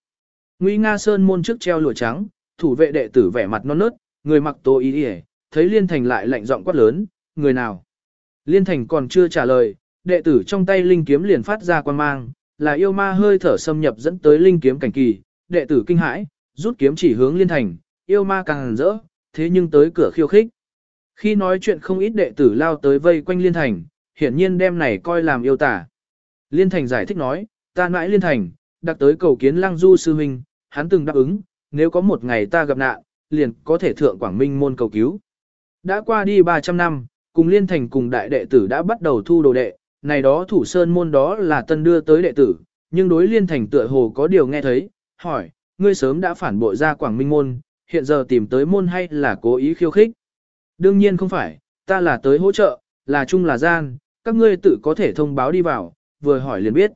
Nguy Nga sơn môn trước treo lụa trắng, thủ vệ đệ tử vẻ mặt non nớt, người mặc tô y y, thấy liên thành lại lạnh giọng quát lớn, người nào? Liên thành còn chưa trả lời, đệ tử trong tay linh kiếm liền phát ra quan mang, là yêu ma hơi thở xâm nhập dẫn tới linh kiếm cảnh kỳ, đệ tử kinh hãi, rút kiếm chỉ hướng liên thành, yêu ma càng rỡ, thế nhưng tới cửa khiêu khích. Khi nói chuyện không ít đệ tử lao tới vây quanh liên thành, hiển nhiên đem này coi làm yêu tả. Liên thành giải thích nói, ta mãi liên thành, đặc tới cầu kiến lăng du sư huynh, hắn từng đáp ứng, nếu có một ngày ta gặp nạn, liền có thể thượng Quảng Minh môn cầu cứu. Đã qua đi 300 năm, cùng liên thành cùng đại đệ tử đã bắt đầu thu đồ đệ, này đó thủ sơn môn đó là tân đưa tới đệ tử, nhưng đối liên thành tựa hồ có điều nghe thấy, hỏi, ngươi sớm đã phản bội ra Quảng Minh môn, hiện giờ tìm tới môn hay là cố ý khiêu khích? Đương nhiên không phải, ta là tới hỗ trợ, là chung là gian, các ngươi tự có thể thông báo đi vào, vừa hỏi liền biết.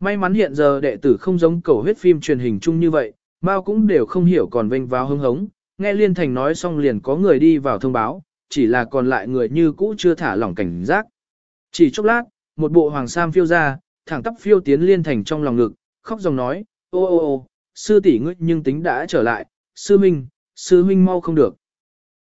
May mắn hiện giờ đệ tử không giống cầu huyết phim truyền hình chung như vậy, Mao cũng đều không hiểu còn vênh vào hưng hống, nghe Liên Thành nói xong liền có người đi vào thông báo, chỉ là còn lại người như cũ chưa thả lỏng cảnh giác. Chỉ chốc lát, một bộ hoàng sam phiêu ra, thẳng tắp phiêu tiến Liên Thành trong lòng ngực, khóc dòng nói, ô ô ô, sư tỷ ngươi nhưng tính đã trở lại, sư minh, sư minh mau không được.